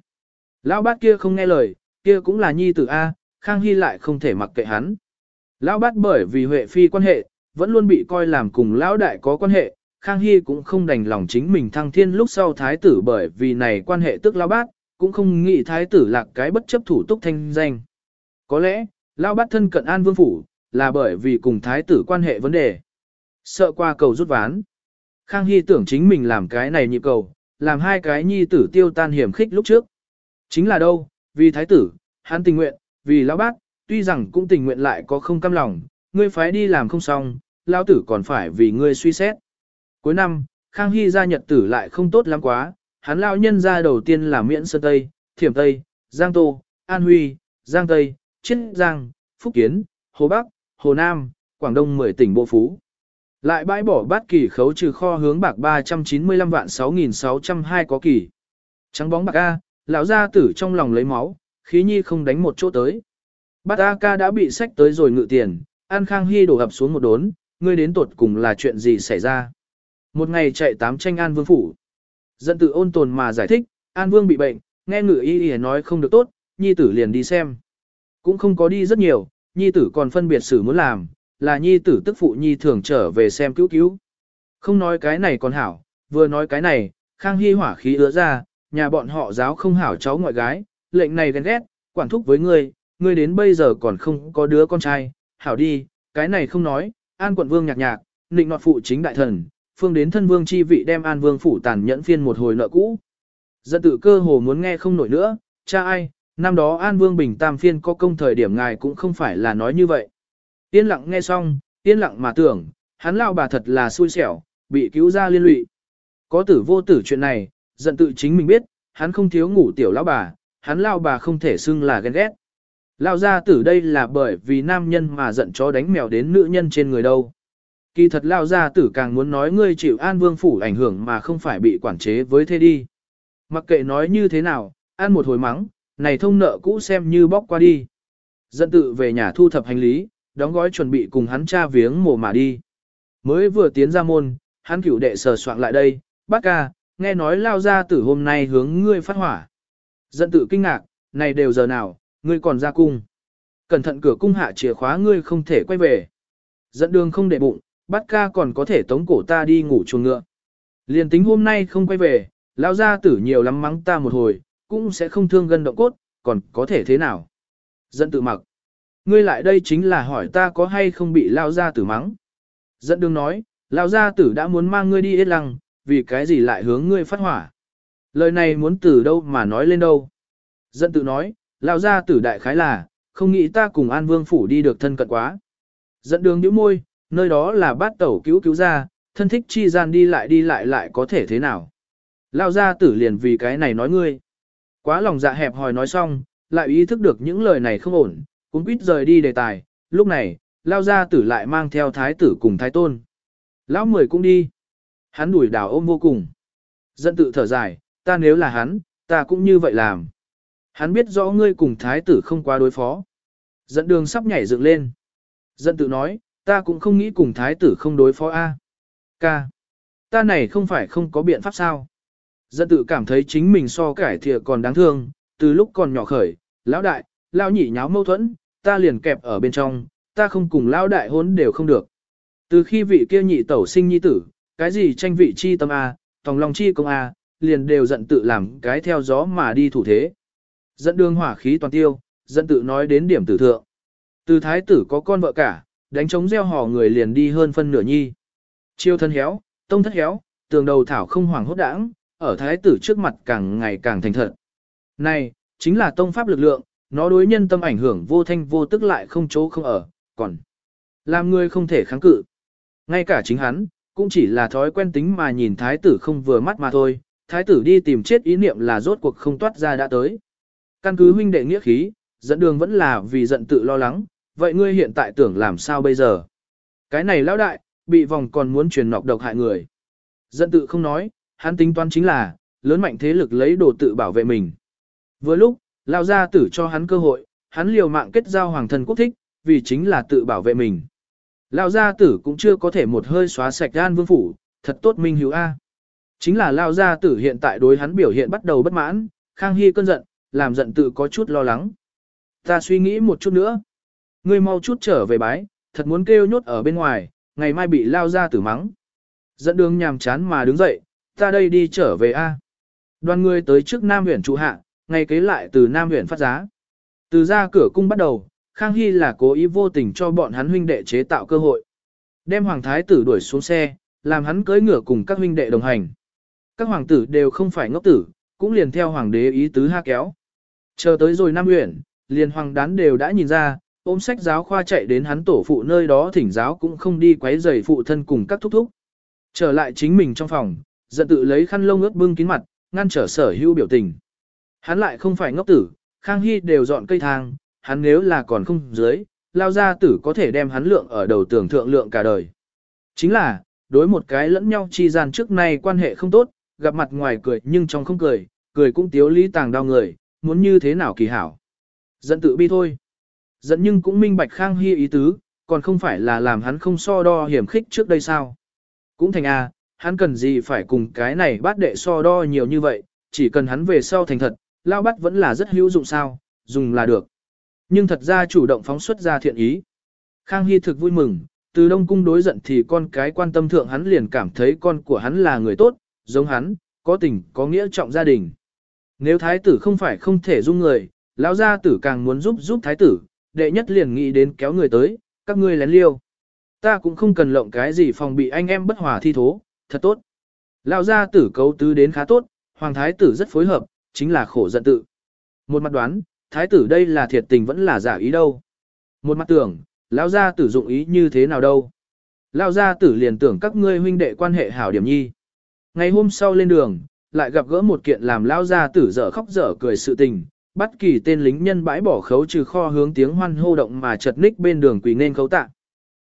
Lão bát kia không nghe lời, kia cũng là nhi tử A, Khang Hy lại không thể mặc kệ hắn. Lão bát bởi vì Huệ Phi quan hệ, vẫn luôn bị coi làm cùng lão đại có quan hệ, Khang Hy cũng không đành lòng chính mình thăng thiên lúc sau thái tử bởi vì này quan hệ tức lão bát, cũng không nghĩ thái tử lạc cái bất chấp thủ túc thanh danh. Có lẽ, lão bát thân cận an vương phủ, là bởi vì cùng thái tử quan hệ vấn đề. Sợ qua cầu rút ván. Khang Hy tưởng chính mình làm cái này nhịp cầu, làm hai cái nhi tử tiêu tan hiểm khích lúc trước. Chính là đâu, vì thái tử, hắn tình nguyện, vì lão Bác, tuy rằng cũng tình nguyện lại có không cam lòng, ngươi phái đi làm không xong, lão tử còn phải vì ngươi suy xét. Cuối năm, Khang Hy ra nhật tử lại không tốt lắm quá, hắn lão nhân ra đầu tiên là Miễn Sơn Tây, Thiểm Tây, Giang Tô, An Huy, Giang Tây, Chiết Giang, Phúc Kiến, Hồ Bắc, Hồ Nam, Quảng Đông 10 tỉnh bộ phú. Lại bãi bỏ bát kỳ khấu trừ kho hướng bạc 395 vạn 6.602 có kỳ. Trắng bóng bạc A, lão gia tử trong lòng lấy máu, khí nhi không đánh một chỗ tới. Bát A ca đã bị sách tới rồi ngự tiền, An Khang Hy đổ ập xuống một đốn, ngươi đến tột cùng là chuyện gì xảy ra. Một ngày chạy tám tranh An Vương phủ. Dân tự ôn tồn mà giải thích, An Vương bị bệnh, nghe ngự y y nói không được tốt, nhi tử liền đi xem. Cũng không có đi rất nhiều, nhi tử còn phân biệt xử muốn làm, là nhi tử tức phụ nhi thường trở về xem cứu cứu. Không nói cái này còn hảo, vừa nói cái này, Khang Hy hỏa khí ứa ra, nhà bọn họ giáo không hảo cháu ngoại gái, lệnh này ghen ghét, quản thúc với ngươi, ngươi đến bây giờ còn không có đứa con trai, hảo đi, cái này không nói, an quận vương nhạc nhạc, nịnh nọt phụ chính đại thần, phương đến thân vương chi vị đem an vương phủ tàn nhẫn phiên một hồi nợ cũ. Dân tự cơ hồ muốn nghe không nổi nữa, cha ai, năm đó an vương bình tam phiên có công thời điểm ngài cũng không phải là nói như vậy. Yên lặng nghe xong, yên lặng mà tưởng, hắn lao bà thật là xui xẻo, bị cứu ra liên lụy. Có tử vô tử chuyện này, giận tự chính mình biết, hắn không thiếu ngủ tiểu lão bà, hắn lao bà không thể xưng là ghen ghét. Lao ra tử đây là bởi vì nam nhân mà giận chó đánh mèo đến nữ nhân trên người đâu. Kỳ thật lao ra tử càng muốn nói ngươi chịu an vương phủ ảnh hưởng mà không phải bị quản chế với thế đi. Mặc kệ nói như thế nào, an một hồi mắng, này thông nợ cũ xem như bóc qua đi. Giận tự về nhà thu thập hành lý, đóng gói chuẩn bị cùng hắn cha viếng mồ mà đi. Mới vừa tiến ra môn, hắn cửu đệ sờ soạn lại đây, bác ca, nghe nói lao ra tử hôm nay hướng ngươi phát hỏa. Dẫn tự kinh ngạc, này đều giờ nào, ngươi còn ra cung. Cẩn thận cửa cung hạ chìa khóa ngươi không thể quay về. Dẫn đường không để bụng, Bát ca còn có thể tống cổ ta đi ngủ chuồng ngựa. Liền tính hôm nay không quay về, lao ra tử nhiều lắm mắng ta một hồi, cũng sẽ không thương gân động cốt, còn có thể thế nào. Dẫn tự mặc. Ngươi lại đây chính là hỏi ta có hay không bị lao gia tử mắng. Dẫn đường nói, lao gia tử đã muốn mang ngươi đi ít lăng, vì cái gì lại hướng ngươi phát hỏa. Lời này muốn từ đâu mà nói lên đâu. Dẫn tự nói, lao gia tử đại khái là, không nghĩ ta cùng an vương phủ đi được thân cận quá. Dẫn đường nhíu môi, nơi đó là bát tẩu cứu cứu ra, thân thích chi gian đi lại đi lại lại có thể thế nào. Lao gia tử liền vì cái này nói ngươi. Quá lòng dạ hẹp hòi nói xong, lại ý thức được những lời này không ổn, cũng quýt rời đi đề tài, lúc này, lao gia tử lại mang theo thái tử cùng thái tôn. Lão mười cũng đi. Hắn đuổi đảo ôm vô cùng. Dẫn tự thở dài, ta nếu là hắn, ta cũng như vậy làm. Hắn biết rõ ngươi cùng thái tử không qua đối phó. Dẫn đường sắp nhảy dựng lên. Dẫn tự nói, ta cũng không nghĩ cùng thái tử không đối phó A. Ca. Ta này không phải không có biện pháp sao. Dẫn tự cảm thấy chính mình so cải thìa còn đáng thương, từ lúc còn nhỏ khởi, lão đại, lão nhị nháo mâu thuẫn, ta liền kẹp ở bên trong, ta không cùng lão đại hốn đều không được. Từ khi vị kia nhị tẩu sinh nhi tử, cái gì tranh vị chi tâm A, tòng lòng chi công A, liền đều giận tự làm cái theo gió mà đi thủ thế. Dẫn đường hỏa khí toàn tiêu, dẫn tự nói đến điểm tử thượng. Từ thái tử có con vợ cả, đánh trống gieo hò người liền đi hơn phân nửa nhi. Chiêu thân héo, tông thất héo, tường đầu thảo không hoàng hốt đãng, ở thái tử trước mặt càng ngày càng thành thật. Này, chính là tông pháp lực lượng, nó đối nhân tâm ảnh hưởng vô thanh vô tức lại không chỗ không ở, còn làm người không thể kháng cự. Ngay cả chính hắn, cũng chỉ là thói quen tính mà nhìn thái tử không vừa mắt mà thôi, thái tử đi tìm chết ý niệm là rốt cuộc không toát ra đã tới. Căn cứ huynh đệ nghĩa khí, dẫn đường vẫn là vì giận tự lo lắng, vậy ngươi hiện tại tưởng làm sao bây giờ? Cái này lão đại, bị vòng còn muốn truyền nọc độc hại người. Giận tự không nói, hắn tính toán chính là, lớn mạnh thế lực lấy đồ tự bảo vệ mình. Vừa lúc, lao gia tử cho hắn cơ hội, hắn liều mạng kết giao hoàng thân quốc thích, vì chính là tự bảo vệ mình. Lao gia tử cũng chưa có thể một hơi xóa sạch An vương phủ, thật tốt minh hiếu A. Chính là Lao gia tử hiện tại đối hắn biểu hiện bắt đầu bất mãn, Khang Hy cơn giận, làm giận tự có chút lo lắng. Ta suy nghĩ một chút nữa. Ngươi mau chút trở về bái, thật muốn kêu nhốt ở bên ngoài, ngày mai bị Lao gia tử mắng. Dẫn đường nhàm chán mà đứng dậy, ta đây đi trở về A. Đoàn người tới trước Nam huyện trụ hạ, ngày kế lại từ Nam huyện phát giá. Từ ra cửa cung bắt đầu, Khang Hy là cố ý vô tình cho bọn hắn huynh đệ chế tạo cơ hội. Đem hoàng thái tử đuổi xuống xe, làm hắn cưỡi ngựa cùng các huynh đệ đồng hành. Các hoàng tử đều không phải ngốc tử, cũng liền theo hoàng đế ý tứ ha kéo. Chờ tới rồi Nam huyện, liền hoàng đán đều đã nhìn ra, ôm sách giáo khoa chạy đến hắn tổ phụ nơi đó thỉnh giáo cũng không đi quấy rầy phụ thân cùng các thúc thúc. Trở lại chính mình trong phòng, giận tự lấy khăn lông ướt bưng kín mặt, ngăn trở sở hữu biểu tình. Hắn lại không phải ngốc tử, Khang Hy đều dọn cây thang, hắn nếu là còn không dưới, lao ra tử có thể đem hắn lượng ở đầu tưởng thượng lượng cả đời. Chính là, đối một cái lẫn nhau chi gian trước nay quan hệ không tốt, gặp mặt ngoài cười nhưng trong không cười, cười cũng tiếu lý tàng đau người, muốn như thế nào kỳ hảo. Giận tự bi thôi. Giận nhưng cũng minh bạch Khang Hy ý tứ, còn không phải là làm hắn không so đo hiểm khích trước đây sao. Cũng thành a, hắn cần gì phải cùng cái này bát đệ so đo nhiều như vậy, chỉ cần hắn về sau thành thật, lao bắt vẫn là rất hữu dụng sao, dùng là được. Nhưng thật ra chủ động phóng xuất ra thiện ý. Khang Hy thực vui mừng, từ Đông Cung đối giận thì con cái quan tâm thượng hắn liền cảm thấy con của hắn là người tốt, giống hắn, có tình, có nghĩa trọng gia đình. Nếu thái tử không phải không thể dung người, lão gia tử càng muốn giúp giúp thái tử, đệ nhất liền nghĩ đến kéo người tới, các ngươi lén liêu. Ta cũng không cần lộng cái gì phòng bị anh em bất hòa thi thố, thật tốt. Lão gia tử cấu tứ đến khá tốt, hoàng thái tử rất phối hợp, chính là khổ giận tự. Một mặt đoán, thái tử đây là thiệt tình vẫn là giả ý đâu. Một mặt tưởng, lão gia tử dụng ý như thế nào đâu. Lão gia tử liền tưởng các ngươi huynh đệ quan hệ hảo điểm nhi. Ngày hôm sau lên đường, lại gặp gỡ một kiện làm lão gia tử dở khóc dở cười sự tình, bắt kỳ tên lính nhân bãi bỏ khấu trừ kho hướng tiếng hoan hô động mà chật ních bên đường quỳ nên khấu tạ.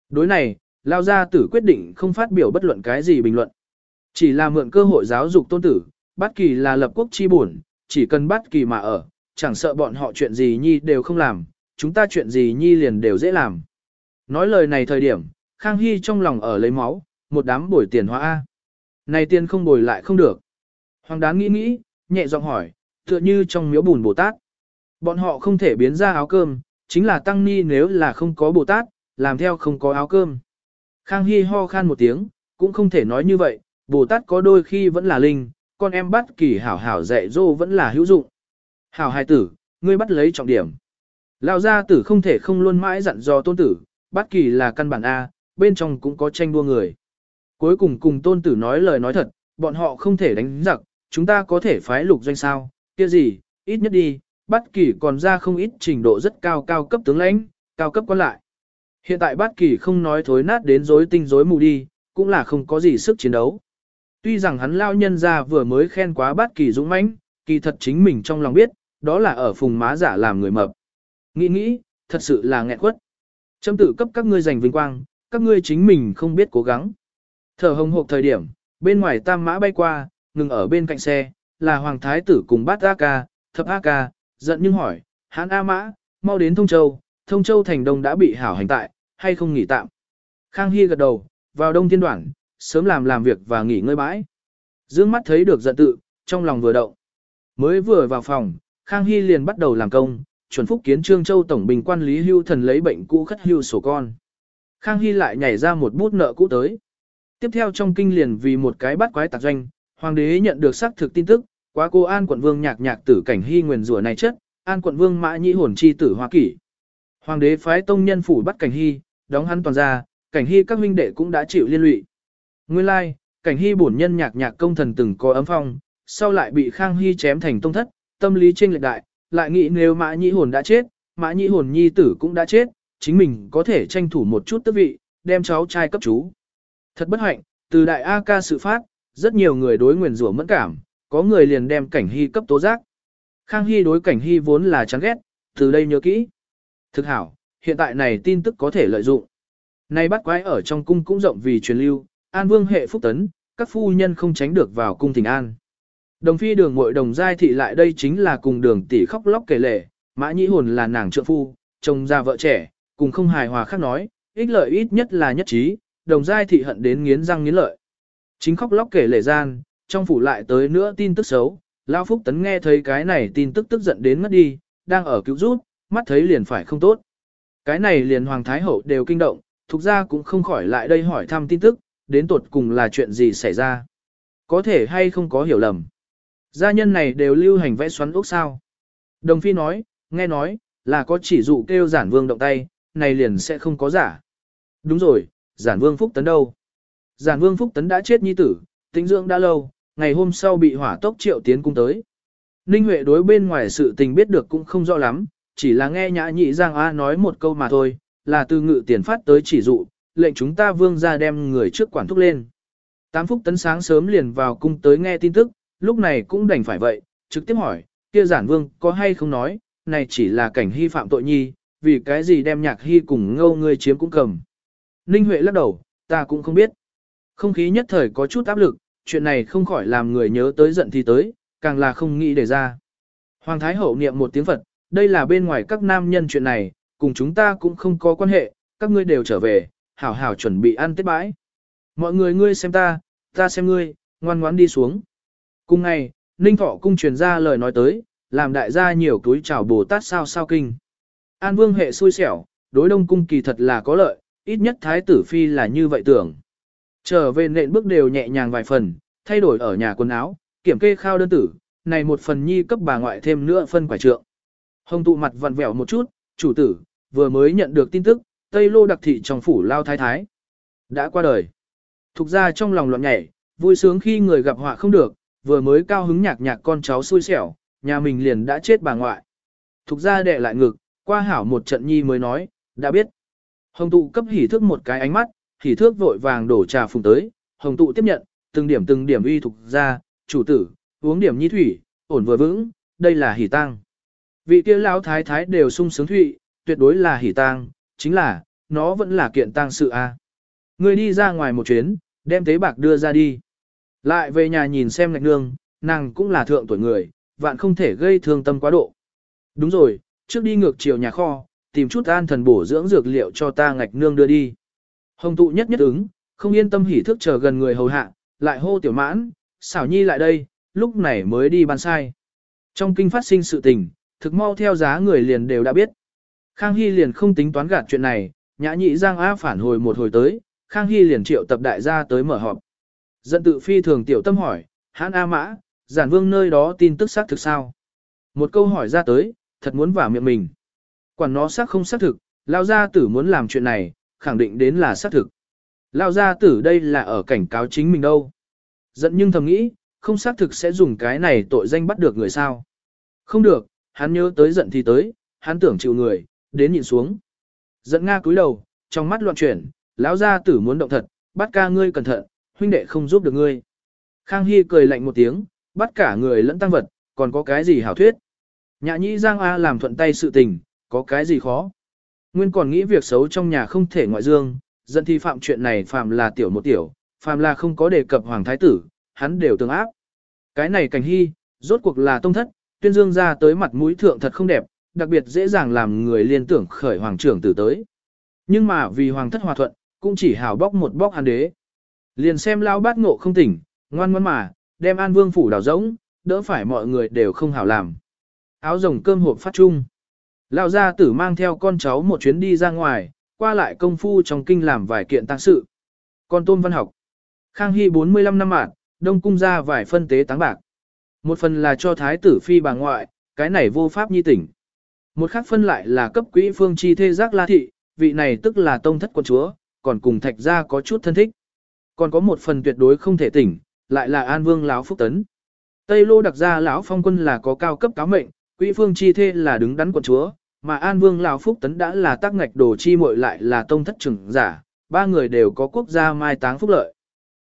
Đối này, lão gia tử quyết định không phát biểu bất luận cái gì bình luận. Chỉ là mượn cơ hội giáo dục tôn tử, bắt kỳ là lập quốc chi bổn, chỉ cần bắt kỳ mà ở, chẳng sợ bọn họ chuyện gì nhi đều không làm, chúng ta chuyện gì nhi liền đều dễ làm. Nói lời này thời điểm, Khang Hy trong lòng ở lấy máu, một đám bồi tiền hóa A. Này tiền không bồi lại không được. Hoàng đán nghĩ nghĩ, nhẹ giọng hỏi, tựa như trong miếu bùn Bồ Tát. Bọn họ không thể biến ra áo cơm, chính là tăng ni nếu là không có Bồ Tát, làm theo không có áo cơm. Khang Hy ho khan một tiếng, cũng không thể nói như vậy, Bồ Tát có đôi khi vẫn là linh, con em bắt kỳ hảo hảo dạy dỗ vẫn là hữu dụng. Hảo hài tử, ngươi bắt lấy trọng điểm. Lão gia tử không thể không luôn mãi dặn dò tôn tử, bắt kỳ là căn bản A, bên trong cũng có tranh đua người. Cuối cùng cùng tôn tử nói lời nói thật, bọn họ không thể đánh giặc, chúng ta có thể phái lục doanh sao, kia gì, ít nhất đi, bắt kỳ còn ra không ít trình độ rất cao cao cấp tướng lãnh, cao cấp quan lại. Hiện tại bắt kỳ không nói thối nát đến rối tinh rối mù đi, cũng là không có gì sức chiến đấu. Tuy rằng hắn lao nhân ra vừa mới khen quá bát kỳ dũng mãnh, kỳ thật chính mình trong lòng biết, đó là ở phùng má giả làm người mập. Nghĩ nghĩ, thật sự là nghẹn quất. Châm tự cấp các ngươi giành vinh quang, các ngươi chính mình không biết cố gắng. Thở hồng hộp thời điểm, bên ngoài tam mã bay qua, ngừng ở bên cạnh xe, là Hoàng Thái tử cùng bát A ca, thập A ca, giận nhưng hỏi, hán A mã, mau đến Thông Châu, Thông Châu thành đông đã bị hảo hành tại, hay không nghỉ tạm. Khang Hy gật đầu, vào đông thiên đoạn, sớm làm làm việc và nghỉ ngơi bãi. Dương mắt thấy được giận tự, trong lòng vừa động. Mới vừa vào phòng, Khang Hy liền bắt đầu làm công, chuẩn phúc kiến Trương Châu Tổng Bình quan Lý Hưu Thần lấy bệnh cũ khất hưu sổ con. Khang Hy lại nhảy ra một bút nợ cũ tới. Tiếp theo trong kinh liền vì một cái bắt quái tạc doanh, hoàng đế nhận được xác thực tin tức, quá cô An quận vương nhạc nhạc tử cảnh hy nguyền rủa này chất, An quận vương mã nhĩ hồn chi tử hoa kỷ. Hoàng đế phái tông nhân phủ bắt cảnh hy, đóng hắn toàn ra, cảnh hy các huynh đệ cũng đã chịu liên lụy. Nguyên lai, like, cảnh hy bổn nhân nhạc nhạc công thần từng có ấm phong, sau lại bị Khang Hy chém thành tông thất, tâm lý trên lệch đại, lại nghĩ nếu mã nhĩ hồn đã chết, mã nhĩ hồn nhi tử cũng đã chết, chính mình có thể tranh thủ một chút tước vị, đem cháu trai cấp chú. Thật bất hạnh, từ đại A ca sự phát, rất nhiều người đối nguyền rủa mẫn cảm, có người liền đem cảnh hy cấp tố giác. Khang Hy đối cảnh hy vốn là chán ghét, từ đây nhớ kỹ. Thực hảo, hiện tại này tin tức có thể lợi dụng. Nay bắt quái ở trong cung cũng rộng vì truyền lưu, an vương hệ phúc tấn, các phu nhân không tránh được vào cung thỉnh an. Đồng phi đường muội đồng giai thị lại đây chính là cùng đường tỷ khóc lóc kể lệ, mã nhĩ hồn là nàng trượng phu, chồng già vợ trẻ, cùng không hài hòa khác nói, ích lợi ít nhất là nhất trí, đồng giai thị hận đến nghiến răng nghiến lợi. Chính khóc lóc kể lệ gian, trong phủ lại tới nữa tin tức xấu, Lão Phúc Tấn nghe thấy cái này tin tức tức giận đến mất đi, đang ở cứu rút, mắt thấy liền phải không tốt. Cái này liền Hoàng Thái Hậu đều kinh động, thuộc ra cũng không khỏi lại đây hỏi thăm tin tức, đến tột cùng là chuyện gì xảy ra. Có thể hay không có hiểu lầm. Gia nhân này đều lưu hành vẽ xoắn ốc sao. Đồng Phi nói, nghe nói, là có chỉ dụ kêu giản vương động tay, này liền sẽ không có giả. Đúng rồi, giản vương Phúc Tấn đâu? Giản vương Phúc Tấn đã chết nhi tử, tính dưỡng đã lâu, ngày hôm sau bị hỏa tốc triệu tiến cung tới. Ninh Huệ đối bên ngoài sự tình biết được cũng không rõ lắm, chỉ là nghe nhã nhị Giang A nói một câu mà thôi, là từ ngự tiền phát tới chỉ dụ, lệnh chúng ta vương ra đem người trước quản thúc lên. Tám phúc tấn sáng sớm liền vào cung tới nghe tin tức, lúc này cũng đành phải vậy, trực tiếp hỏi, kia giản vương có hay không nói, này chỉ là cảnh hy phạm tội nhi, vì cái gì đem nhạc hy cùng ngâu ngươi chiếm cũng cầm. Ninh Huệ lắc đầu, ta cũng không biết. Không khí nhất thời có chút áp lực, chuyện này không khỏi làm người nhớ tới giận thì tới, càng là không nghĩ để ra. Hoàng Thái Hậu niệm một tiếng Phật, đây là bên ngoài các nam nhân chuyện này, cùng chúng ta cũng không có quan hệ, các ngươi đều trở về, hảo hảo chuẩn bị ăn tết bãi. Mọi người ngươi xem ta, ta xem ngươi, ngoan ngoãn đi xuống. Cùng ngày, Ninh Thọ cung truyền ra lời nói tới, làm đại gia nhiều túi chào Bồ Tát sao sao kinh. An Vương hệ xui xẻo, đối đông cung kỳ thật là có lợi, ít nhất Thái tử Phi là như vậy tưởng. Trở về nện bước đều nhẹ nhàng vài phần, thay đổi ở nhà quần áo, kiểm kê khao đơn tử, này một phần nhi cấp bà ngoại thêm nữa phân quả trượng. Hồng tụ mặt vặn vẹo một chút, chủ tử, vừa mới nhận được tin tức, Tây Lô đặc thị trong phủ lao thái thái. Đã qua đời. Thục ra trong lòng loạn nhảy, vui sướng khi người gặp họa không được, vừa mới cao hứng nhạc nhạc con cháu xui xẻo, nhà mình liền đã chết bà ngoại. Thục ra đệ lại ngực, qua hảo một trận nhi mới nói, đã biết. Hồng tụ cấp hỉ thước một cái ánh mắt, hỉ thước vội vàng đổ trà phùng tới, hồng tụ tiếp nhận, từng điểm từng điểm uy thục ra, chủ tử, uống điểm nhi thủy, ổn vừa vững, đây là hỉ tang. Vị kia lão thái thái đều sung sướng thụy, tuyệt đối là hỉ tang, chính là, nó vẫn là kiện tang sự a. Người đi ra ngoài một chuyến, đem tế bạc đưa ra đi. Lại về nhà nhìn xem ngạch nương, nàng cũng là thượng tuổi người, vạn không thể gây thương tâm quá độ. Đúng rồi, trước đi ngược chiều nhà kho, tìm chút an thần bổ dưỡng dược liệu cho ta ngạch nương đưa đi. Hồng tụ nhất nhất ứng, không yên tâm hỉ thức chờ gần người hầu hạ, lại hô tiểu mãn, xảo nhi lại đây, lúc này mới đi ban sai. Trong kinh phát sinh sự tình, thực mau theo giá người liền đều đã biết. Khang Hy liền không tính toán gạt chuyện này, nhã nhị Giang A phản hồi một hồi tới, Khang Hy liền triệu tập đại gia tới mở họp. Dân tự phi thường tiểu tâm hỏi, hãn A mã, giản vương nơi đó tin tức xác thực sao? Một câu hỏi ra tới, thật muốn vào miệng mình. Quản nó xác không xác thực, lao gia tử muốn làm chuyện này, khẳng định đến là xác thực. Lao gia tử đây là ở cảnh cáo chính mình đâu. Giận nhưng thầm nghĩ, không xác thực sẽ dùng cái này tội danh bắt được người sao. Không được, hắn nhớ tới giận thì tới, hắn tưởng chịu người, đến nhìn xuống. Giận Nga cúi đầu, trong mắt loạn chuyển, lão gia tử muốn động thật, bắt ca ngươi cẩn thận, huynh đệ không giúp được ngươi. Khang Hy cười lạnh một tiếng, bắt cả người lẫn tăng vật, còn có cái gì hảo thuyết. Nhã nhĩ Giang A làm thuận tay sự tình, có cái gì khó. Nguyên còn nghĩ việc xấu trong nhà không thể ngoại dương, dẫn thi phạm chuyện này phạm là tiểu một tiểu, phạm là không có đề cập hoàng thái tử, hắn đều tương áp. Cái này cảnh hy, rốt cuộc là tông thất, tuyên dương ra tới mặt mũi thượng thật không đẹp, đặc biệt dễ dàng làm người liên tưởng khởi hoàng trưởng tử tới. Nhưng mà vì hoàng thất hòa thuận, cũng chỉ hào bóc một bóc an đế. Liền xem lao bát ngộ không tỉnh, ngoan ngoãn mà, đem an vương phủ đào rỗng, đỡ phải mọi người đều không hảo làm. Áo rồng cơm hộp phát chung. lao gia tử mang theo con cháu một chuyến đi ra ngoài, qua lại công phu trong kinh làm vài kiện tăng sự. Con tôm văn học. Khang Hy 45 năm mạng, đông cung ra vài phân tế táng bạc. Một phần là cho thái tử phi bà ngoại, cái này vô pháp nhi tỉnh. Một khác phân lại là cấp quỹ phương chi thê giác la thị, vị này tức là tông thất quân chúa, còn cùng thạch gia có chút thân thích. Còn có một phần tuyệt đối không thể tỉnh, lại là an vương lão phúc tấn. Tây lô đặc gia lão phong quân là có cao cấp cáo mệnh, quỹ phương chi thê là đứng đắn quận chúa, mà an vương lão phúc tấn đã là tác ngạch đồ chi muội lại là tông thất trưởng giả, ba người đều có quốc gia mai táng phúc lợi.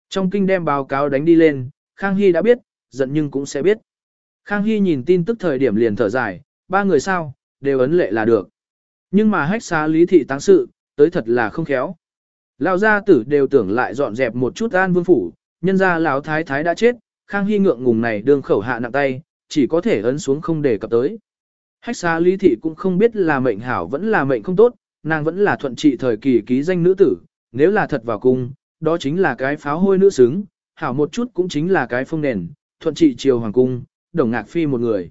Trong kinh đem báo cáo đánh đi lên, Khang Hy đã biết, giận nhưng cũng sẽ biết. Khang Hy nhìn tin tức thời điểm liền thở dài, ba người sao, đều ấn lệ là được. Nhưng mà hách xá lý thị táng sự, tới thật là không khéo. Lão gia tử đều tưởng lại dọn dẹp một chút an vương phủ, nhân ra lão thái thái đã chết, Khang Hy ngượng ngùng này đương khẩu hạ nặng tay, chỉ có thể ấn xuống không để cập tới. Hách xá lý thị cũng không biết là mệnh hảo vẫn là mệnh không tốt, nàng vẫn là thuận trị thời kỳ ký danh nữ tử, nếu là thật vào cung, đó chính là cái pháo hôi nữ xứng, hảo một chút cũng chính là cái phong nền, thuận trị triều hoàng cung, đồng ngạc phi một người.